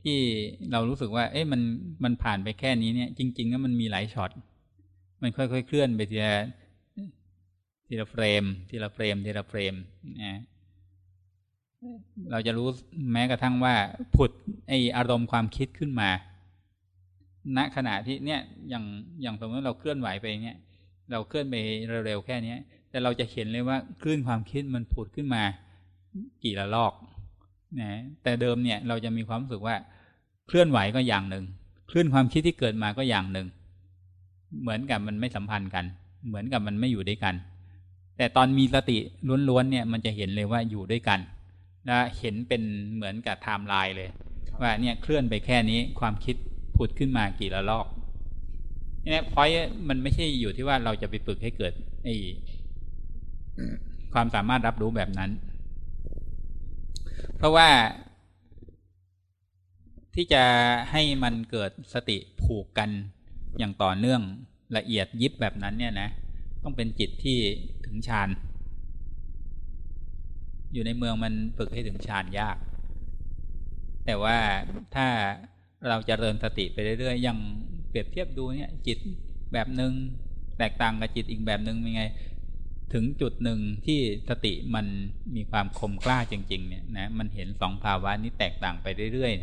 ที่เรารู้สึกว่า เอ๊ะมันมันผ่านไปแค่นี้เนี่ย จริงๆแล้วมันมีหลายช็อตมันค่อยๆเคลื่อนไปทีละทีละเฟรม ทีละเฟรม ทีละเฟรมนะเราจะรู้แม้กระทั่งว่าผุดไออารมณ์ความคิดขึ้นมา ณขณะที่เนี่ยอย่างอย่างสมมติเราเคลื่อนไหวไปเนี่ย เราเคลื่อนไปเร็วๆแค่นี้แต่เราจะเห็นเลยว่าคลื่นความคิดมันผุดขึ้นมา กี่ละลอก นะแต่เดิมเนี่ยเราจะมีความรู้สึกว่า เคลื่อนไหวก็อย่างหนึ่งคลื่นความคิดที่เกิดมาก็อย่างหนึ่ง เหมือนกับมันไม่สัมพันธ์กัน เหมือนกับมันไม่อยู่ด้วยกัน แต่ตอนมีสติล้วนๆเนี่ยมันจะเห็นเลยว่าอยู่ด้วยกันและเห็นเป็นเหมือนกับไทม์ไลน์เลย ว่าเนี่ยเคลื่อนไปแค่นี้ความคิดผุดขึ้นมากี่ละลอกเนี่ยพอยมันไม่ใช่อยู่ที่ว่าเราจะไปฝึกให้เกิดไอ้ความสามารถรับรู้แบบนั้น เพราะว่า ที่จะให้มันเกิดสติผูกกันอย่างต่อเนื่องละเอียดยิบแบบนั้นเนี่ยนะ ต้องเป็นจิตที่ถึงฌานอยู่ในเมืองมันฝึกให้ถึงฌานยาก แต่ว่าถ้าเราจะเริญสติไปเรื่อยๆยังเปรียบเทียบดูเนี่ยจิตแบบหนึง่งแตกต่างกับจิตอีกแบบหนึง่งเป็นไง ถึงจุดหนึ่งที่สติมันมีความคมกล้าจริง ๆ เนี่ยนะมันเห็นสองภาวะนี้แตกต่างไปเรื่อย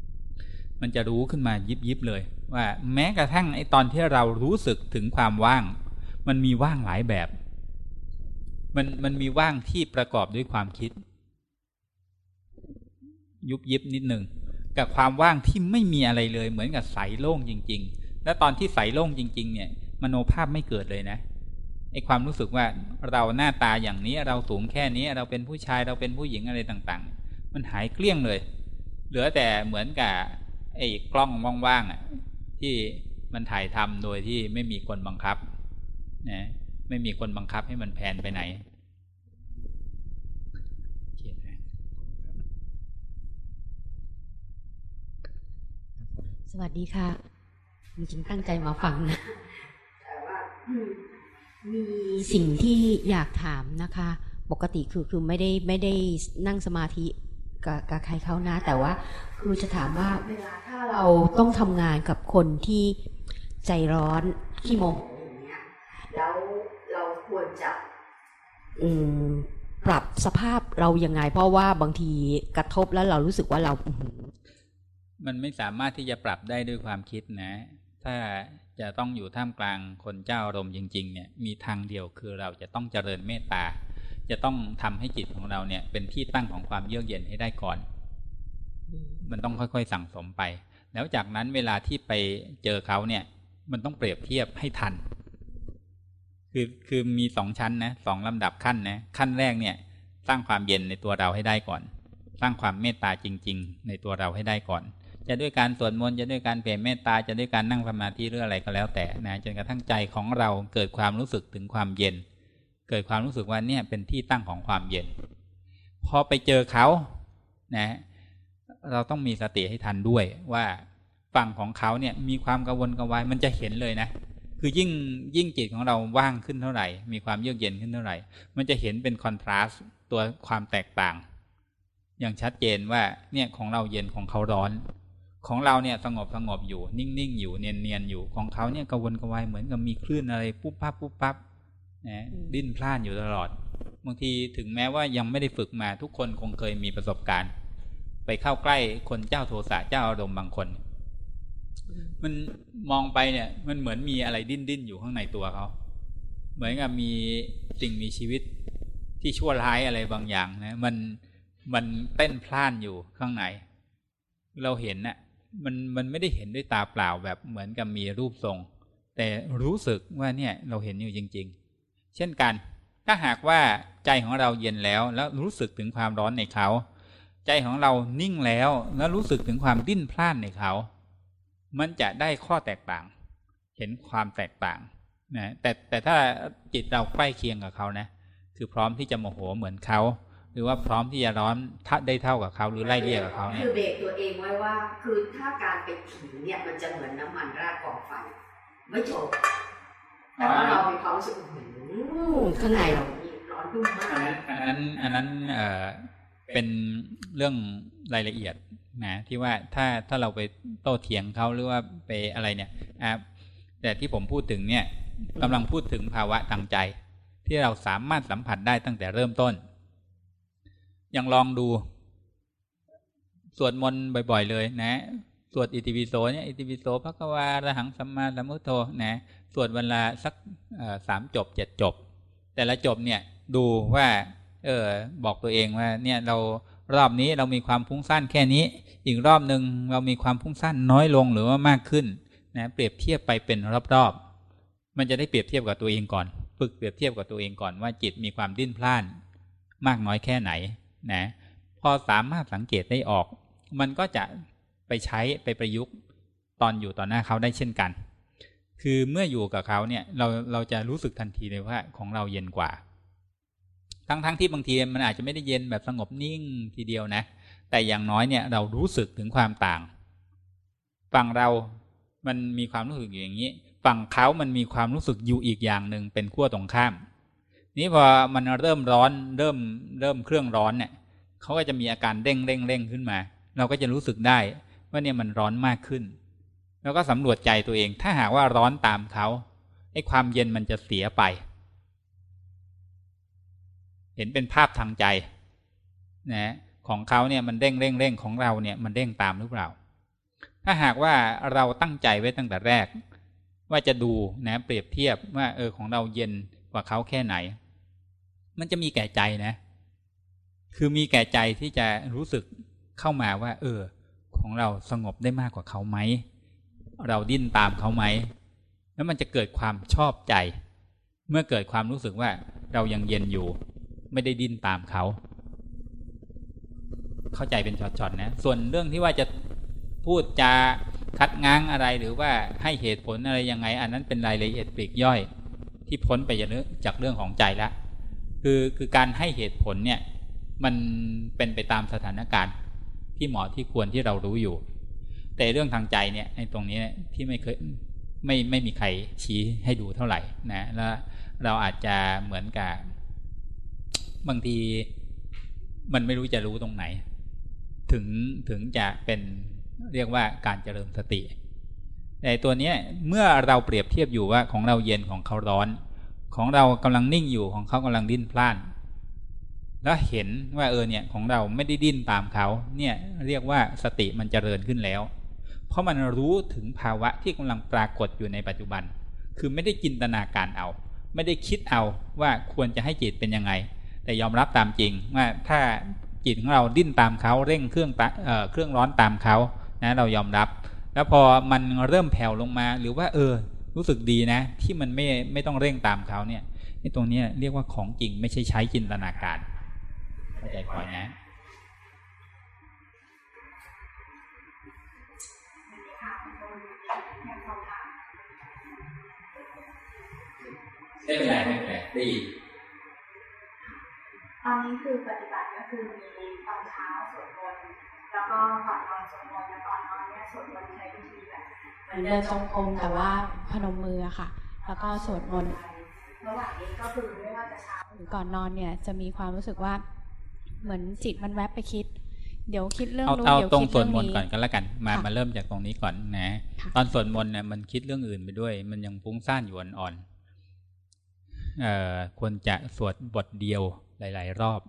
ๆมันจะรู้ขึ้นมายิบยิบเลย ว่าแม้กระทั่งไอ้ตอนที่เรารู้สึกถึงความว่าง มันมีว่างหลายแบบ มันมันมีว่างที่ประกอบด้วยความคิด ยุบยิบนิดหนึ่งกับความว่างที่ไม่มีอะไรเลย เหมือนกับใสโล่งจริง ๆ และตอนที่ใสโล่งจริง ๆ เนี่ย มโนภาพไม่เกิดเลยนะ ไอ้ความรู้สึกว่าเราหน้าตาอย่างนี้เราสูงแค่นี้เราเป็นผู้ชายเราเป็นผู้หญิงอะไรต่างๆ มันหายเกลี้ยงเลย เหลือแต่เหมือนกับไอ้กล้องว่างๆอะที่มันถ่ายทำโดยที่ไม่มีคนบังคับนะไม่มีคนบังคับให้มันแพนไปไหนสวัสดีค่ะจริงๆตั้งใจมาฟังนะแต่ว่า มีสิ่งที่อยากถามนะคะ ปกติคือคือไม่ได้ไม่ได้นั่งสมาธิกับกับใครเขานะ แต่ว่าคือจะถามว่าเวลาถ้าเราต้องทำงานกับคนที่ใจร้อนขี้โมโหอย่างเงี้ยแล้วเราควรจะอืมปรับสภาพเรายังไง เพราะว่าบางทีกระทบแล้วเรารู้สึกว่าเรา มันไม่สามารถที่จะปรับได้ด้วยความคิดนะ ถ้า จะต้องอยู่ท่ามกลางคนเจ้าอารมณ์จริงๆเนี่ยมีทางเดียวคือเราจะต้องเจริญเมตตา จะต้องทำให้จิตของเราเนี่ยเป็นที่ตั้งของความเยือกเย็นให้ได้ก่อน มันต้องค่อยๆสั่งสมไป แล้วจากนั้นเวลาที่ไปเจอเขาเนี่ย มันต้องเปรียบเทียบให้ทัน คือคือมีสองชั้นนะสองลำดับขั้นนะขั้นแรกเนี่ยสร้างความเย็นในตัวเราให้ได้ก่อน สร้างความเมตตาจริง ๆ ในตัวเราให้ได้ก่อน จะด้วยการสวดมนต์จะด้วยการเปลี่ยนเมตตาจะด้วยการนั่งสมาธิหรืออะไรก็แล้วแต่นะจนกระทั่งใจของเราเกิดความรู้สึกถึงความเย็น เกิดความรู้สึกว่าเนี่ยเป็นที่ตั้งของความเย็น พอไปเจอเขานะ เราต้องมีสติให้ทันด้วยว่าฝั่งของเขาเนี่ยมีความกังวลกังวายมันจะเห็นเลยนะ คือยิ่งยิ่งจิตของเราว่างขึ้นเท่าไหร่ มีความเยือกเย็นขึ้นเท่าไหร่ มันจะเห็นเป็นคอนทราสต์ตัวความแตกต่าง อย่างชัดเจนว่าเนี่ยของเราเย็นของเขาร้อน ของเราเนี่ยสงบสงบอยู่ นิ่งๆอยู่เนียนๆอยู่ของเขาเนี่ยกังวลกังวายเหมือนกับมีคลื่นอะไรปุ๊บปั๊บปุ๊บปั๊บนะดิ้นพล่านอยู่ตลอดบางทีถึงแม้ว่ายังไม่ได้ฝึกมาทุกคนคงเคยมีประสบการณ์ ไปเข้าใกล้คนเจ้าโทสะเจ้าอารมณ์บางคน มันมองไปเนี่ย มันเหมือนมีอะไรดิ้นดิ้นอยู่ข้างในตัวเขาเหมือนกับมีสิ่งมีชีวิตที่ชั่วร้ายอะไรบางอย่างนะ มันมันเต้นพล่านอยู่ข้างใน เราเห็นนะ่ะ มันมันไม่ได้เห็นด้วยตาเปล่าแบบเหมือนกับมีรูปทรง แต่รู้สึกว่าเนี่ยเราเห็นอยู่จริง ๆ เช่นกัน ถ้าหากว่าใจของเราเย็นแล้วแล้วรู้สึกถึงความร้อนในเขา ใจของเรานิ่งแล้วแล้วรู้สึกถึงความดิ้นพล่านในเขา มันจะได้ข้อแตกต่าง เห็นความแตกต่างนะแต่แต่ถ้าจิตเราใกล้เคียงกับเขานะ คือพร้อมที่จะโมโหเหมือนเขา หรือว่าพร้อมที่จะร้อนทัดได้เท่ากับเขาหรือไล่เลี่ยกับเขาเนี่ยคือเบรกตัวเองไว้ว่า คือถ้าการไปถีเนี่ยมันจะเหมือนน้ำมันราดกองไฟ ไม่จบแต่ว่าเรามีความรู้สึกข้างในเราร้อนรุ่มมากอันนั้นอันนั้นเอ่อเป็นเรื่องรายละเอียดนะที่ว่าถ้าถ้าเราไปโต้เถียงเขาหรือว่าไปอะไรเนี่ยอ่าแต่ที่ผมพูดถึงเนี่ยกำลังพูดถึงภาวะทางใจ ที่เราสามารถสัมผัสได้ตั้งแต่เริ่มต้น ยังลองดู สวดมนต์บ่อยๆ เลยนะ สวดอิติปิโสเนี่ยอิติปิโสพระกวาระหังสัมมาสัมพุทโธนะสวดเวละสักสามจบเจ็ดจบ แต่ละจบเนี่ยดูว่า เออบอกตัวเองว่า เนี่ยเรารอบนี้เรามีความฟุ้งซ่านแค่นี้ อีกรอบหนึ่งเรามีความฟุ้งซ่านน้อยลงหรือว่ามากขึ้นนะเปรียบเทียบไปเป็นรอบๆ มันจะได้เปรียบเทียบกับตัวเองก่อน ฝึกเปรียบเทียบกับตัวเองก่อนว่าจิตมีความดิ้นพล่าน มากน้อยแค่ไหน นะพอสามารถสังเกตได้ออก มันก็จะไปใช้ไปประยุกต์ตอนอยู่ต่อหน้าเขาได้เช่นกัน คือเมื่ออยู่กับเขาเนี่ยเราเราจะรู้สึกทันทีเลยว่าของเราเย็นกว่า ทั้งๆทที่บางทีมันอาจจะไม่ได้เย็นแบบสงบนิ่งทีเดียวนะ แต่อย่างน้อยเนี่ยเรารู้สึกถึงความต่าง ฝั่งเรามันมีความรู้สึกอยู่อย่างนี้ ฝั่งเขามันมีความรู้สึกอยู่อีกอย่างหนึ่งเป็นขั้วตรงข้าม นี้พอมันเริ่มร้อนเริ่มเริ่มเครื่องร้อนเนี่ยเขาก็จะมีอาการเร่งเร่งเร่งขึ้นมา เราก็จะรู้สึกได้ว่าเนี่ยมันร้อนมากขึ้น แล้วก็สำรวจใจตัวเอง ถ้าหากว่าร้อนตามเขาไอ้ความเย็นมันจะเสียไป เห็นเป็นภาพทางใจนะของเขาเนี่ยมันเร่งเร่งเร่งของเราเนี่ยมันเร่งตามหรือเปล่า ถ้าหากว่าเราตั้งใจไว้ตั้งแต่แรก ว่าจะดูนะเปรียบเทียบว่าเออของเราเย็นกว่าเขาแค่ไหน มันจะมีแก่ใจนะ คือมีแก่ใจที่จะรู้สึกเข้ามาว่า เออ ของเราสงบได้มากกว่าเขาไหม เราดิ้นตามเขาไหม แล้วมันจะเกิดความชอบใจ เมื่อเกิดความรู้สึกว่าเรายังเย็นอยู่ ไม่ได้ดิ้นตามเขา เข้าใจเป็นช็อตๆนะ ส่วนเรื่องที่ว่าจะพูดจาคัดง้างอะไรหรือว่าให้เหตุผลอะไรยังไง อันนั้นเป็นรายละเอียดปลีกย่อย ที่พ้นไปจากเรื่องของใจแล้ว คือคือการให้เหตุผลเนี่ย มันเป็นไปตามสถานการณ์ที่เหมาะที่ควรที่เรารู้อยู่ แต่เรื่องทางใจเนี่ยในตรงนี้ที่ไม่เคยไม่ไม่มีใครชี้ให้ดูเท่าไหร่นะแล้วเราอาจจะเหมือนกับบางทีมันไม่รู้จะรู้ตรงไหน ถึงถึงจะเป็นเรียกว่าการเจริญสติแต่ตัวนี้เมื่อเราเปรียบเทียบอยู่ว่าของเราเย็นของเขาร้อน ของเรากำลังนิ่งอยู่ของเขากำลังดิ้นพล่าน แล้วเห็นว่าเออเนี่ยของเราไม่ได้ดิ้นตามเขาเนี่ยเรียกว่าสติมันเจริญขึ้นแล้ว เพราะมันรู้ถึงภาวะที่กำลังปรากฏอยู่ในปัจจุบัน คือไม่ได้จินตนาการเอา ไม่ได้คิดเอาว่าควรจะให้จิตเป็นยังไง แต่ยอมรับตามจริงว่าถ้าจิตของเราดิ้นตามเขาเร่งเครื่องเออเครื่องร้อนตามเขานะเรายอมรับ แล้วพอมันเริ่มแผ่วลงมาหรือว่าเออ รู้สึกดีนะ ที่มันไม่ไม่ต้องเร่งตามเขาเนี่ยในตรงนี้เรียกว่าของจริงไม่ใช่ใช้จินตนาการเข้าใจพอนะไม่เป็นไรไม่เป็นไรดีตอนนี้คือปฏิบัติก็คือมีตอนเช้าสวดมนต์แล้วก็ก่อนนอนสวดมนต์แล้วก่อนนอนเนี่ยสวดมนต์ใช้วิธีแบบ เหมือนเดินจงกรมแต่ว่าพนมมือค่ะ แล้วก็สวดมนต์ระหว่างนี้ก็คือไม่ว่าจะเช้าหรือก่อนนอนเนี่ยจะมีความรู้สึกว่า เหมือนจิตมันแวบไปคิด เดี๋ยวคิดเรื่องนู้นเดี๋ยวคิดเรื่องนี้เอาตรงสวดมนต์ก่อนก็แล้วกัน มามาเริ่มจากตรงนี้ก่อนนะ ตอนสวดมนต์เนี่ยมันคิดเรื่องอื่นไปด้วย มันยังฟุ้งซ่านอยู่อ่อนๆเอ่อควรจะสวดบทเดียวหลาย ๆ รอบ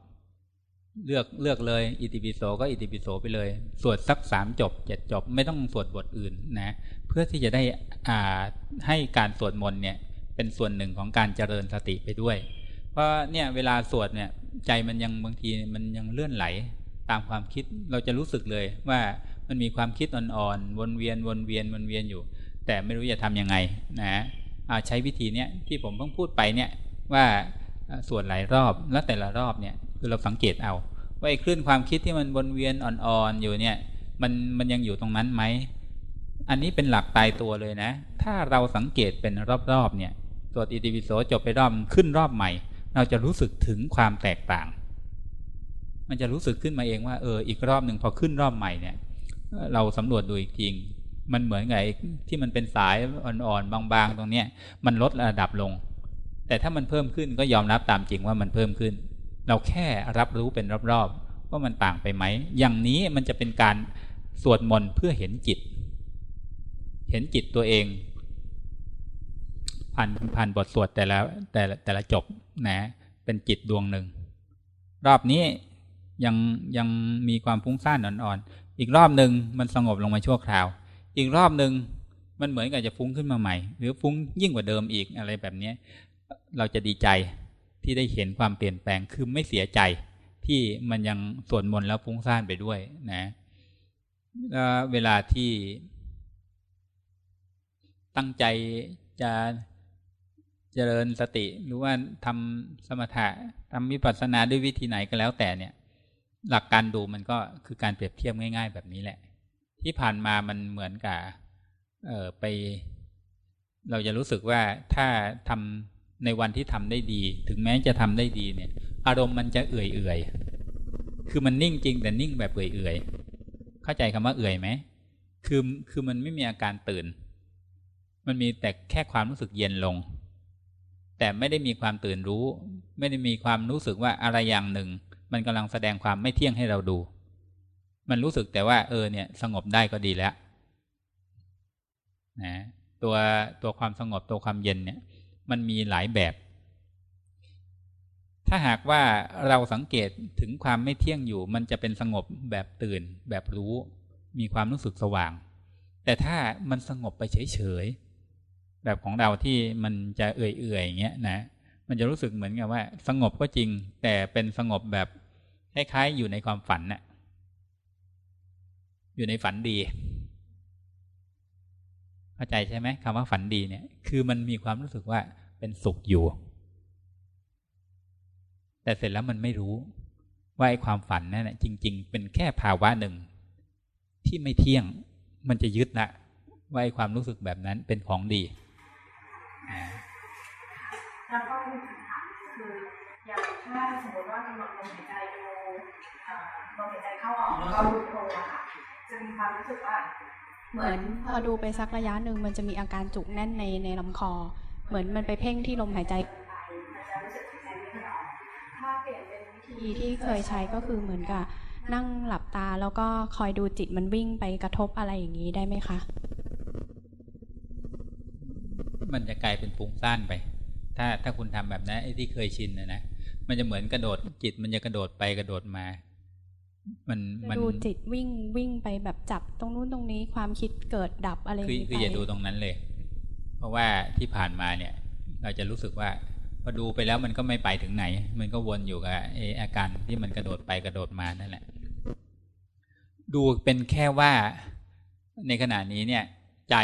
เลือกเลือกเลย อิติปิโสก็อิติปิโสไปเลย สวดสักสามจบเจ็ดจบไม่ต้องสวดบทอื่นนะ เพื่อที่จะได้อ่าให้การสวดมนต์เนี่ยเป็นส่วนหนึ่งของการเจริญสติไปด้วย เพราะเนี่ยเวลาสวดเนี่ยใจมันยังบางทีมันยังเลื่อนไหลตามความคิดเราจะรู้สึกเลยว่ามันมีความคิดอ่อนๆวนเวียนวนเวียนวนเวียนอยู่ แต่ไม่รู้จะทํำยังไงนะใช้วิธีเนี้ยที่ผมเพิ่งพูดไปเนี่ยว่าส่วนหลายรอบแล้วแต่ละรอบเนี่ย คือเราสังเกตเอาว่าไอ้คลื่นความคิดที่มันวนเวียนอ่อนๆอยู่เนี่ย มันมันยังอยู่ตรงนั้นไหมอันนี้เป็นหลักตายตัวเลยนะ ถ้าเราสังเกตเป็นรอบๆเนี่ยสวดอิติปิโสจบไปรอบขึ้นรอบใหม่ เราจะรู้สึกถึงความแตกต่าง มันจะรู้สึกขึ้นมาเองว่าเอออีกรอบหนึ่งพอขึ้นรอบใหม่เนี่ย เราสำรวจดูอีกจริง มันเหมือนไงที่มันเป็นสายอ่อนๆบางๆ ตรงเนี้ย มันลดระดับลง แต่ถ้ามันเพิ่มขึ้นก็ยอมรับตามจริงว่ามันเพิ่มขึ้น เราแค่รับรู้เป็นรอบๆว่ามันต่างไปไหม อย่างนี้มันจะเป็นการสวดมนต์เพื่อเห็นจิต เห็นจิตตัวเอง ผ่านผ่านบทสวดแต่ละแต่ละแต่ละจบนะเป็นจิตดวงหนึ่ง รอบนี้ยังยังมีความฟุ้งซ่านอ่อนๆอีกรอบหนึ่งมันสงบลงมาชั่วคราว อีกรอบหนึ่งมันเหมือนกับจะฟุ้งขึ้นมาใหม่ หรือฟุ้งยิ่งกว่าเดิมอีกอะไรแบบนี้ เราจะดีใจ ที่ได้เห็นความเปลี่ยนแปลงคือไม่เสียใจที่มันยังสวดมนต์แล้วฟุ้งซ่านไปด้วยนะแล้วเวลาที่ ตั้งใจจะเจริญสติ หรือว่าทำสมถะทำวิปัสสนาด้วยวิธีไหนก็แล้วแต่เนี่ย หลักการดูมันก็คือการเปรียบเทียบง่าย ๆ แบบนี้แหละ ที่ผ่านมามันเหมือนกับออไป เราจะรู้สึกว่าถ้าทำ ในวันที่ทำได้ดี ถึงแม้จะทำได้ดีเนี่ย อารมณ์มันจะเอื่อยเอื่อยคือมันนิ่งจริงแต่นิ่งแบบเอื่อยเอื่อยเข้าใจคำว่าเอื่อยไหมคือคือมันไม่มีอาการตื่น มันมีแต่แค่ความรู้สึกเย็นลง แต่ไม่ได้มีความตื่นรู้ ไม่ได้มีความรู้สึกว่าอะไรอย่างหนึ่ง มันกำลังแสดงความไม่เที่ยงให้เราดู มันรู้สึกแต่ว่า เออเนี่ย สงบได้ก็ดีแล้วนะตัวตัวความสงบตัวความเย็นเนี่ย มันมีหลายแบบ ถ้าหากว่าเราสังเกตถึงความไม่เที่ยงอยู่ มันจะเป็นสงบแบบตื่น แบบรู้ มีความรู้สึกสว่าง แต่ถ้ามันสงบไปเฉยๆแบบของเราที่มันจะเอื่อยๆอย่างเงี้ยนะ มันจะรู้สึกเหมือนกับว่า สงบก็จริง แต่เป็นสงบแบบคล้ายๆอยู่ในความฝันน่ะอยู่ในฝันดี เข้าใจใช่ไหมคำว่าฝันดีเนี่ย คือมันมีความรู้สึกว่าเป็นสุขอยู่ แต่เสร็จแล้วมันไม่รู้ว่าไอ้ความฝันนั่นแหละจริง ๆ เป็นแค่ภาวะหนึ่ง ที่ไม่เที่ยงมันจะยึดละว่าไอ้ความรู้สึกแบบนั้นเป็นของดีแล้วก็มีคำถามคืออย่างถ้าสมมติว่ากำหนดลมหายใจดูลมหายใจเข้าออกแล้วก็ดูโทอะค่ะจะมีความรู้สึกว่า เหมือนพอดูไปสักระยะหนึ่งมันจะมีอาการจุกแน่นในในลำคอ เหมือนมันไปเพ่งที่ลมหายใจถ้าเปลี่ยนเป็นวิธีที่เคยใช้ก็คือเหมือนกับนั่งหลับตาแล้วก็คอยดูจิตมันวิ่งไปกระทบอะไรอย่างนี้ได้ไหมคะ มันจะกลายเป็นฟุ้งซ่านไป ถ้าถ้าคุณทำแบบนั้นไอ้ที่เคยชินนะนะ มันจะเหมือนกระโดดจิตมันจะกระโดดไปกระโดดมา มันมันดูจิตวิ่งวิ่งไปแบบจับตรงนู้นตรงนี้ความคิดเกิดดับอะไรคือคืออย่าดูตรงนั้นเลย เพราะว่าที่ผ่านมาเนี่ย เราจะรู้สึกว่าพอดูไปแล้วมันก็ไม่ไปถึงไหน มันก็วนอยู่กับไออาการที่มันกระโดดไปกระโดดมานั่นแหละ ดูเป็นแค่ว่าในขณะนี้เนี่ย ใจ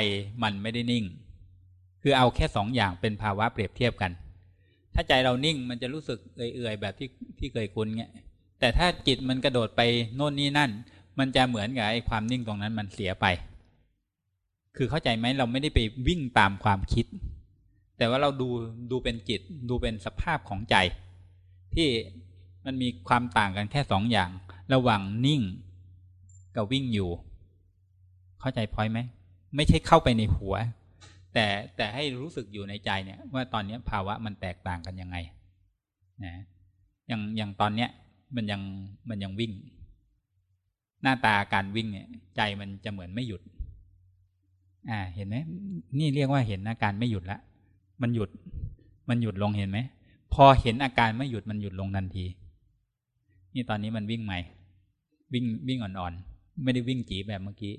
มันไม่ได้นิ่ง คือเอาแค่สองอย่างเป็นภาวะเปรียบเทียบกัน ถ้าใจเรานิ่งมันจะรู้สึกเอื่อยๆแบบที่ที่เคยคุ้นเงี้ย แต่ถ้าจิตมันกระโดดไปโน่นนี่นั่น มันจะเหมือนกับไอ้ความนิ่งตรงนั้นมันเสียไป คือเข้าใจไหมเราไม่ได้ไปวิ่งตามความคิด แต่ว่าเราดูดูเป็นจิต ดูเป็นสภาพของใจ ที่มันมีความต่างกันแค่สองอย่าง ระหว่างนิ่งกับวิ่งอยู่ เข้าใจพอยไหมไม่ใช่เข้าไปในหัว แต่แต่ให้รู้สึกอยู่ในใจเนี่ย ว่าตอนนี้ภาวะมันแตกต่างกันยังไงนะอย่างอย่างตอนเนี้ย มันยังมันยังวิ่ง หน้าตาการวิ่งเนี่ย ใจมันจะเหมือนไม่หยุด อ่า เห็นไหมนี่เรียกว่าเห็นอาการไม่หยุดละมันหยุด มันหยุดลงเห็นไหมพอเห็นอาการไม่หยุดมันหยุดลงทันที นี่ตอนนี้มันวิ่งใหม่ วิ่งวิ่งอ่อนๆ ไม่ได้วิ่งจีแบบเมื่อกี้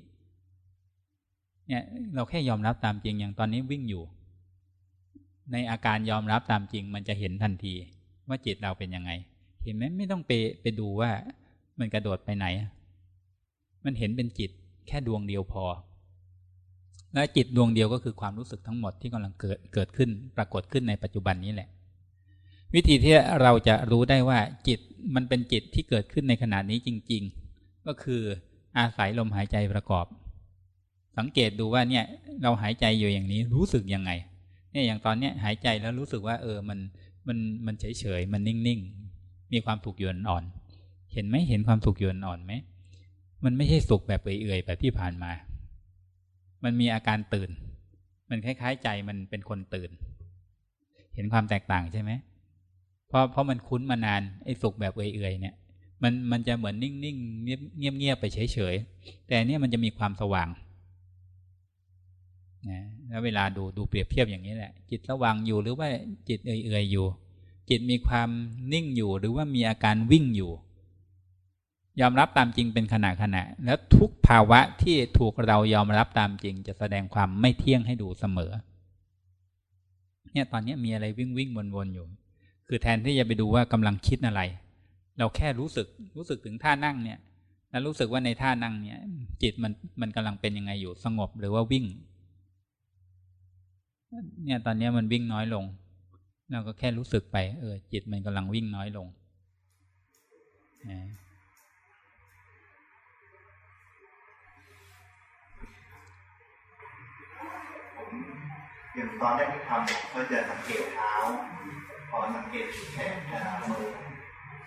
เนี่ยเราแค่ยอมรับตามจริงอย่างตอนนี้วิ่งอยู่ ในอาการยอมรับตามจริงมันจะเห็นทันที ว่าจิตเราเป็นยังไง เห็นไหมไม่ต้องไปไปดูว่า มันกระโดดไปไหน มันเห็นเป็นจิตแค่ดวงเดียวพอ และจิตดวงเดียวก็คือความรู้สึกทั้งหมดที่กำลังเกิดเกิดขึ้น ปรากฏขึ้นในปัจจุบันนี้แหละ วิธีที่เราจะรู้ได้ว่าจิตมันเป็นจิตที่เกิดขึ้นในขณะนี้จริง ๆ ก็คืออาศัยลมหายใจประกอบ สังเกตดูว่าเนี่ยเราหายใจอยู่อย่างนี้รู้สึกยังไง เนี่ยอย่างตอนเนี้ยหายใจแล้วรู้สึกว่า เออมันมันมันเฉยเฉยมันนิ่ง มีความสุขอยู่อ่อนเห็นไหมเห็นความสุขอยู่อ่อนไหมมันไม่ใช่สุขแบบเอื่อยๆแบบที่ผ่านมา มันมีอาการตื่น มันคล้าย ๆ ใจมันเป็นคนตื่น เห็นความแตกต่างใช่ไหมเพราะเพราะมันคุ้นมานานไอ้สุขแบบเอื่อยๆเนี่ย มันมันจะเหมือนนิ่งๆเงียบๆไปเฉยๆแต่เนี่ยมันจะมีความสว่างนะแล้วเวลาดูดูเปรียบเทียบอย่างนี้แหละ จิตสว่างอยู่หรือว่าจิตเอื่อยๆอยู่ จิตมีความนิ่งอยู่ หรือว่ามีอาการวิ่งอยู่ ยอมรับตามจริงเป็นขณะขณะ แล้วทุกภาวะที่ถูกเรายอมรับตามจริง จะแสดงความไม่เที่ยงให้ดูเสมอ เนี่ยตอนนี้มีอะไรวิ่งวิ่งวนๆอยู่ คือแทนที่จะไปดูว่ากำลังคิดอะไร เราแค่รู้สึกรู้สึกถึงท่านั่งเนี่ย แล้วรู้สึกว่าในท่านั่งเนี่ย จิตมันมันกำลังเป็นยังไงอยู่สงบหรือว่าวิ่งเนี่ยตอนนี้มันวิ่งน้อยลง เราก็แค่รู้สึกไป เออ จิตมันกำลังวิ่งน้อยลงนะอย่างตอนแรกที่ทำก็จะสังเกตเท้า พอสังเกตแขนมือ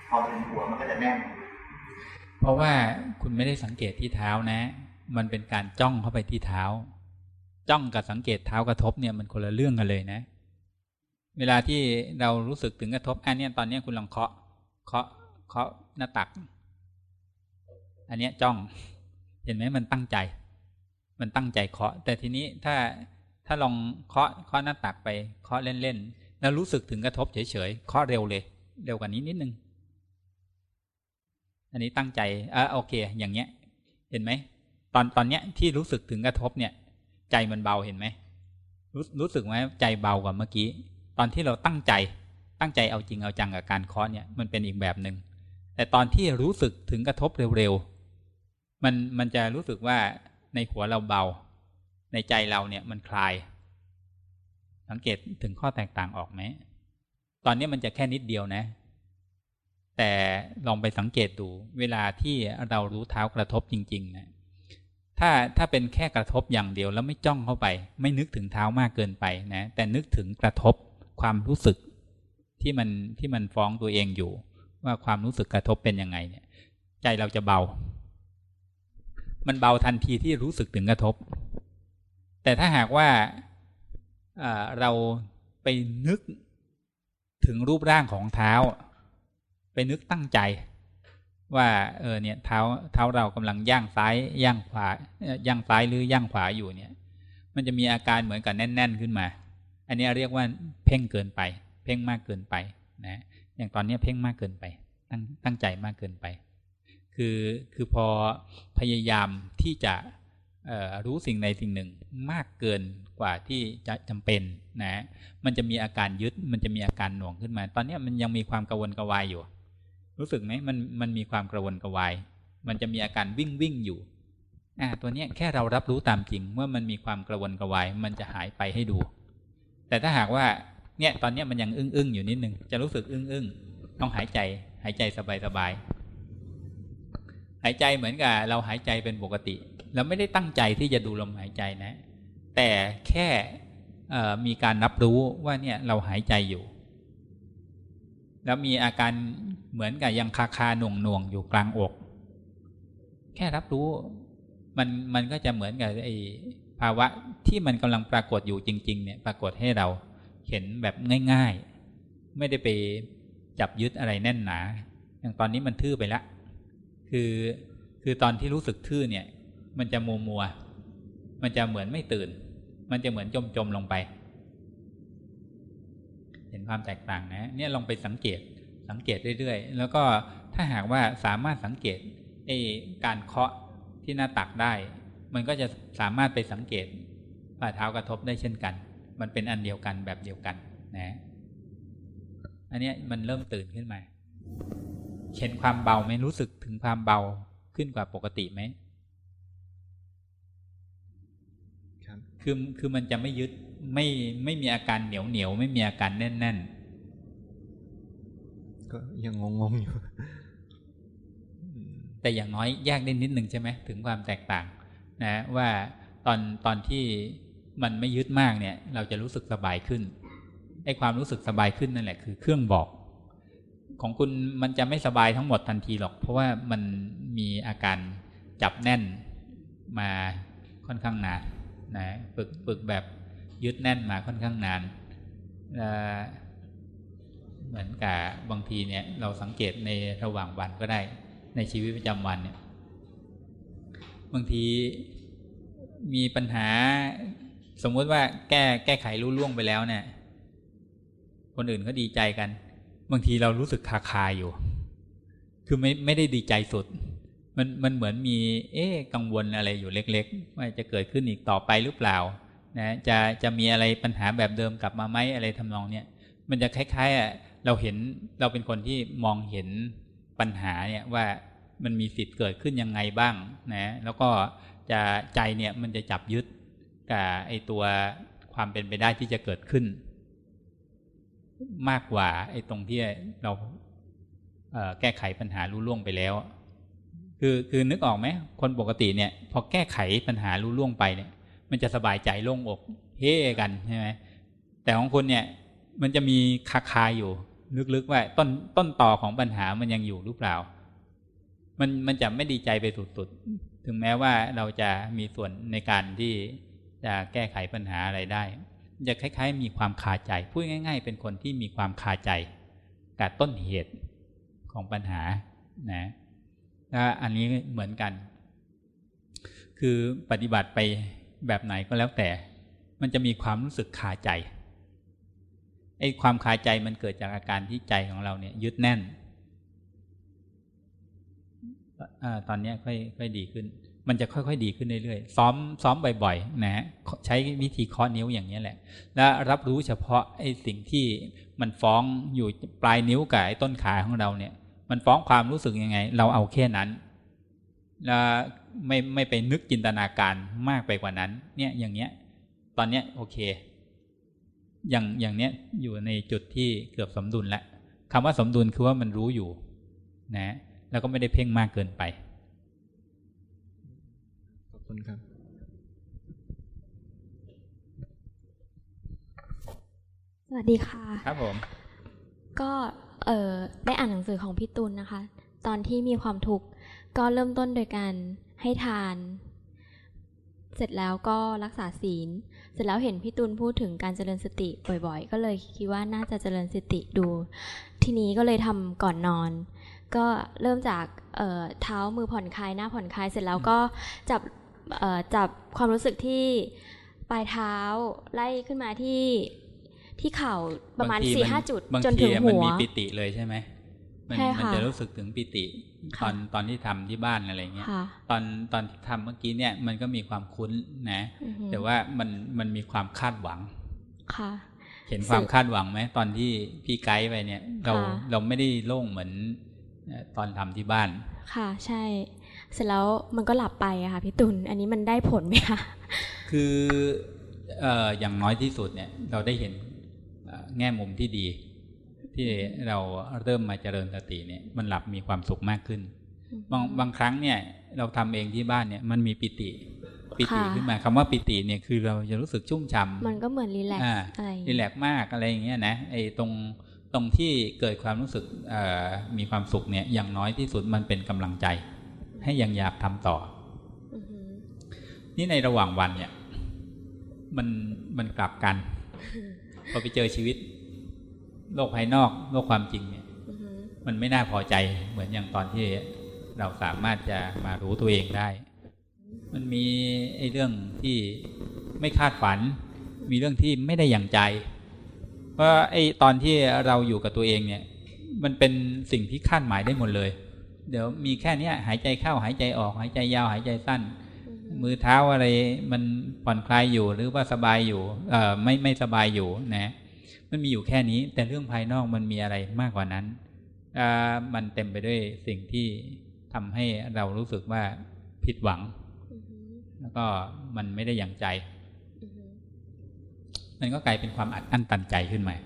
พอถึงหัวมันก็จะแน่น เพราะว่าคุณไม่ได้สังเกตที่เท้านะ มันเป็นการจ้องเข้าไปที่เท้า จ้องกับสังเกตเท้ากระทบเนี่ยมันคนละเรื่องกันเลยนะ เวลาที่เรารู้สึกถึงกระทบอันนี้ตอนนี้คุณลองเคาะ เคาะ เคาะหน้าตัก อันนี้จ้อง เห็นไหมมันตั้งใจ มันตั้งใจเคาะ แต่ทีนี้ถ้าถ้าลองเคาะเคาะหน้าตักไป เคาะเล่นๆแล้วรู้สึกถึงกระทบเฉยๆเคาะเร็วเลย เร็วกว่านี้นิดนึง อันนี้ตั้งใจอ่าโอเค อย่างเงี้ย เห็นไหมตอนตอนเนี้ยที่รู้สึกถึงกระทบเนี่ย ใจมันเบาเห็นไหมรู้รู้สึกไหมใจเบากว่าเมื่อกี้ ตอนที่เราตั้งใจตั้งใจเอาจริงเอาจังกับการเคาะเนี่ยมันเป็นอีกแบบหนึง่งแต่ตอนที่รู้สึกถึงกระทบเร็วๆมันมันจะรู้สึกว่าในหัวเราเบา ในใจเราเนี่ยมันคลาย สังเกตถึงข้อแตกต่างออกไหมตอนนี้มันจะแค่นิดเดียวนะ แต่ลองไปสังเกตดู เวลาที่เรารู้เท้ากระทบจริง ๆ นะถ้าถ้าเป็นแค่กระทบอย่างเดียวแล้วไม่จ้องเข้าไป ไม่นึกถึงเท้ามากเกินไปนะ แต่นึกถึงกระทบ ความรู้สึกที่มันที่มันฟ้องตัวเองอยู่ ว่าความรู้สึกกระทบเป็นยังไงเนี่ย ใจเราจะเบา มันเบาทันทีที่รู้สึกถึงกระทบ แต่ถ้าหากว่าเราไปนึกถึงรูปร่างของเท้า ไปนึกตั้งใจ ว่าเออเนี่ยเท้าเท้าเรากำลังย่างซ้ายย่างขวาย่างซ้ายหรือย่างขวาอยู่เนี่ย มันจะมีอาการเหมือนกับแน่น ๆ ขึ้นมา อันนี้เรียกว่าเพ่งเกินไป เพ่งมากเกินไปนะอย่างตอนนี้เพ่งมากเกินไป ตั้งตั้งใจมากเกินไป คือคือพอพยายามที่จะรู้สิ่งใดสิ่งหนึ่งมากเกินกว่าที่จะจำเป็นนะมันจะมีอาการยึดมันจะมีอาการหน่วงขึ้นมา ตอนนี้มันยังมีความกระวนกระวายอยู่ รู้สึกไหมมันมันมีความกระวนกระวาย มันจะมีอาการวิ่งวิ่งอยู่อ่าตัวนี้แค่เรารับรู้ตามจริงเมื่อมันมีความกระวนกระวาย มันจะหายไปให้ดู แต่ถ้าหากว่าเนี่ยตอนนี้มันยังอึ้งอึ้งอยู่นิดนึงจะรู้สึกอึ้งอึ้งต้องหายใจหายใจสบายสบายหายใจเหมือนกับเราหายใจเป็นปกติ เราไม่ได้ตั้งใจที่จะดูลมหายใจนะ แต่แค่มีการรับรู้ว่าเนี่ยเราหายใจอยู่ แล้วมีอาการเหมือนกับยังคาคาหน่วงหน่วงอยู่กลางอก แค่รับรู้มันมันก็จะเหมือนกับไอ้ ภาวะที่มันกำลังปรากฏอยู่จริง ๆ เนี่ย ปรากฏให้เราเห็นแบบง่าย ๆ ไม่ได้ไปจับยึดอะไรแน่นหนา อย่างตอนนี้มันทื่อไปละ คือคือตอนที่รู้สึกทื่อเนี่ย มันจะมัวมัว มันจะเหมือนไม่ตื่น มันจะเหมือนจมจมลงไป เห็นความแตกต่างนะ เนี่ยลองไปสังเกต สังเกตเรื่อยๆ แล้วก็ถ้าหากว่าสามารถสังเกตไอ้การเคาะที่หน้าตักได้ มันก็จะสามารถไปสังเกตฝ่าเท้ากระทบได้เช่นกัน มันเป็นอันเดียวกันแบบเดียวกันนะ อันนี้มันเริ่มตื่นขึ้นมา เห็นความเบาไหมรู้สึกถึงความเบาขึ้นกว่าปกติไหมคือคือมันจะไม่ยึดไม่ไม่มีอาการเหนียวเหนียวไม่มีอาการแน่นแน่นก็ยังงงงอยู่ แต่อย่างน้อยแยกได้นิดหนึ่งใช่ไหมถึงความแตกต่าง นะว่าตอนตอนที่มันไม่ยึดมากเนี่ย เราจะรู้สึกสบายขึ้นไอ้ความรู้สึกสบายขึ้นนั่นแหละคือเครื่องบอก ของคุณมันจะไม่สบายทั้งหมดทันทีหรอก เพราะว่ามันมีอาการจับแน่นมาค่อนข้างนานนะฝึกฝึกแบบยึดแน่นมาค่อนข้างนานเหมือนกับบางทีเนี่ย เราสังเกตในระหว่างวันก็ได้ ในชีวิตประจำวันเนี่ย บางทีมีปัญหา สมมติว่าแก้แก้ไขรู้ล่วงไปแล้วเนี่ย คนอื่นก็ดีใจกัน บางทีเรารู้สึกคาคาอยู่ คือไม่ไม่ได้ดีใจสุด มันมันเหมือนมี เอ๊กังวลอะไรอยู่เล็ก ๆ ว่าจะเกิดขึ้นอีกต่อไปหรือเปล่านะจะจะมีอะไรปัญหาแบบเดิมกลับมาไหมอะไรทำนองเนี้ยมันจะคล้ายๆอะเราเห็นเราเป็นคนที่มองเห็นปัญหาเนี่ยว่า มันมีสิทธิ์เกิดขึ้นยังไงบ้างนะแล้วก็จะใจเนี่ยมันจะจับยึดกับไอตัวความเป็นไปได้ที่จะเกิดขึ้น มากกว่าไอ้ตรงที่เราแก้ไขปัญหารู้ล่วงไปแล้ว คือคือนึกออกไหมคนปกติเนี่ย พอแก้ไขปัญหารู้ล่วงไปเนี่ย มันจะสบายใจโล่งอกเฮ้กันใช่ไหมแต่ของคุณเนี่ย มันจะมีคาคาอยู่ ลึกๆว่าต้นต้นต่อของปัญหามันยังอยู่หรือเปล่า มันมันจะไม่ดีใจไปสุดๆ ถึงแม้ว่าเราจะมีส่วนในการที่จะแก้ไขปัญหาอะไรได้ จะคล้าย ๆ มีความคาใจ พูดง่าย ๆ เป็นคนที่มีความคาใจกับต้นเหตุของปัญหานะนะอันนี้เหมือนกัน คือปฏิบัติไปแบบไหนก็แล้วแต่ มันจะมีความรู้สึกคาใจไอ้ความคาใจมันเกิดจากอาการที่ใจของเราเนี่ย ยึดแน่น ตอนนี้ค่อยค่อยดีขึ้น มันจะค่อยๆดีขึ้นเรื่อยๆ ซ้อมซ้อมบ่อยๆนะใช้วิธีเคาะนิ้วอย่างนี้แหละ แล้วรับรู้เฉพาะไอ้สิ่งที่มันฟ้องอยู่ปลายนิ้วกับไอ้ต้นขาของเราเนี่ย มันฟ้องความรู้สึกยังไง เราเอาแค่นั้นแล้วไม่ไม่ไปนึกจินตนาการมากไปกว่านั้น เนี่ยอย่างเนี้ย ตอนเนี้ยโอเค อย่างอย่างเนี้ยอยู่ในจุดที่เกือบสมดุลแล้วคำว่าสมดุลคือว่ามันรู้อยู่ นะ แล้วก็ไม่ได้เพ่งมากเกินไป ขอบคุณครับ สวัสดีค่ะ ครับผม ก็เออได้อ่านหนังสือของพี่ตุลนะคะ ตอนที่มีความทุกข์ก็เริ่มต้นโดยการให้ทาน เสร็จแล้วก็รักษาศีล เสร็จแล้วเห็นพี่ตุลพูดถึงการเจริญสติบ่อยๆ ก็เลยคิดว่าน่าจะเจริญสติดู ทีนี้ก็เลยทำก่อนนอนก็เริ่มจากเเท้ามือผ่อนคลายหน้าผ่อนคลายเสร็จแล้วก็จับจับความรู้สึกที่ปลายเท้าไล่ขึ้นมาที่ที่เข่าประมาณสี่ห้าจุดจนถึงหัวมันมีปิติเลยใช่ไหมมันมันจะรู้สึกถึงปิติ ตอนตอนที่ทำที่บ้านอะไรเงี้ย ตอนตอนที่ทำเมื่อกี้เนี่ยมันก็มีความคุ้นนะ แต่ว่ามันมันมีความคาดหวังค่ะเห็นความคาดหวังไหมตอนที่พี่ไกด์ไปเนี่ย เราเราไม่ได้โล่งเหมือน ตอนทำที่บ้าน ค่ะใช่ เสร็จแล้วมันก็หลับไปอะค่ะพี่ตุลอันนี้มันได้ผลไหมคะคือเอ่ออย่างน้อยที่สุดเนี่ยเราได้เห็นแง่มุมที่ดี ที่เราเริ่มมาเจริญสติเนี่ยมันหลับมีความสุขมากขึ้น บางบางครั้งเนี่ยเราทำเองที่บ้านเนี่ยมันมีปิติปิติขึ้นมาคำว่าปิติเนี่ยคือเราจะรู้สึกชุ่มฉ่ามันก็เหมือนรีแลกซ์อะไรรีแลกซ์มากอะไรอย่างเงี้ยนะไอ้ตรง ตรงที่เกิดความรู้สึกมีความสุขเนี่ยอย่างน้อยที่สุดมันเป็นกำลังใจ ให้ยังอยากทำต่อนี่ในระหว่างวันเนี่ย มันมันกลับกันพอไปเจอชีวิต โลกภายนอกโลกความจริงเนี่ยมันไม่น่าพอใจเหมือนอย่างตอนที่เราสามารถจะมารู้ตัวเองได้ มันมีไอ้เรื่องที่ไม่คาดฝัน มีเรื่องที่ไม่ได้อย่างใจ เพราะไอ้ตอนที่เราอยู่กับตัวเองเนี่ย มันเป็นสิ่งที่คาดหมายได้หมดเลย เดี๋ยวมีแค่นี้หายใจเข้าหายใจออก หายใจยาวหายใจสั้น มือเท้าอะไรมันผ่อนคลายอยู่หรือว่าสบายอยู่ เอ่อไม่ไม่สบายอยู่นะ มันมีอยู่แค่นี้ แต่เรื่องภายนอกมันมีอะไรมากกว่านั้นอ่ามันเต็มไปด้วยสิ่งที่ทำให้เรารู้สึกว่าผิดหวัง แล้วก็มันไม่ได้อย่างใจ มันก็กลายเป็นความอัดอั้นตันใจขึ้นมา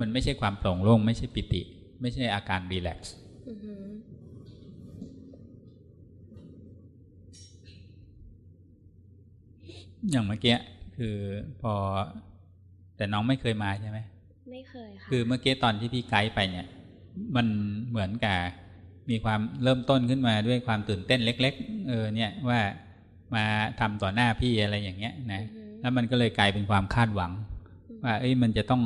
มันไม่ใช่ความโปร่งโล่งไม่ใช่ปิติ ไม่ใช่อาการรีแลกซ์อย่างเมื่อกี้คือพอ แต่น้องไม่เคยมาใช่ไหมไม่เคยค่ะคือเมื่อกี้ตอนที่พี่ไกด์ไปเนี่ย มันเหมือนกับมีความเริ่มต้นขึ้นมาด้วยความตื่นเต้นเล็ก ๆ เออ เนี่ยว่ามาทำต่อหน้าพี่อะไรอย่างเงี้ย นะ แล้วมันก็เลยกลายเป็นความคาดหวัง ว่าเอ้ยมันจะต้อง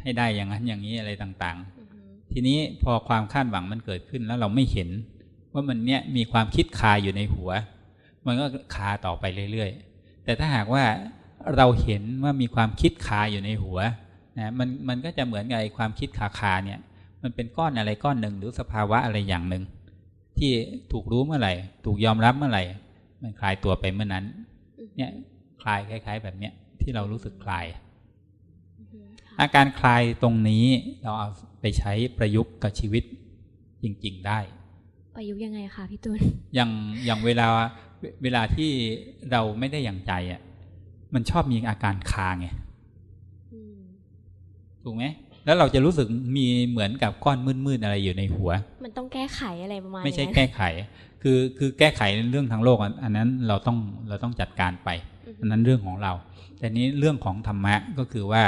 ให้ได้อย่างนั้นอย่างนี้อะไรต่างๆ ทีนี้พอความคาดหวังมันเกิดขึ้นแล้วเราไม่เห็น ว่ามันเนี่ยมีความคิดคาอยู่ในหัว มันก็คาต่อไปเรื่อยๆ แต่ถ้าหากว่าเราเห็นว่ามีความคิดคาอยู่ในหัวนะมันมันก็จะเหมือนกับไอ้ความคิดคาคาเนี่ย มันเป็นก้อนอะไรก้อนหนึ่งหรือสภาวะอะไรอย่างหนึ่งที่ถูกรู้เมื่อไหร่ ถูกยอมรับเมื่อไหร่ มันคลายตัวไปเมื่อนั้น เนี่ย คลายคล้าย ๆ แบบเนี้ยที่เรารู้สึกคลาย อาการคลายตรงนี้เราเอาไปใช้ประยุกต์กับชีวิตจริง ๆ ได้ ประยุกต์ยังไงคะพี่ตุลอย่างอย่างเวลาเวลาที่เราไม่ได้อย่างใจอะมันชอบมีอาการคาไงถูกไหมแล้วเราจะรู้สึกมีเหมือนกับก้อนมืดๆอะไรอยู่ในหัว มันต้องแก้ไขอะไรประมาณไม่ใช่แก้ไข คือคือแก้ไขเรื่องทางโลกอันนั้นเราต้องเราต้องจัดการไป อันนั้นเรื่องของเรา แต่นี้เรื่องของธรรมะก็คือว่า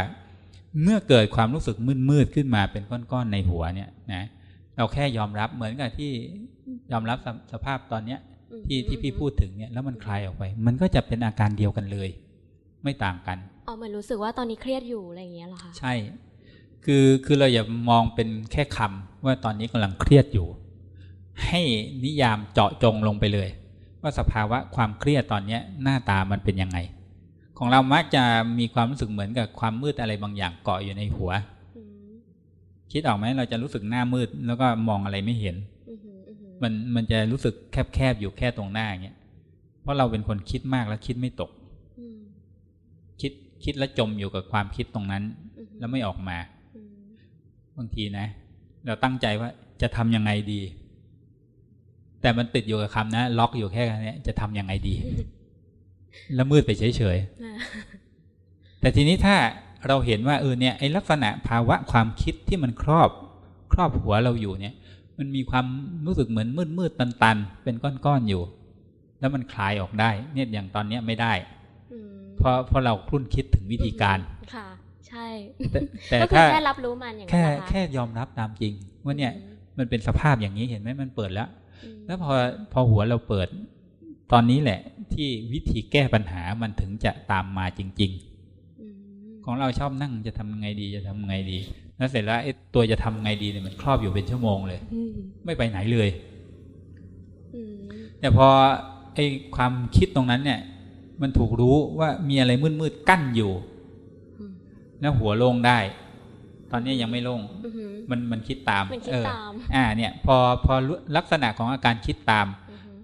เมื่อเกิดความรู้สึกมืดๆขึ้นมาเป็นก้อนๆในหัวเนี่ยนะเราแค่ยอมรับเหมือนกับที่ยอมรับสภาพตอนเนี้ยที่ที่พี่พูดถึงเนี่ยแล้วมันคลายออกไป มันก็จะเป็นอาการเดียวกันเลย ไม่ต่างกันอ๋อเหมือนรู้สึกว่าตอนนี้เครียดอยู่อะไรอย่างเงี้ยหรอคะใช่ คือคือเราอย่ามองเป็นแค่คำว่าตอนนี้กำลังเครียดอยู่ ให้นิยามเจาะจงลงไปเลย ว่าสภาวะความเครียดตอนเนี้ยหน้าตามันเป็นยังไง ของเรามักจะมีความรู้สึกเหมือนกับความมืดอะไรบางอย่างเกาะอยู่ในหัว คิดออกไหมเราจะรู้สึกหน้ามืดแล้วก็มองอะไรไม่เห็น มันมันจะรู้สึกแคบๆอยู่แค่ตรงหน้าเงี้ยเพราะเราเป็นคนคิดมากแล้วคิดไม่ตก คิดคิดแล้วจมอยู่กับความคิดตรงนั้น แล้วไม่ออกมาบางทีนะ เราตั้งใจว่าจะทำยังไงดี แต่มันติดอยู่กับคำนะ ล็อกอยู่แค่นี้จะทำยังไงดี แล้วมืดไปเฉยๆแต่ทีนี้ถ้าเราเห็นว่าเออเนี่ยไอลักษณะภาวะความคิดที่มันครอบ ครอบหัวเราอยู่เนี่ย มันมีความรู้สึกเหมือนมืดมืดตันตันเป็นก้อนๆอยู่ แล้วมันคลายออกได้ เนี่ยอย่างตอนเนี้ยไม่ได้เพราะเพราะเราคลุ่นคิดถึงวิธีการค่ะ ใช่ แต่ก็คือแค่รับรู้มันอย่างนี้แค่นะคะแค่ยอมรับตามจริงว่าเนี่ยมันเป็นสภาพอย่างนี้เห็นไหมมันเปิดแล้ว แล้วพอพอหัวเราเปิด ตอนนี้แหละ ที่วิธีแก้ปัญหามันถึงจะตามมาจริง ๆ ของเราชอบนั่งจะทำไงดีจะทำไงดีแล้วเสร็จแล้วไอ้ตัวจะทำไงดีเนี่ยมันครอบอยู่เป็นชั่วโมงเลยไม่ไปไหนเลยแต่พอไอ้ความคิดตรงนั้นเนี่ย มันถูกรู้ว่ามีอะไรมืดๆกั้นอยู่ แล้วหัวโล่งได้ ตอนนี้ยังไม่โล่งมันมันคิดตามมันคิดเออตามอ่าเนี่ย พอพอลักษณะของอาการคิดตาม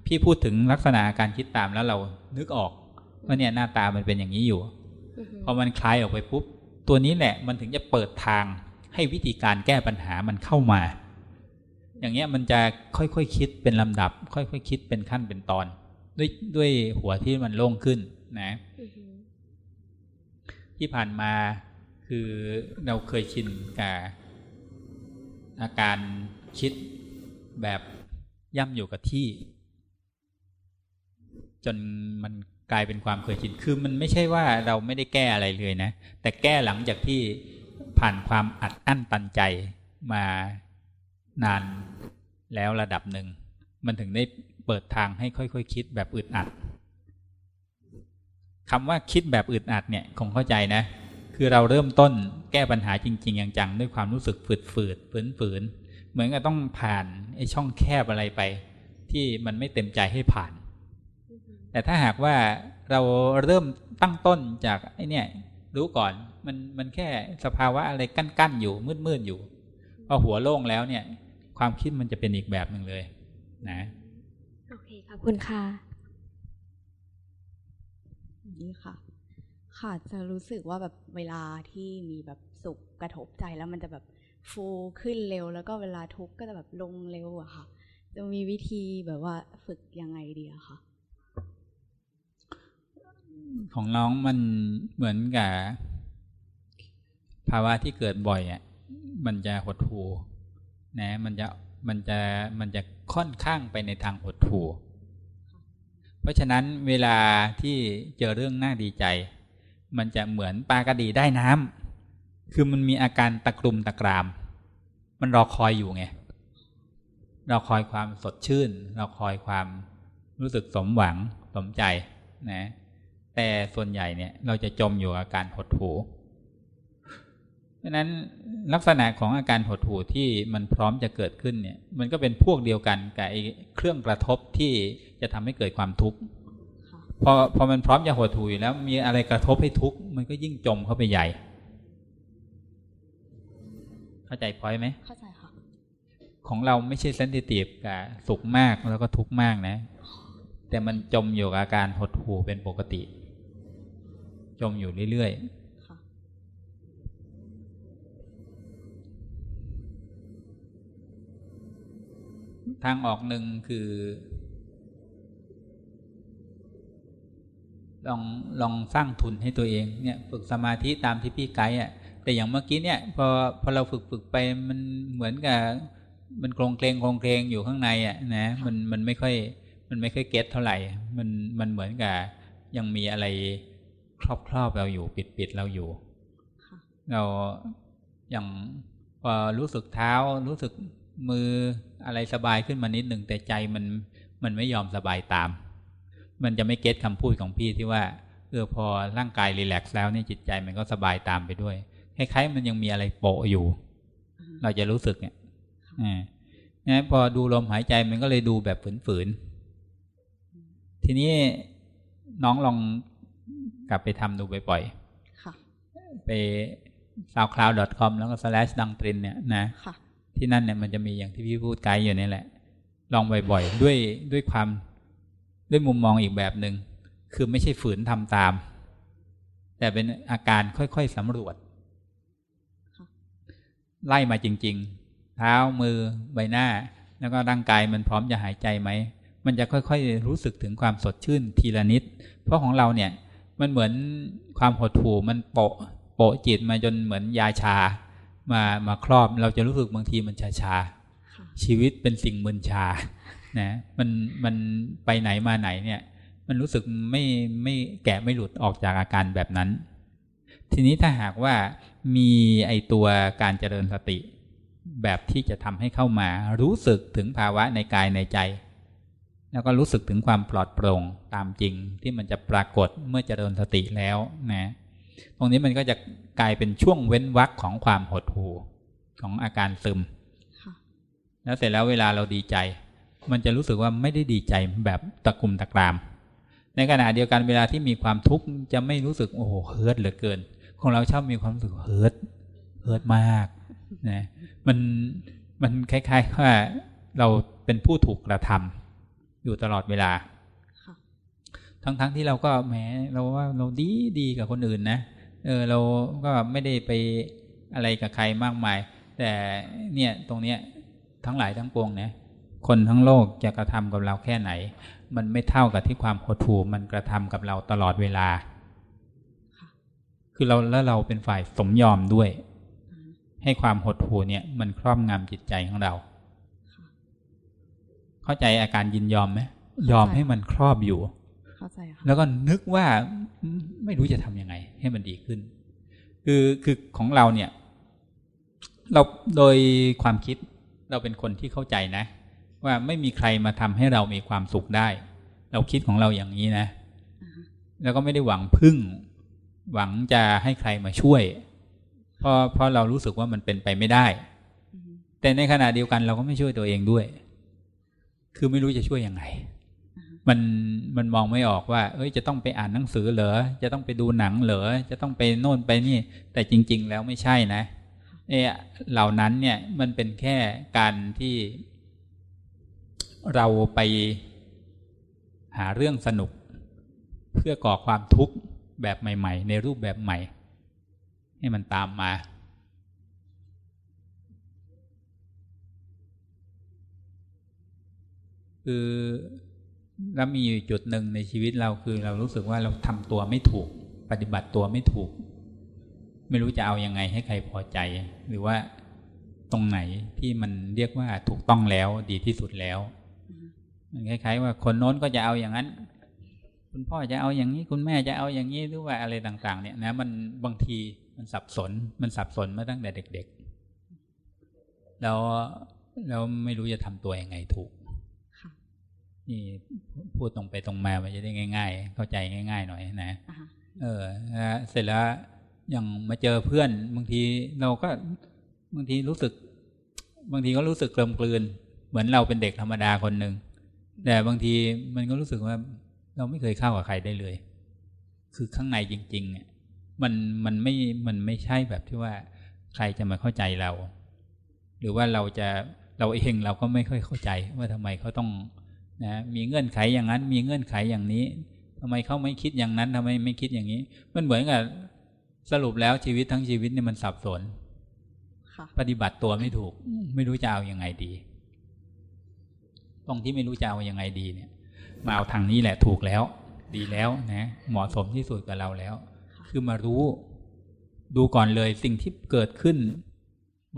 พี่พูดถึงลักษณะอาการคิดตามแล้วเรานึกออกว่าเนี่ยหน้าตามันเป็นอย่างนี้อยู่พอมันคลายออกไปปุ๊บตัวนี้แหละ มันถึงจะเปิดทางให้วิธีการแก้ปัญหามันเข้ามา อย่างเงี้ยมันจะค่อยๆคคิดเป็นลำดับ ค่อยๆคคิดเป็นขั้นเป็นตอน ด้วยด้วยหัวที่มันโล่งขึ้นนะที่ผ่านมา คือเราเคยชินกับอาการคิดแบบย่ำอยู่กับที่ จนมันกลายเป็นความเคยชิน คือมันไม่ใช่ว่าเราไม่ได้แก้อะไรเลยนะ แต่แก้หลังจากที่ผ่านความอัดอั้นตันใจมานานแล้วระดับหนึ่ง มันถึงได้เปิดทางให้ค่อยๆคคิดแบบอึดอัดคำว่าคิดแบบอึดอัดเนี่ยคงเข้าใจนะ คือเราเริ่มต้นแก้ปัญหาจริง ๆ อย่างจังด้วยความรู้สึกฝืดฝืดฝืนฝืนเหมือนกับต้องผ่านไอ้ช่องแคบอะไรไป ที่มันไม่เต็มใจให้ผ่าน แต่ถ้าหากว่าเราเริ่มตั้งต้นจากไอ้นี่รู้ก่อนมันมันแค่สภาวะอะไรกั้นๆอยู่มืดๆอยู่พอหัวโล่งแล้วเนี่ย ความคิดมันจะเป็นอีกแบบหนึ่งเลย นะโอเคขอบคุณค่ะนี่ค่ะ ค่ะจะรู้สึกว่าแบบเวลาที่มีแบบสุขกระทบใจแล้วมันจะแบบฟูขึ้นเร็ว แล้วก็เวลาทุกข์ก็จะแบบลงเร็วอะค่ะ จะมีวิธีแบบว่าฝึกยังไงดีอะค่ะ ของน้องมันเหมือนกับภาวะที่เกิดบ่อยอะมันจะหดหูนะ มันจะมันจะมันจะค่อนข้างไปในทางหดหูเพราะฉะนั้นเวลาที่เจอเรื่องน่าดีใจ มันจะเหมือนปลากระดีได้น้ำคือมันมีอาการตะกรุมตะกราม มันรอคอยอยู่ไงราคอยความสดชื่นราคอยความรู้สึกสมหวังสมใจนะแต่ส่วนใหญ่เนี่ยเราจะจมอยู่อาการหดหูเพราะนั้นลักษณะของอาการหดหู่ที่มันพร้อมจะเกิดขึ้นเนี่ย มันก็เป็นพวกเดียวกันกับไอ้เครื่องกระทบที่จะทำให้เกิดความทุกข์ พอพอมันพร้อมจะหดหู่อยู่แล้วมีอะไรกระทบให้ทุกข์มันก็ยิ่งจมเข้าไปใหญ่ เข้าใจพอยไหมเข้าใจค่ะของเราไม่ใช่เซนซิทีฟกับสุขมากแล้วก็ทุกข์มากนะ แต่มันจมอยู่กับอาการหดหู่เป็นปกติ จมอยู่เรื่อยๆทางออกหนึ่งคือ ลองลองสร้างทุนให้ตัวเองเนี่ยฝึกสมาธิตามที่พี่ไกด์อะแต่อย่างเมื่อกี้เนี่ยพอพอเราฝึกฝึกไปมันเหมือนกับมันโครงเคลงโครงเคลงอยู่ข้างในอะนะมันมันไม่ค่อยมันไม่ค่อยเก็ตเท่าไหร่ มันมันเหมือนกับยังมีอะไรครอบครอบเราอยู่ปิดปิดเราอยู่เราอย่างพอรู้สึกเท้ารู้สึกมืออะไรสบายขึ้นมานิดหนึ่งแต่ใจมันมันไม่ยอมสบายตาม มันจะไม่เก็ตคำพูดของพี่ที่ว่าเออพอร่างกายรีแลกซ์แล้วนี่จิตใจมันก็สบายตามไปด้วยคล้ายๆมันยังมีอะไรโปะอยู่ เราจะรู้สึกเนี่ยอ่านะพอดูลมหายใจมันก็เลยดูแบบฝืนๆทีนี้น้องลองกลับไปทำดูบ่อยๆไป soundcloud.com แล้วก็ slash ดังตรินเนี่ยนะที่นั่นเนี่ยมันจะมีอย่างที่พี่พูดไกด์อยู่นี่แหละ ลองบ่อยๆ ด้วยด้วยความ ด้วยมุมมองอีกแบบหนึง่งคือไม่ใช่ฝืนทำตาม แต่เป็นอาการค่อยๆสำรวจ ไล่มาจริง ๆ เท้ามือใบหน้า แล้วก็ร่างกายมันพร้อมจะหายใจไหม มันจะค่อยๆรู้สึกถึงความสดชื่นทีละนิด เพราะของเราเนี่ยมันเหมือนความหดหู่มันโปะโปะจิตมาจนเหมือนยาชา มามาครอบเราจะรู้สึกบางทีมันชาชาชีวิตเป็นสิ่งมึนชา นะมันมันไปไหนมาไหนเนี่ย มันรู้สึกไม่ไม่แกะไม่หลุดออกจากอาการแบบนั้น ทีนี้ถ้าหากว่ามีไอตัวการเจริญสติ แบบที่จะทำให้เข้ามา รู้สึกถึงภาวะในกายในใจ แล้วก็รู้สึกถึงความปลอดโปร่งตามจริงที่มันจะปรากฏเมื่อเจริญสติแล้วนะตรงนี้มันก็จะกลายเป็นช่วงเว้นวรรคของความหดหู่ของอาการซึม แล้วเสร็จแล้วเวลาเราดีใจ มันจะรู้สึกว่าไม่ได้ดีใจแบบตะกุมตะกราม ในขณะเดียวกันเวลาที่มีความทุกข์จะไม่รู้สึกโอ้โหเฮิร์ตเหลือเกิน ของเราชอบมีความรู้สึกเฮิร์ตเฮิร์ตมากนะมันมันคล้ายๆว่าเราเป็นผู้ถูกกระทำอยู่ตลอดเวลาทั้งๆทที่เราก็แหมเราว่าเราดีดีกับคนอื่นนะเออเราก็ไม่ได้ไปอะไรกับใครมากมาย แต่เนี่ยตรงเนี้ยทั้งหลายทั้งปวงเนี่ย คนทั้งโลกจะกระทำกับเราแค่ไหน มันไม่เท่ากับที่ความหดหู่มันกระทำกับเราตลอดเวลา คือเราแล้วเราเป็นฝ่ายสมยอมด้วย ให้ความหดหู่เนี่ยมันครอบงำจิตใจของเรา เข้าใจอาการยินยอมไหมยอมให้มันครอบอยู่เข้าใจค่ะแล้วก็นึกว่าไม่รู้จะทำยังไง ให้มันดีขึ้น คือคือของเราเนี่ย เราโดยความคิดเราเป็นคนที่เข้าใจนะ ว่าไม่มีใครมาทำให้เรามีความสุขได้ เราคิดของเราอย่างนี้นะ แล้วก็ไม่ได้หวังพึ่ง หวังจะให้ใครมาช่วย เพราะเพราะเรารู้สึกว่ามันเป็นไปไม่ได้ แต่ในขณะเดียวกันเราก็ไม่ช่วยตัวเองด้วย คือไม่รู้จะช่วยยังไง มันมันมองไม่ออกว่า เอ้ยจะต้องไปอ่านหนังสือเหรอ จะต้องไปดูหนังเหรอ จะต้องไปโน่นไปนี่ แต่จริง ๆ แล้วไม่ใช่นะเออเหล่านั้นเนี่ยมันเป็นแค่การที่ เราไปหาเรื่องสนุก เพื่อก่อความทุกข์แบบใหม่ ๆ ในรูปแบบใหม่ ให้มันตามมา คือแล้วมีอยู่จุดหนึ่งในชีวิตเราคือเรารู้สึกว่าเราทำตัวไม่ถูก ปฏิบัติตัวไม่ถูก ไม่รู้จะเอาอยัางไงให้ใครพอใจ หรือว่าตรงไหนที่มันเรียกว่าถูกต้องแล้วดีที่สุดแล้ว มันคล้ายๆว่าคนโน้นก็จะเอาอย่างนั้น คุณพ่อจะเอาอย่างนี้ คุณแม่จะเอาอย่างนี้หรือว่าอะไรต่าง ๆ เนี่ยนะมันบางทีมันสับสน มันสับสนมาตั้งแต่เด็ก ๆ แล้วแล้วไม่รู้จะทำตัวยังไงถูกนี่พูดตรงไปตรงมามันจะได้ง่าย ๆ เข้าใจง่าย ๆ หน่อยนะเออเสร็จแล้วอย่างมาเจอเพื่อน บางทีเราก็บางทีรู้สึก บางทีก็รู้สึกกลมกลืน เหมือนเราเป็นเด็กธรรมดาคนหนึ่ง แต่บางทีมันก็รู้สึกว่า เราไม่เคยเข้ากับใครได้เลย คือข้างในจริงๆเนี่ยมันมันไม่มันไม่ใช่แบบที่ว่าใครจะมาเข้าใจเรา หรือว่าเราจะเราเองเราก็ไม่ค่อยเข้าใจว่าทำไมเขาต้องนะมีเงื่อนไขอย่างนั้น มีเงื่อนไขอย่างนี้ทำไมเขาไม่คิดอย่างนั้นทำไมไม่คิดอย่างนี้ มันเหมือนกับสรุปแล้วชีวิตทั้งชีวิตเนี่ยมันสับสนปฏิบัติตัวไม่ถูก ไม่รู้จะเอาอยัางไงดี ตรงที่ไม่รู้จะเอาอยัางไงดีเนี่ย มาเอาทางนี้แหละถูกแล้ว ดีแล้วนะเหมาะสมที่สุดกับเราแล้ว คือมารู้ดูก่อนเลยสิ่งที่เกิดขึ้น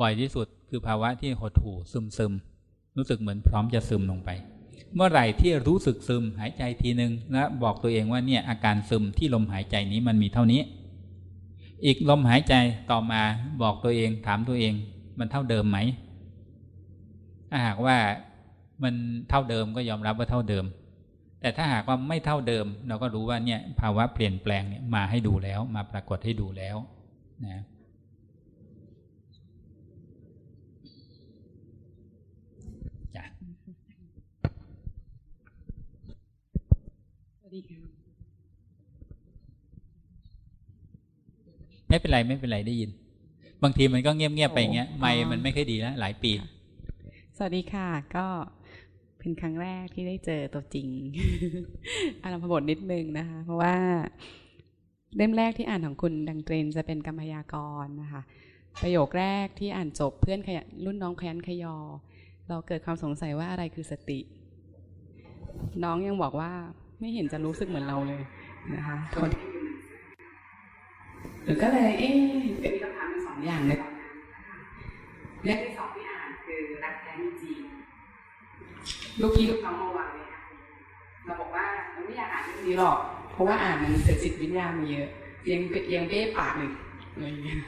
บ่อยที่สุดคือภาวะที่หดหู่ซึมซึมรู้สึกเหมือนพร้อมจะซึมลงไป เมื่อไหร่ที่รู้สึกซึมหายใจทีหนึ่งแล้วบอกตัวเองว่าเนี่ยอาการซึมที่ลมหายใจนี้มันมีเท่านี้ อีกลมหายใจต่อมาบอกตัวเองถามตัวเอง มันเท่าเดิมไหมถ้าหากว่า มันเท่าเดิมก็ยอมรับว่าเท่าเดิม แต่ถ้าหากว่าไม่เท่าเดิม เราก็รู้ว่าเนี่ยภาวะเปลี่ยนแปลงเนี่ยมาให้ดูแล้ว มาปรากฏให้ดูแล้วนะจ้ะสวัสดีค่ะไม่เป็นไรไม่เป็นไรได้ยิน บางทีมันก็เงียบๆไปอย่างเงี้ย ไม่มันไม่ค่อยดีแล้วหลายปี สวัสดีค่ะ ก็ เป็นครั้งแรกที่ได้เจอตัวจริงอารมพบทนิดนึงนะคะ เพราะว่าเล่มแรกที่อ่านของคุณดังเตรนจะเป็นกรรมยากรนะคะ ประโยคแรกที่อ่านจบเพื่อนขยันรุ่นน้องขยันขยอ เราเกิดความสงสัยว่าอะไรคือสติ น้องยังบอกว่าไม่เห็นจะรู้สึกเหมือนเราเลยนะคะคนหรือก็เลยเอ๊ะเป็นคำถามสองอย่างเลยเรื่องที่สองที่อ่านคือรักแท้ไม่จริง ลูกพี่ลูกน้องมาวางเนี่ยเราบอกว่าเราไม่อยากอ่านเรื่องนี้หรอก เพราะว่าอ่านมันเสียจิตวิญญาณมีเยอะยังยังเบ้ปากหนึ่งอะไรอย่างเงี้ย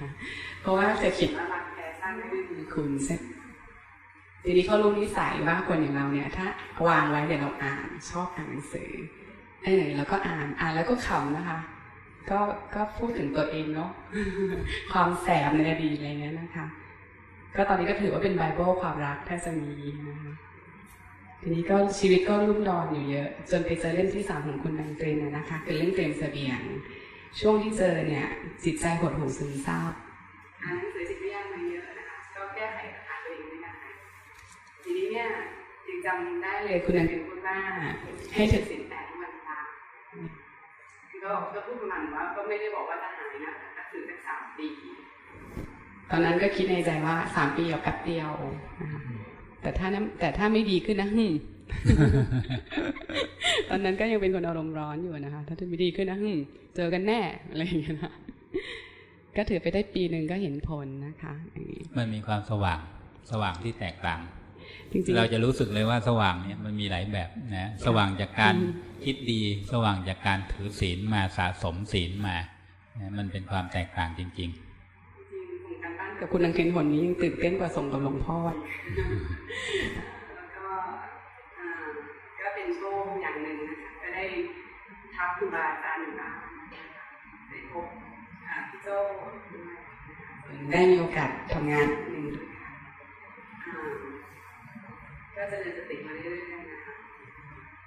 เพราะว่าจะเขียนว่ารักแท้สร้างด้วยมือคุณเสร็จทีนี้เขารู้นิสัยว่าคนอย่างเราเนี่ย ถ้าวางไว้เดี๋ยวเราอ่านชอบอ่านหนังสือเออแล้วก็อ่านอ่านแล้วก็ขำนะคะ ก็ก็พูดถึงตัวเองเนาะความแสบในอดีตอะไรเงี้ยนะคะ ก็ตอนนี้ก็ถือว่าเป็นไบเบิลความรักถ้าจะมีนะคะ ทีนี้ก็ชีวิตก็รุ่มรอนอยู่เยอะ จนไปเจอเล่มที่สามของคุณดังเตรนนะคะเป็นเล่มเตรียมเสบียง ช่วงที่เจอเนี่ย จิตใจหดหู่ซึมเศร้าอ่านหนังสือจิตวิทยามาเยอะนะคะก็แก้ไขปัญหาตัวเองไม่ได้ทีนี้เนี่ยยังจำได้เลยคุณดังเตรนพูดว่าให้ถือศีลแปดทุกวันพระก็ก็พูดประมาณว่าก็ไม่ได้บอกว่าจะหายนะก็ถือสักสามปี ตอนนั้นก็คิดในใจว่าสามปีกับแป๊บเดียวนะคะ แต่ถ้าน้แต่ถ้าไม่ดีขึ้นนะหึตอนนั้นก็ยังเป็นคนอารมณ์ร้อนอยู่นะคะ ถ้าไม่ดีขึ้นนะหึเจอกันแน่อะไรอย่างเงี้ยนะก็ถือไปได้ปีหนึ่งก็เห็นผลนะคะมันมีความสว่างสว่างที่แตกต่างจริงๆเราจะรู้สึกเลยว่าสว่างเนี่ยมันมีหลายแบบนะสว่างจากการคิดดี สว่างจากการถือศีลมาสะสมศีลมานะมันเป็นความแตกต่างจริงๆส่ง การบ้านกับคุณนังเคนหนนี้ยังตื่นเต้นกว่าส่งกับหลวงพ่อแล้วก็อ่าก็เป็นโชคอย่างหนึ่งนะคะก็ได้ทักครูบาอาจารย์อยู่นะได้พบอ่าพี่โจ้ได้มีโอกาสทำงานหนึ่งอ่าก็เจะเริญสติมาเรื่อยๆนะคะ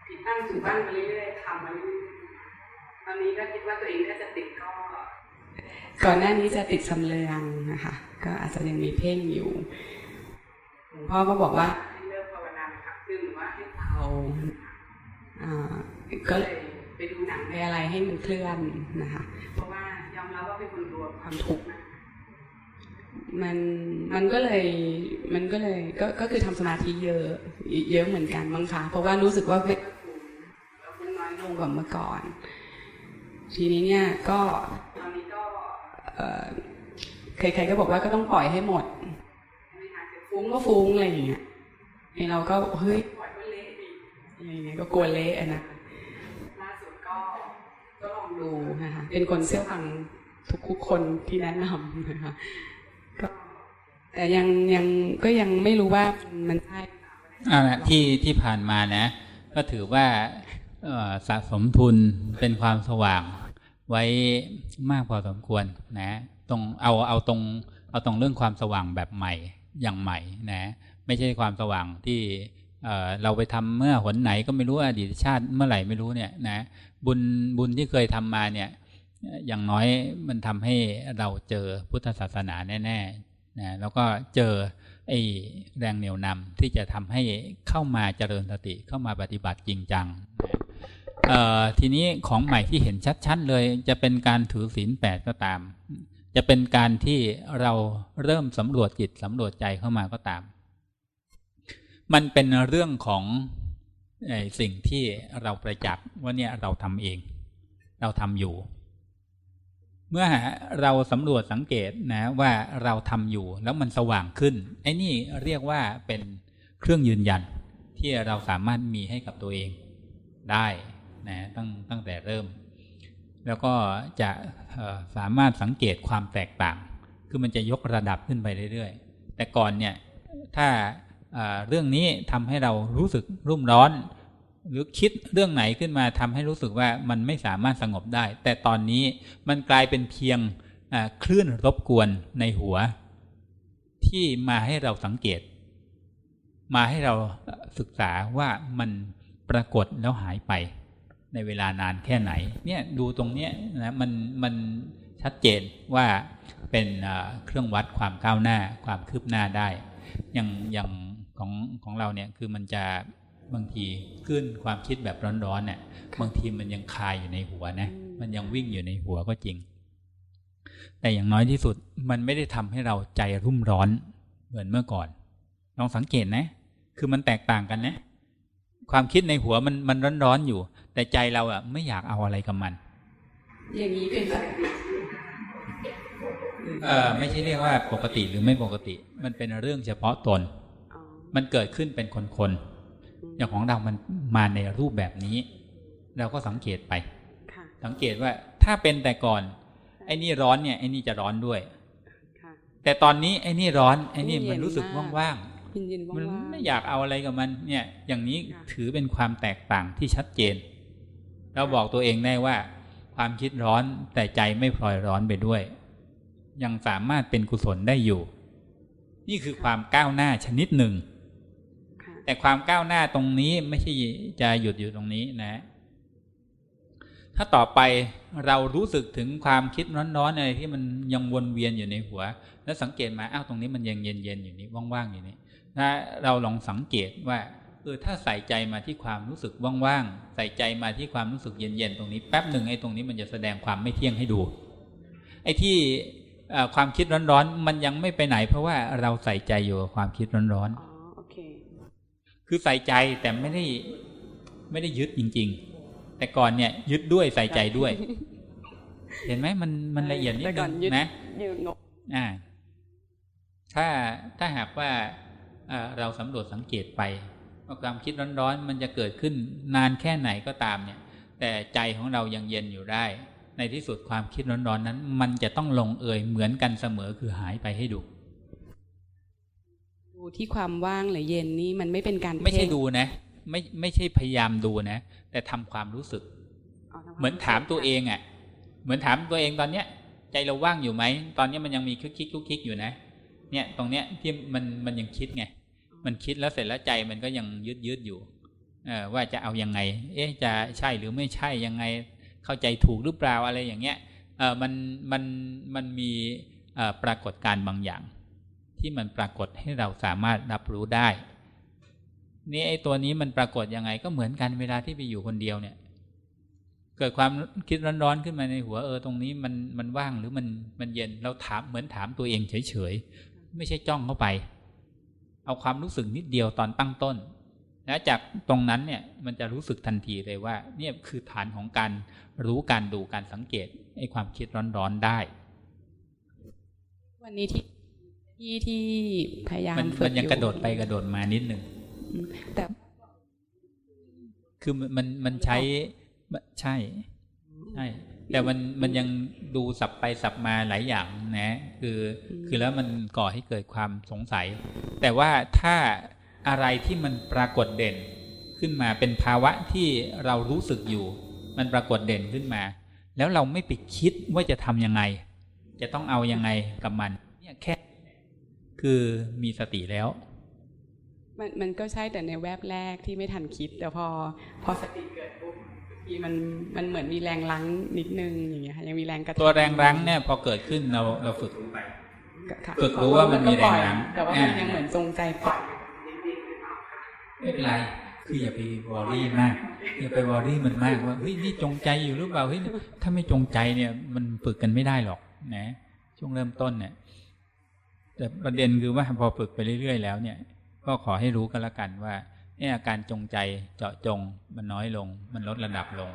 ผิดบ้างถูกบ้างมาเรื่อยๆทำมาเรื่อยๆตอนนี้ก็คิดว่าตัวเองถ้าจะติดก็ก่อนหน้านี้จะติดสำเรืองนะคะ ก็อาจจะยังมีเพ่งอยู่หลวงพ่อก็บอกว่าให้เลิกภาวนาพักนึงว่าให้เอาอ่าก็เลยไปดูหนังไปอะไรให้มันเคลื่อนนะคะ เพราะว่ายอมรับว่าเป็นคนกลัวความทุกข์นะมันมันก็เลยมันก็เลยก็ก็คือทำสมาธิเยอะ เยอะเหมือนกันมั้งคะเพราะว่ารู้สึกว่าเวทเราฟุ้งน้อยลงกว่าเมื่อก่อน ทีนี้เนี่ยก็ตอนนี้ก็เอ่อ ใครๆก็บอกว่าก็ต้องปล่อยให้หมดฟุ้งก็ฟุ้งอะไรอย่างเงี้ยไอเราก็เฮ้ยปล่อยก็เละดิอะไรอย่างเงี้ยก็กลัวเละนะล่าสุดก็ก็ลองดูนะคะเป็นคนเชื่อฟังทุกๆคนที่แนะนำนะคะก็แต่ยังยังก็ยังไม่รู้ว่ามันใช่อ่าที่ที่ผ่านมานะ ก็ถือว่าสะสมทุนเป็นความสว่างไว้มากพอสมควรนะ ตรงเอาเอาตรงเอาตรงเรื่องความสว่างแบบใหม่อย่างใหม่นะไม่ใช่ความสว่างที่เอ่อเราไปทำเมื่อหนไหนก็ไม่รู้อดีตชาติเมื่อไหร่ไม่รู้เนี่ยนะบุญบุญที่เคยทำมาเนี่ยอย่างน้อยมันทำให้เราเจอพุทธศาสนาแน่ๆนะแล้วก็เจอไอ้แรงเหนี่ยวนำที่จะทำให้เข้ามาเจริญสติเข้ามาปฏิบัติจริงจังเอ่อทีนี้ของใหม่ที่เห็นชัดๆเลยจะเป็นการถือศีลแปดก็ตาม จะเป็นการที่เราเริ่มสำรวจจิตสำรวจใจเข้ามาก็ตาม มันเป็นเรื่องของสิ่งที่เราประจักษ์ว่าเนี่ยเราทำเอง เราทำอยู่ เมื่อเราสำรวจสังเกตนะว่าเราทำอยู่แล้วมันสว่างขึ้นไอ้นี่เรียกว่าเป็นเครื่องยืนยันที่เราสามารถมีให้กับตัวเองได้นะตั้งตั้งแต่เริ่ม แล้วก็จะสามารถสังเกตความแตกต่าง คือมันจะยกระดับขึ้นไปเรื่อยๆ แต่ก่อนเนี่ยถ้าเรื่องนี้ทำให้เรารู้สึกรุ่มร้อน หรือคิดเรื่องไหนขึ้นมาทำให้รู้สึกว่ามันไม่สามารถสงบได้ แต่ตอนนี้มันกลายเป็นเพียงคลื่นรบกวนในหัว ที่มาให้เราสังเกต มาให้เราศึกษาว่ามันปรากฏแล้วหายไป ในเวลานานแค่ไหน เนี่ยดูตรงเนี้ยนะมันมันชัดเจนว่าเป็นเครื่องวัดความก้าวหน้าความคืบหน้าได้ อย่างอย่างของของเราเนี่ยคือมันจะบางทีขึ้นความคิดแบบร้อนๆเนี่ยบางทีมันยังคายอยู่ในหัวนะมันยังวิ่งอยู่ในหัวก็จริง แต่อย่างน้อยที่สุดมันไม่ได้ทำให้เราใจรุ่มร้อนเหมือนเมื่อก่อนลองสังเกตนะ คือมันแตกต่างกันนะ ความคิดในหัวมันมันร้อนๆอยู่ แต่ใจเราอะไม่อยากเอาอะไรกับมัน อย่างนี้เป็นปกติเออไม่ใช่เรียกว่าปกติหรือไม่ปกติ มันเป็นเรื่องเฉพาะตน มันเกิดขึ้นเป็นคนๆอย่างของเรามันมาในรูปแบบนี้ เราก็สังเกตไป สังเกตว่าถ้าเป็นแต่ก่อน ไอ้นี่ร้อนเนี่ยไอ้นี่จะร้อนด้วยแต่ตอนนี้ไอ้นี่ร้อน ไอ้นี่มันรู้สึกว่างๆมันไม่อยากเอาอะไรกับมัน เนี่ย อย่างนี้ถือเป็นความแตกต่างที่ชัดเจน เราบอกตัวเองได้ว่า ความคิดร้อนแต่ใจไม่พลอยร้อนไปด้วย ยังสามารถเป็นกุศลได้อยู่ นี่คือความก้าวหน้าชนิดหนึ่ง แต่ความก้าวหน้าตรงนี้ไม่ใช่จะหยุดอยู่ตรงนี้นะ ถ้าต่อไปเรารู้สึกถึงความคิดร้อนๆอะไรที่มันยังวนเวียนอยู่ในหัว แล้วสังเกตมาอ้าวตรงนี้มันยังเย็นๆอยู่นี่ว่างๆอยู่นี่ถ้าเราลองสังเกตว่า เออถ้าใส่ใจมาที่ความรู้สึกว่างๆใส่ใจมาที่ความรู้สึกเย็นๆตรงนี้แป๊บหนึ่งไอ้ตรงนี้มันจะแสดงความไม่เที่ยงให้ดู ไอ้ที่ความคิดร้อนๆมันยังไม่ไปไหน เพราะว่าเราใส่ใจอยู่กับความคิดร้อนๆคือใส่ใจแต่ไม่ได้ไม่ได้ยึดจริง ๆ แต่ก่อนเนี่ยยึดด้วยใส่ใจด้วย เห็นไหมมันมันละเอียดนิดนึงนะอ่าถ้าถ้าหากว่าเราสำรวจสังเกตไปว่า ความคิดร้อนๆ มันจะเกิดขึ้นนานแค่ไหนก็ตามเนี่ย แต่ใจของเรายังเย็นอยู่ได้ ในที่สุดความคิดร้อนๆนั้น มันจะต้องลงเอยเหมือนกันเสมอคือหายไปให้ดูดูที่ความว่างหรือเย็นนี่มันไม่เป็นการไม่ใช่ดูนะ ไม่ไม่ใช่พยายามดูนะ แต่ทำความรู้สึก เหมือนถามตัวเองอะ เหมือนถามตัวเองตอนเนี้ย ใจเราว่างอยู่ไหมตอนนี้มันยังมีคิกคิกคิกอยู่นะ เนี่ย ตรงเนี้ยที่มันมันยังคิดไง มันคิดแล้วเสร็จแล้วใจมันก็ยังยืดยืดอยู่ว่าจะเอายังไง เอ๊ะจะใช่หรือไม่ใช่ยังไงเข้าใจถูกหรือเปล่าอะไรอย่างเงี้ยมันมันมันมีปรากฏการณ์บางอย่าง ที่มันปรากฏให้เราสามารถรับรู้ได้ นี่ไอ้ตัวนี้มันปรากฏยังไงก็เหมือนกันเวลาที่ไปอยู่คนเดียวเนี่ย เกิดความคิดร้อนๆขึ้นมาในหัวเออตรงนี้มันมันว่างหรือมันมันเย็นเราถามเหมือนถามตัวเองเฉยๆไม่ใช่จ้องเข้าไป เอาความรู้สึกนิดเดียวตอนตั้งต้น และจากตรงนั้นเนี่ยมันจะรู้สึกทันทีเลยว่าเนี่ยคือฐานของการรู้การดูการสังเกตไอ้ความคิดร้อนๆได้ วันนี้ที่ที่ที่พยายามมันยังกระโดดไปกระโดดมานิดหนึ่งแต่คือมันมันใช้ใช่ใช่ แต่มันมันยังดูสับไปสับมาหลายอย่างนะ คือคือแล้วมันก่อให้เกิดความสงสัย แต่ว่าถ้าอะไรที่มันปรากฏเด่นขึ้นมาเป็นภาวะที่เรารู้สึกอยู่ มันปรากฏเด่นขึ้นมา แล้วเราไม่ไปคิดว่าจะทำยังไง จะต้องเอายังไงกับมันเนี่ยแค่คือมีสติแล้ว มันมันก็ใช่แต่ในแวบแรกที่ไม่ทันคิด แต่พอพอสติเกิดปุ๊บ ทีมันมันเหมือนมีแรงรั้งนิดนึงอย่างเงี้ยค่ะยังมีแรงกระตัวแรงรั้งเนี่ยพอเกิดขึ้นเราเราฝึกรู้ไปฝึกรู้ว่ามันมีแรงรั้งแต่ว่ามันยังเหมือนจงใจปล่อยไม่เป็นไรคืออย่าไปวอรี่มากอย่าไปวอรี่มันมากว่าเฮ้ยนี่จงใจอยู่หรือเปล่าเฮ้ยถ้าไม่จงใจเนี่ย มันฝึกกันไม่ได้หรอกนะช่วงเริ่มต้นเนี่ยแต่ประเด็นคือว่าพอฝึกไปเรื่อยๆแล้วเนี่ย ก็ขอให้รู้กันละกันว่า เนี่ยอาการจงใจเจาะจงมันน้อยลง มันลดระดับลง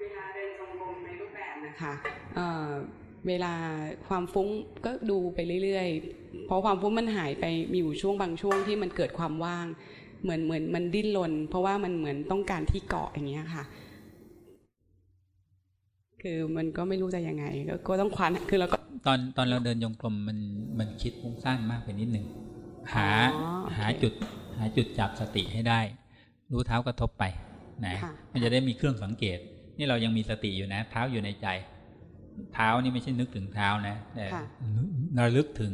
เวลาเดินจงกรมในรูปแบบนะคะเเวลาความฟุ้งก็ดูไปเรื่อยๆเพราะความฟุ้งมันหายไปมีอยู่ช่วงบางช่วงที่มันเกิดความว่าง เหมือนเหมือนมันดิ้นรนเพราะว่ามันเหมือนต้องการที่เกาะอย่างเงี้ยค่ะ คือมันก็ไม่รู้จะยังไง ก็ต้องคว้านคือเราก็ตอนตอนเราเดินยงกลมมันมันคิดฟุ้งซ่านมากไปนิดหนึ่งหาหาจุดหาจุดจับสติให้ได้ รู้เท้ากระทบไปนะมันจะได้มีเครื่องสังเกต นี่เรายังมีสติอยู่นะ เท้าอยู่ในใจ เท้านี่ไม่ใช่นึกถึงเท้านะแต่ระลึกถึง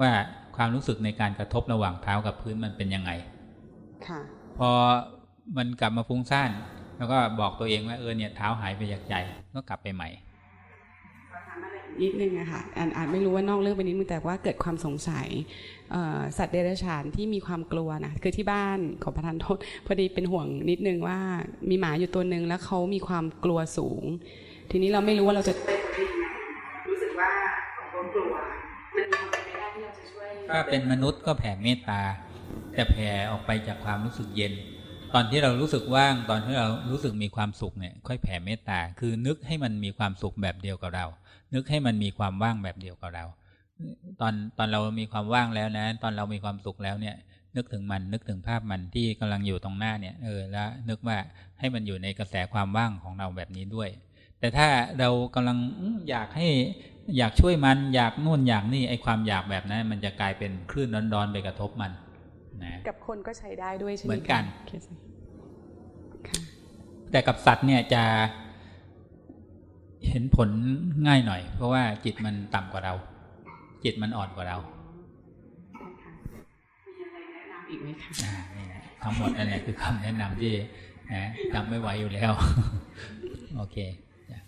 ว่าความรู้สึกในการกระทบระหว่างเท้ากับพื้นมันเป็นยังไงพอมันกลับมาฟุ้งซ่านแล้วก็บอกตัวเองว่าเออเนี่ยเท้าหายไปจากใจก็กลับไปใหม่ นิดนึงอะค่ะอ่านอ่านไม่รู้ว่านอกเรื่องไปนิดนึงแต่ว่าเกิดความสงสัยสัตว์เดรัจฉานที่มีความกลัวนะคือที่บ้านของประธานโทษพอดีเป็นห่วงนิดนึงว่ามีหมาอยู่ตัวหนึ่งแล้วเขามีความกลัวสูง ทีนี้เราไม่รู้ว่าเราจะรู้สึกว่าของคนกลัวมันมีความเป็นไปได้ที่เราจะช่วยถ้าเป็นมนุษย์ก็แผ่เมตตา แต่แผ่ออกไปจากความรู้สึกเย็นตอนที่เรารู้สึกว่างตอนที่เรารู้สึกมีความสุขเนี่ย ค่อยแผ่เมตตาคือนึกให้มันมีความสุขแบบเดียวกับเรา นึกให้มันมีความว่างแบบเดียวกับเรา ตอนตอนเรามีความว่างแล้วนะ ตอนเรามีความสุขแล้วเนี่ย นึกถึงมันนึกถึงภาพมันที่กำลังอยู่ตรงหน้าเนี่ยเออแล้วนึกว่าให้มันอยู่ในกระแสความว่างของเราแบบนี้ด้วย แต่ถ้าเรากำลังอยากให้อยากช่วยมันอยากนู่นอยากนี่ไอความอยากแบบนั้น มันจะกลายเป็นคลื่นร้อนๆไปกระทบมันนะกับคนก็ใช้ได้ด้วยใช่ไหมเหมือนกันค่ะแต่กับสัตว์เนี่ยจะ เห็นผลง่ายหน่อย เพราะว่าจิตมันต่ำกว่าเรา จิตมันอ่อนกว่าเราอีกไหมคะอ่านี่นะทั้งหมดนั่นแหละคือคำแนะนำที่นะจำไม่ไหวอยู่แล้ว โอเคจ้ะ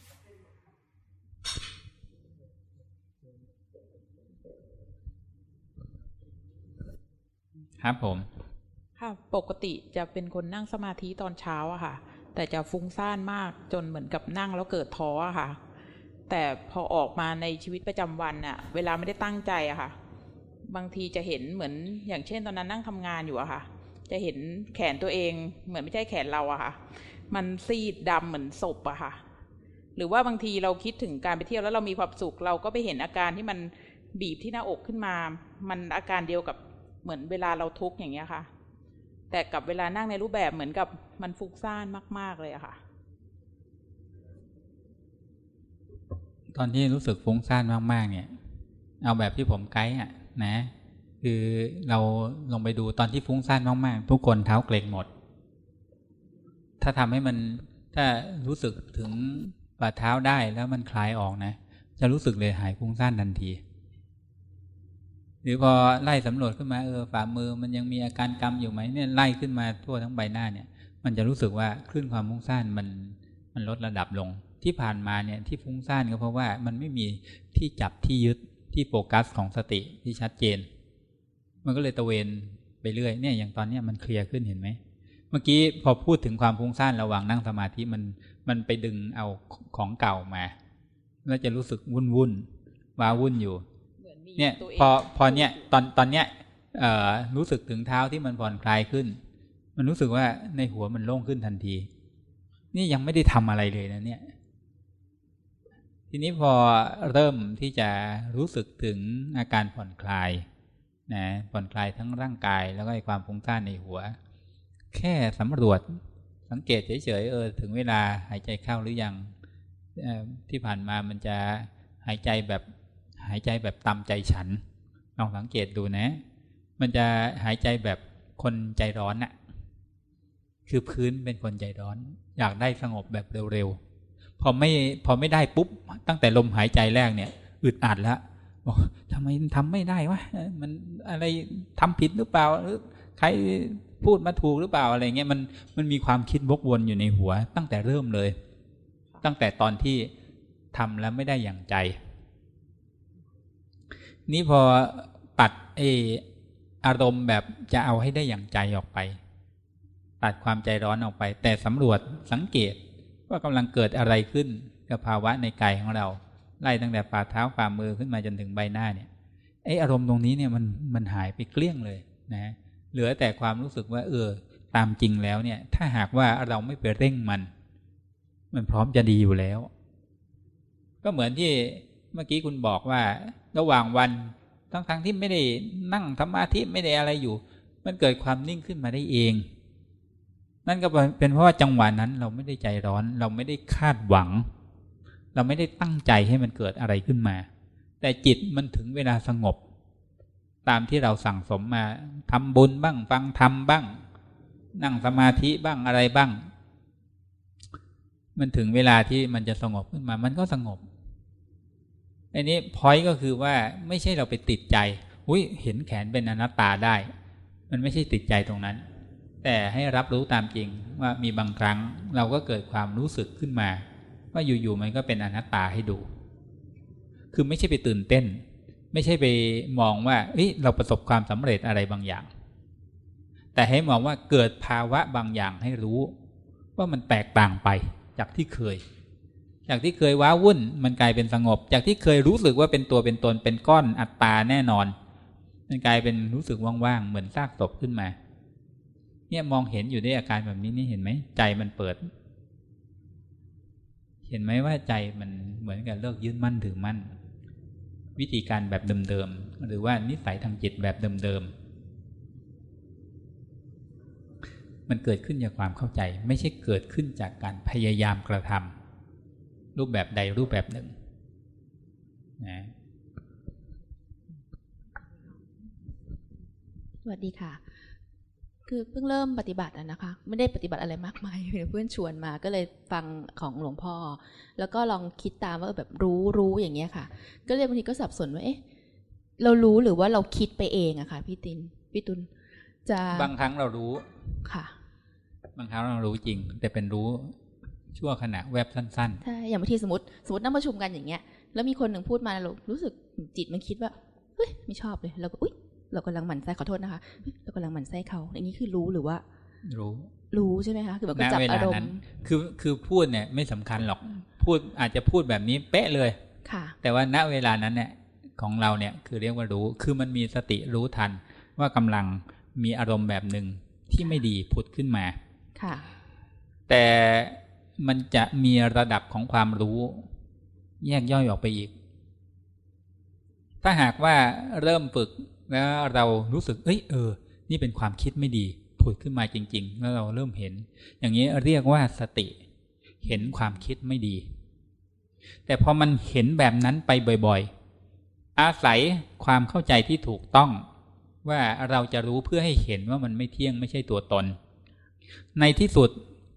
ครับผม ค่ะ ปกติจะเป็นคนนั่งสมาธิตอนเช้าอะค่ะ แต่จะฟุ้งซ่านมากจนเหมือนกับนั่งแล้วเกิดท้ออะค่ะ แต่พอออกมาในชีวิตประจำวันอะเวลาไม่ได้ตั้งใจอะค่ะ บางทีจะเห็นเหมือนอย่างเช่นตอนนั้นนั่งทำงานอยู่อะค่ะ จะเห็นแขนตัวเองเหมือนไม่ใช่แขนเราอะค่ะ มันซีดดำเหมือนศพอะค่ะ หรือว่าบางทีเราคิดถึงการไปเที่ยวแล้วเรามีความสุขเราก็ไปเห็นอาการที่มันบีบที่หน้าอกขึ้นมา มันอาการเดียวกับเหมือนเวลาเราทุกข์อย่างเงี้ยค่ะ แต่กับเวลานั่งในรูปแบบเหมือนกับมันฟุ้งซ่านมาก ๆ เลยอะค่ะ ตอนที่รู้สึกฟุ้งซ่านมาก ๆ เนี่ย เอาแบบที่ผมไกด์อะนะ คือเราลงไปดูตอนที่ฟุ้งซ่านมาก ๆ ทุกคนเท้าเกร็งหมด ถ้าทำให้มันถ้ารู้สึกถึงฝ่าเท้าได้แล้วมันคลายออกนะ จะรู้สึกเลยหายฟุ้งซ่านทันที รือพอไล่สำรวจขึ้นมาเออฝ่ามือมันยังมีอาการกำอยู่ไหมเนี่ยไล่ขึ้นมาทั่วทั้งใบหน้าเนี่ย มันจะรู้สึกว่าคลื่นความฟุ้งซ่านมันมันลดระดับลง ที่ผ่านมาเนี่ยที่ฟุ้งซ่านก็เพราะว่ามันไม่มีที่จับที่ยึดที่โฟกัสของสติที่ชัดเจน มันก็เลยตะเวนไปเรื่อยเนี่ยอย่างตอนเนี้ยมันเคลียร์ขึ้นเห็นไหมเมื่อกี้พอพูดถึงความฟุ้งซ่านระหว่างนั่งสมาธิมันมันไปดึงเอาของเก่ามา แล้วจะรู้สึกวุ่นวุ่นว้าวุ่นอยู่ เนี่ยพอพอเนี่ยตอนตอนเนี้ยเอ่อรู้สึกถึงเท้าที่มันผ่อนคลายขึ้น มันรู้สึกว่าในหัวมันโล่งขึ้นทันที นี่ยังไม่ได้ทำอะไรเลยนะเนี่ย ทีนี้พอเริ่มที่จะรู้สึกถึงอาการผ่อนคลายนะผ่อนคลายทั้งร่างกายแล้วก็ความฟุ้งซ่านในหัว แค่สำรวจสังเกตเฉยๆเออถึงเวลาหายใจเข้าหรือยังที่ผ่านมามันจะหายใจแบบ หายใจแบบตามใจฉันลองสังเกตดูนะ มันจะหายใจแบบคนใจร้อนน่ะ คือพื้นเป็นคนใจร้อน อยากได้สงบแบบเร็วๆ พอไม่พอไม่ได้ปุ๊บ ตั้งแต่ลมหายใจแรกเนี่ยอึดอัดแล้วบอกทำไมทำไม่ได้วะมันอะไรทำผิดหรือเปล่าหรือใครพูดมาถูกหรือเปล่าอะไรเงี้ยมันมันมีความคิดวกวนอยู่ในหัว ตั้งแต่เริ่มเลย ตั้งแต่ตอนที่ทำแล้วไม่ได้อย่างใจ นี่พอตัดเออารมณ์แบบจะเอาให้ได้อย่างใจออกไป ตัดความใจร้อนออกไป แต่สำรวจสังเกตว่ากำลังเกิดอะไรขึ้นกับภาวะในกายของเรา ไล่ตั้งแต่ฝ่าเท้าฝ่ามือขึ้นมาจนถึงใบหน้าเนี่ยไออารมณ์ตรงนี้เนี่ยมันมันหายไปเกลี้ยงเลยนะเหลือแต่ความรู้สึกว่า เออ ตามจริงแล้วเนี่ย ถ้าหากว่าเราไม่ไปเร่งมัน มันพร้อมจะดีอยู่แล้ว ก็เหมือนที่เมื่อกี้คุณบอกว่า ระหว่างวัน ทั้งๆทที่ไม่ได้นั่งสมาธิไม่ได้อะไรอยู่ มันเกิดความนิ่งขึ้นมาได้เอง นั่นก็เป็นเพราะว่าจังหวะนั้นเราไม่ได้ใจร้อน เราไม่ได้คาดหวัง เราไม่ได้ตั้งใจให้มันเกิดอะไรขึ้นมา แต่จิตมันถึงเวลาสงบ ตามที่เราสั่งสมมาทำบุญบ้าง ฟังธรรมบ้าง นั่งสมาธิบ้างอะไรบ้าง มันถึงเวลาที่มันจะสงบขึ้นมา มันก็สงบ อันนี้พอยก็คือว่าไม่ใช่เราไปติดใจอุ้ยเห็นแขนเป็นอนัตตาได้ มันไม่ใช่ติดใจตรงนั้น แต่ให้รับรู้ตามจริงว่ามีบางครั้งเราก็เกิดความรู้สึกขึ้นมา ว่าอยู่ๆมันก็เป็นอนัตตาให้ดู คือไม่ใช่ไปตื่นเต้น ไม่ใช่ไปมองว่าเเราประสบความสำเร็จอะไรบางอย่าง แต่ให้มองว่าเกิดภาวะบางอย่างให้รู้ ว่ามันแตกต่างไปจากที่เคย จากที่เคยว้าวุ่นมันกลายเป็นสงบ จากที่เคยรู้สึกว่าเป็นตัวเป็นตนเป็นก้อนอัตตาแน่นอน มันกลายเป็นรู้สึกว่างๆเหมือนซากศพขึ้นมา เนี่ยมองเห็นอยู่ด้วยอาการแบบนี้นี่เห็นไหมใจมันเปิด เห็นไหมว่าใจมันเหมือนกับเลิกยึดมั่นถือมั่น วิธีการแบบเดิมๆหรือว่านิสัยทางจิตแบบเดิมๆมันเกิดขึ้นจากความเข้าใจ ไม่ใช่เกิดขึ้นจากการพยายามกระทำ รูปแบบใดรูปแบบหนึ่งนะสวัสดีค่ะ คือเพิ่งเริ่มปฏิบัตินะคะ ไม่ได้ปฏิบัติอะไรมากมายเพื่อนชวนมาก็เลยฟังของหลวงพ่อ แล้วก็ลองคิดตามว่าแบบรู้รู้อย่างเงี้ยค่ะ ก็เลยบางทีก็สับสนว่าเอ๊ะเรารู้หรือว่าเราคิดไปเองอะค่ะพี่ตินพี่ตุลจะบางครั้งเรารู้ค่ะ บางครั้งเรารู้จริง แต่เป็นรู้ ชั่วขณะแวบสั้นใช่อย่างบางทีสมมติสมมตินั่งประชุมกันอย่างเงี้ย แล้วมีคนหนึ่งพูดมาเรารู้สึกจิตมันคิดว่าเฮ้ยไม่ชอบเลยเราก็อุ๊ยเรากำลังหมั่นไส้ขอโทษนะคะเฮ้ยเรากำลังหมั่นไส้เขาอันนี้คือรู้หรือว่าๆรู้ รู้ใช่ไหมคะคือแบบก็ณจับเวอาลารมนั้นณ์คือคือพูดเนี่ยไม่สำคัญหรอกพูดอาจจะพูดแบบนี้เป๊ะเลยค่ะ แต่ว่าณเวลานั้นเนี่ยของเราเนี่ยคือเรียกว่ารู้ คือมันมีสติรู้ทัน ว่ากำลังมีอารมณ์แบบหนึ่งที่ไม่ดีผุดขึ้นมาค่ะ แต่ มันจะมีระดับของความรู้ แยกย่อยออกไปอีก ถ้าหากว่าเริ่มฝึกแล้วเรารู้สึก เอ้ยเออ นี่เป็นความคิดไม่ดีผุดขึ้นมาจริง ๆ แล้วเราเริ่มเห็น อย่างนี้เรียกว่าสติ เห็นความคิดไม่ดี แต่พอมันเห็นแบบนั้นไปบ่อย ๆ อาศัยความเข้าใจที่ถูกต้องว่าเราจะรู้เพื่อให้เห็นว่ามันไม่เที่ยงไม่ใช่ตัวตน ในที่สุด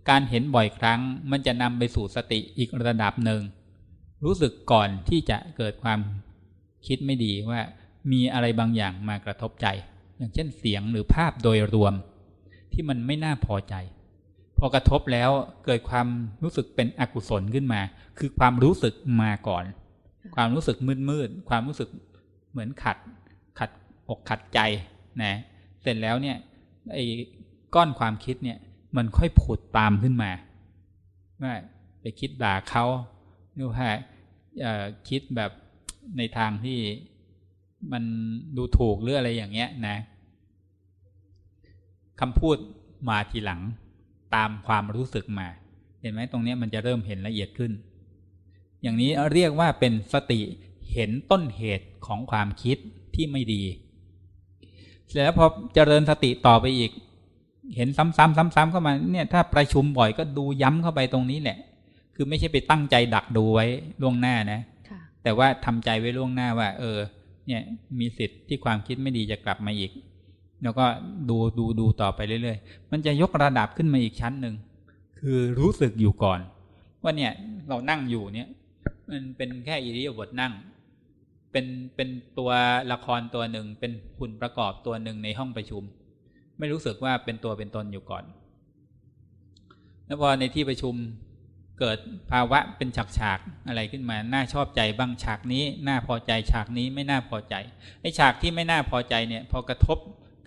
การเห็นบ่อยครั้งมันจะนำไปสู่สติอีกระดับหนึ่ง รู้สึกก่อนที่จะเกิดความคิดไม่ดีว่ามีอะไรบางอย่างมากระทบใจ อย่างเช่นเสียงหรือภาพโดยรวม ที่มันไม่น่าพอใจ พอกระทบแล้วเกิดความรู้สึกเป็นอกุศลขึ้นมา คือความรู้สึกมาก่อน ความรู้สึกมืดมืดๆความรู้สึกเหมือนขัด ขัดอกขัดใจนะเสร็จแล้วเนี่ยไอ้ก้อนความคิดเนี่ย มันค่อยผุดตามขึ้นมาว่าไปคิดด่าเขาหรือว่าคิดแบบในทางที่มันดูถูกหรืออะไรอย่างเงี้ยนะคำพูดมาทีหลังตามความรู้สึกมา เห็นไหมตรงนี้มันจะเริ่มเห็นละเอียดขึ้น อย่างนี้เรียกว่าเป็นสติเห็นต้นเหตุของความคิดที่ไม่ดีเสร็จแล้วพอเจริญสติต่อไปอีก เห็นซ้ำๆซ้ำๆเข้ามาเนี่ยถ้าประชุมบ่อยก็ดูย้ำเข้าไปตรงนี้แหละ คือไม่ใช่ไปตั้งใจดักดูไว้ล่วงหน้านะแต่ว่าทำใจไว้ล่วงหน้าว่า เออ เนี่ยมีสิทธิ์ที่ความคิดไม่ดีจะกลับมาอีก แล้วก็ดูดูดูต่อไปเรื่อยๆ มันจะยกระดับขึ้นมาอีกชั้นหนึ่งคือรู้สึกอยู่ก่อน ว่าเนี่ยเรานั่งอยู่เนี่ย มันเป็นแค่อิริยาบถนั่ง เป็นเป็นตัวละครตัวหนึ่งเป็นหุ่นประกอบตัวหนึ่งในห้องประชุม ไม่รู้สึกว่าเป็นตัวเป็นตนอยู่ก่อน แล้วพอในที่ประชุมเกิดภาวะเป็นฉากฉากอะไรขึ้นมา น่าชอบใจบ้างฉากนี้ น่าพอใจฉากนี้ไม่น่าพอใจ ไอ้ฉากที่ไม่น่าพอใจเนี่ย พอกระทบ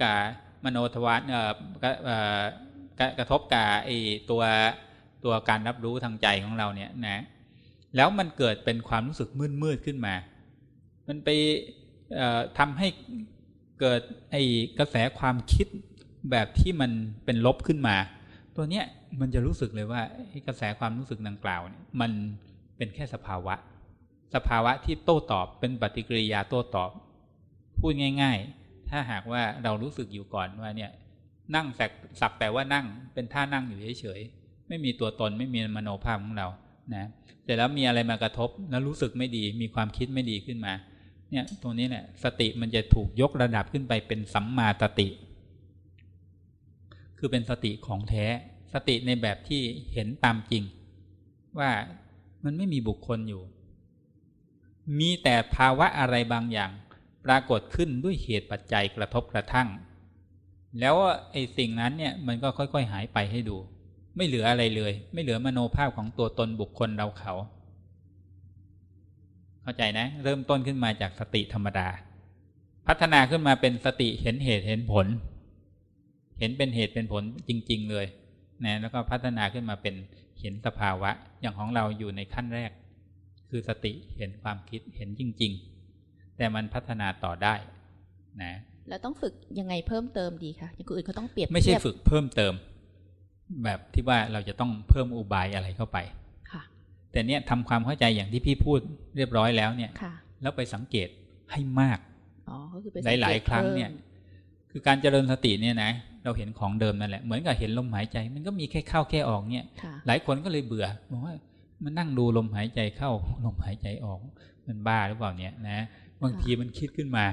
กับมโนทวารเอ่อกระทบกับไอ้ตัวตัวการรับรู้ทางใจของเราเนี่ยนะ แล้วมันเกิดเป็นความรู้สึกมืดมืดขึ้นมา มันไปทำให้เกิดไอ้กระแสความคิด แบบที่มันเป็นลบขึ้นมา ตัวเนี้ยมันจะรู้สึกเลยว่ากระแสความรู้สึกดังกล่าวเนี่ยมันเป็นแค่สภาวะ สภาวะที่โต้ตอบเป็นปฏิกิริยาโต้ตอบ พูดง่าย ๆ ถ้าหากว่าเรารู้สึกอยู่ก่อนว่าเนี่ยนั่งสักสักแต่ว่านั่งเป็นท่านั่งอยู่เฉยๆไม่มีตัวตนไม่มีมโนภาพของเรานะเสร็จแล้วมีอะไรมากระทบแล้วรู้สึกไม่ดี มีความคิดไม่ดีขึ้นมาเนี่ยตรงนี้เนี่ยสติมันจะถูกยกระดับขึ้นไปเป็นสัมมาสติ คือเป็นสติของแท้ สติในแบบที่เห็นตามจริง ว่ามันไม่มีบุคคลอยู่ มีแต่ภาวะอะไรบางอย่าง ปรากฏขึ้นด้วยเหตุปัจจัยกระทบกระทั่ง แล้วไอ้สิ่งนั้นเนี่ยมันก็ค่อยๆหายไปให้ดู ไม่เหลืออะไรเลย ไม่เหลือมโนภาพของตัวตนบุคคลเราเขา เข้าใจนะ เริ่มต้นขึ้นมาจากสติธรรมดา พัฒนาขึ้นมาเป็นสติเห็นเหตุเห็นผล เห็นเป็นเหตุเป็นผลจริง ๆ เลยนะแล้วก็พัฒนาขึ้นมาเป็นเห็นสภาวะ อย่างของเราอยู่ในขั้นแรก คือสติเห็นความคิดเห็นจริง ๆ แต่มันพัฒนาต่อได้นะแล้วต้องฝึกยังไงเพิ่มเติมดีคะอย่างคนอื่นเขาต้องเปรียบไม่ใช่ฝึกเพิ่มเติม แบบที่ว่าเราจะต้องเพิ่มอุบายอะไรเข้าไปค่ะ แต่เนี้ยทำความเข้าใจอย่างที่พี่พูดเรียบร้อยแล้วเนี่ยค่ะแล้วไปสังเกตให้มากอ๋อก็คือไปหลายๆครั้งเนี่ย คือการเจริญสติเนี่ยนะ เราเห็นของเดิมนั่นแหละเหมือนกับเห็นลมหายใจ มันก็มีแค่เข้าแค่ออกเนี่ย หลายคนก็เลยเบื่อบอกว่ามันนั่งดูลมหายใจเข้าลมหายใจออก มันบ้าหรือเปล่าเนี่ยนะบางทีมันคิดขึ้นมา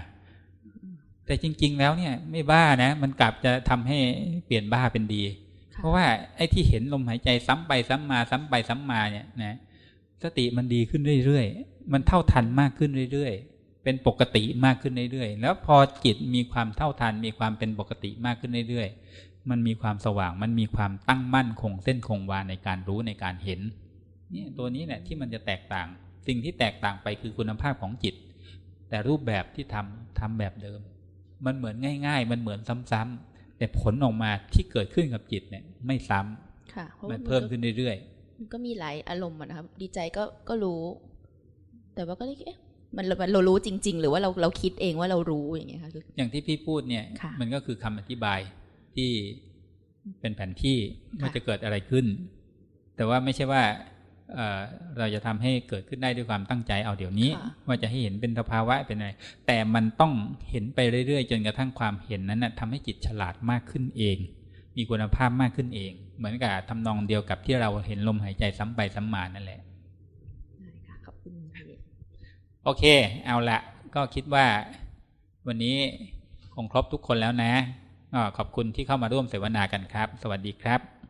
แต่จริง ๆ แล้วเนี่ย ไม่บ้านะ มันกลับจะทำให้เปลี่ยนบ้าเป็นดี เพราะว่าไอ้ที่เห็นลมหายใจซ้ำไปซ้ำมา ซ้ำไปซ้ำมาเนี่ยนะสติมันดีขึ้นเรื่อยๆมันเท่าทันมากขึ้นเรื่อยๆ เป็นปกติมากขึ้นเรื่อยๆ แล้วพอจิตมีความเท่าทัน มีความเป็นปกติมากขึ้นเรื่อยๆ มันมีความสว่าง มันมีความตั้งมั่นคงเส้นคงวาในการรู้ในการเห็นเนี่ยตัวนี้แหละที่มันจะแตกต่าง สิ่งที่แตกต่างไปคือคุณภาพของจิต แต่รูปแบบที่ทำทำแบบเดิม มันเหมือนง่าย ๆ มันเหมือนซ้ำๆแต่ผลออกมาที่เกิดขึ้นกับจิตเนี่ยไม่ซ้ำค่ะมันเพิ่มขึ้นเรื่อยๆมันก็มีหลายอารมณ์นะครับ ดีใจก็ก็รู้ แต่ว่าก็เลยเอ๊ะ มันมันเรารู้จริง ๆ หรือว่าเราเราคิดเองว่าเรารู้อย่างเงี้ยค่ะอย่างที่พี่พูดเนี่ย มันก็คือคำอธิบายที่เป็นแผนที่ว่าจะเกิดอะไรขึ้น แต่ว่าไม่ใช่ว่าเราจะทำให้เกิดขึ้นได้ด้วยความตั้งใจเอาเดี๋ยวนี้ ว่าจะให้เห็นเป็นสภาวะเป็นอะไรแต่มันต้องเห็นไปเรื่อยๆ จนกระทั่งความเห็นนั้นนะทำให้จิตฉลาดมากขึ้นเอง มีคุณภาพมากขึ้นเอง เหมือนกับทำนองเดียวกับที่เราเห็นลมหายใจซ้ำไปซ้ำมานั่นแหละขอบคุณ โอเค เอาละก็คิดว่าวันนี้คงครบทุกคนแล้วนะขอบคุณที่เข้ามาร่วมเสวนากันครับ สวัสดีครับ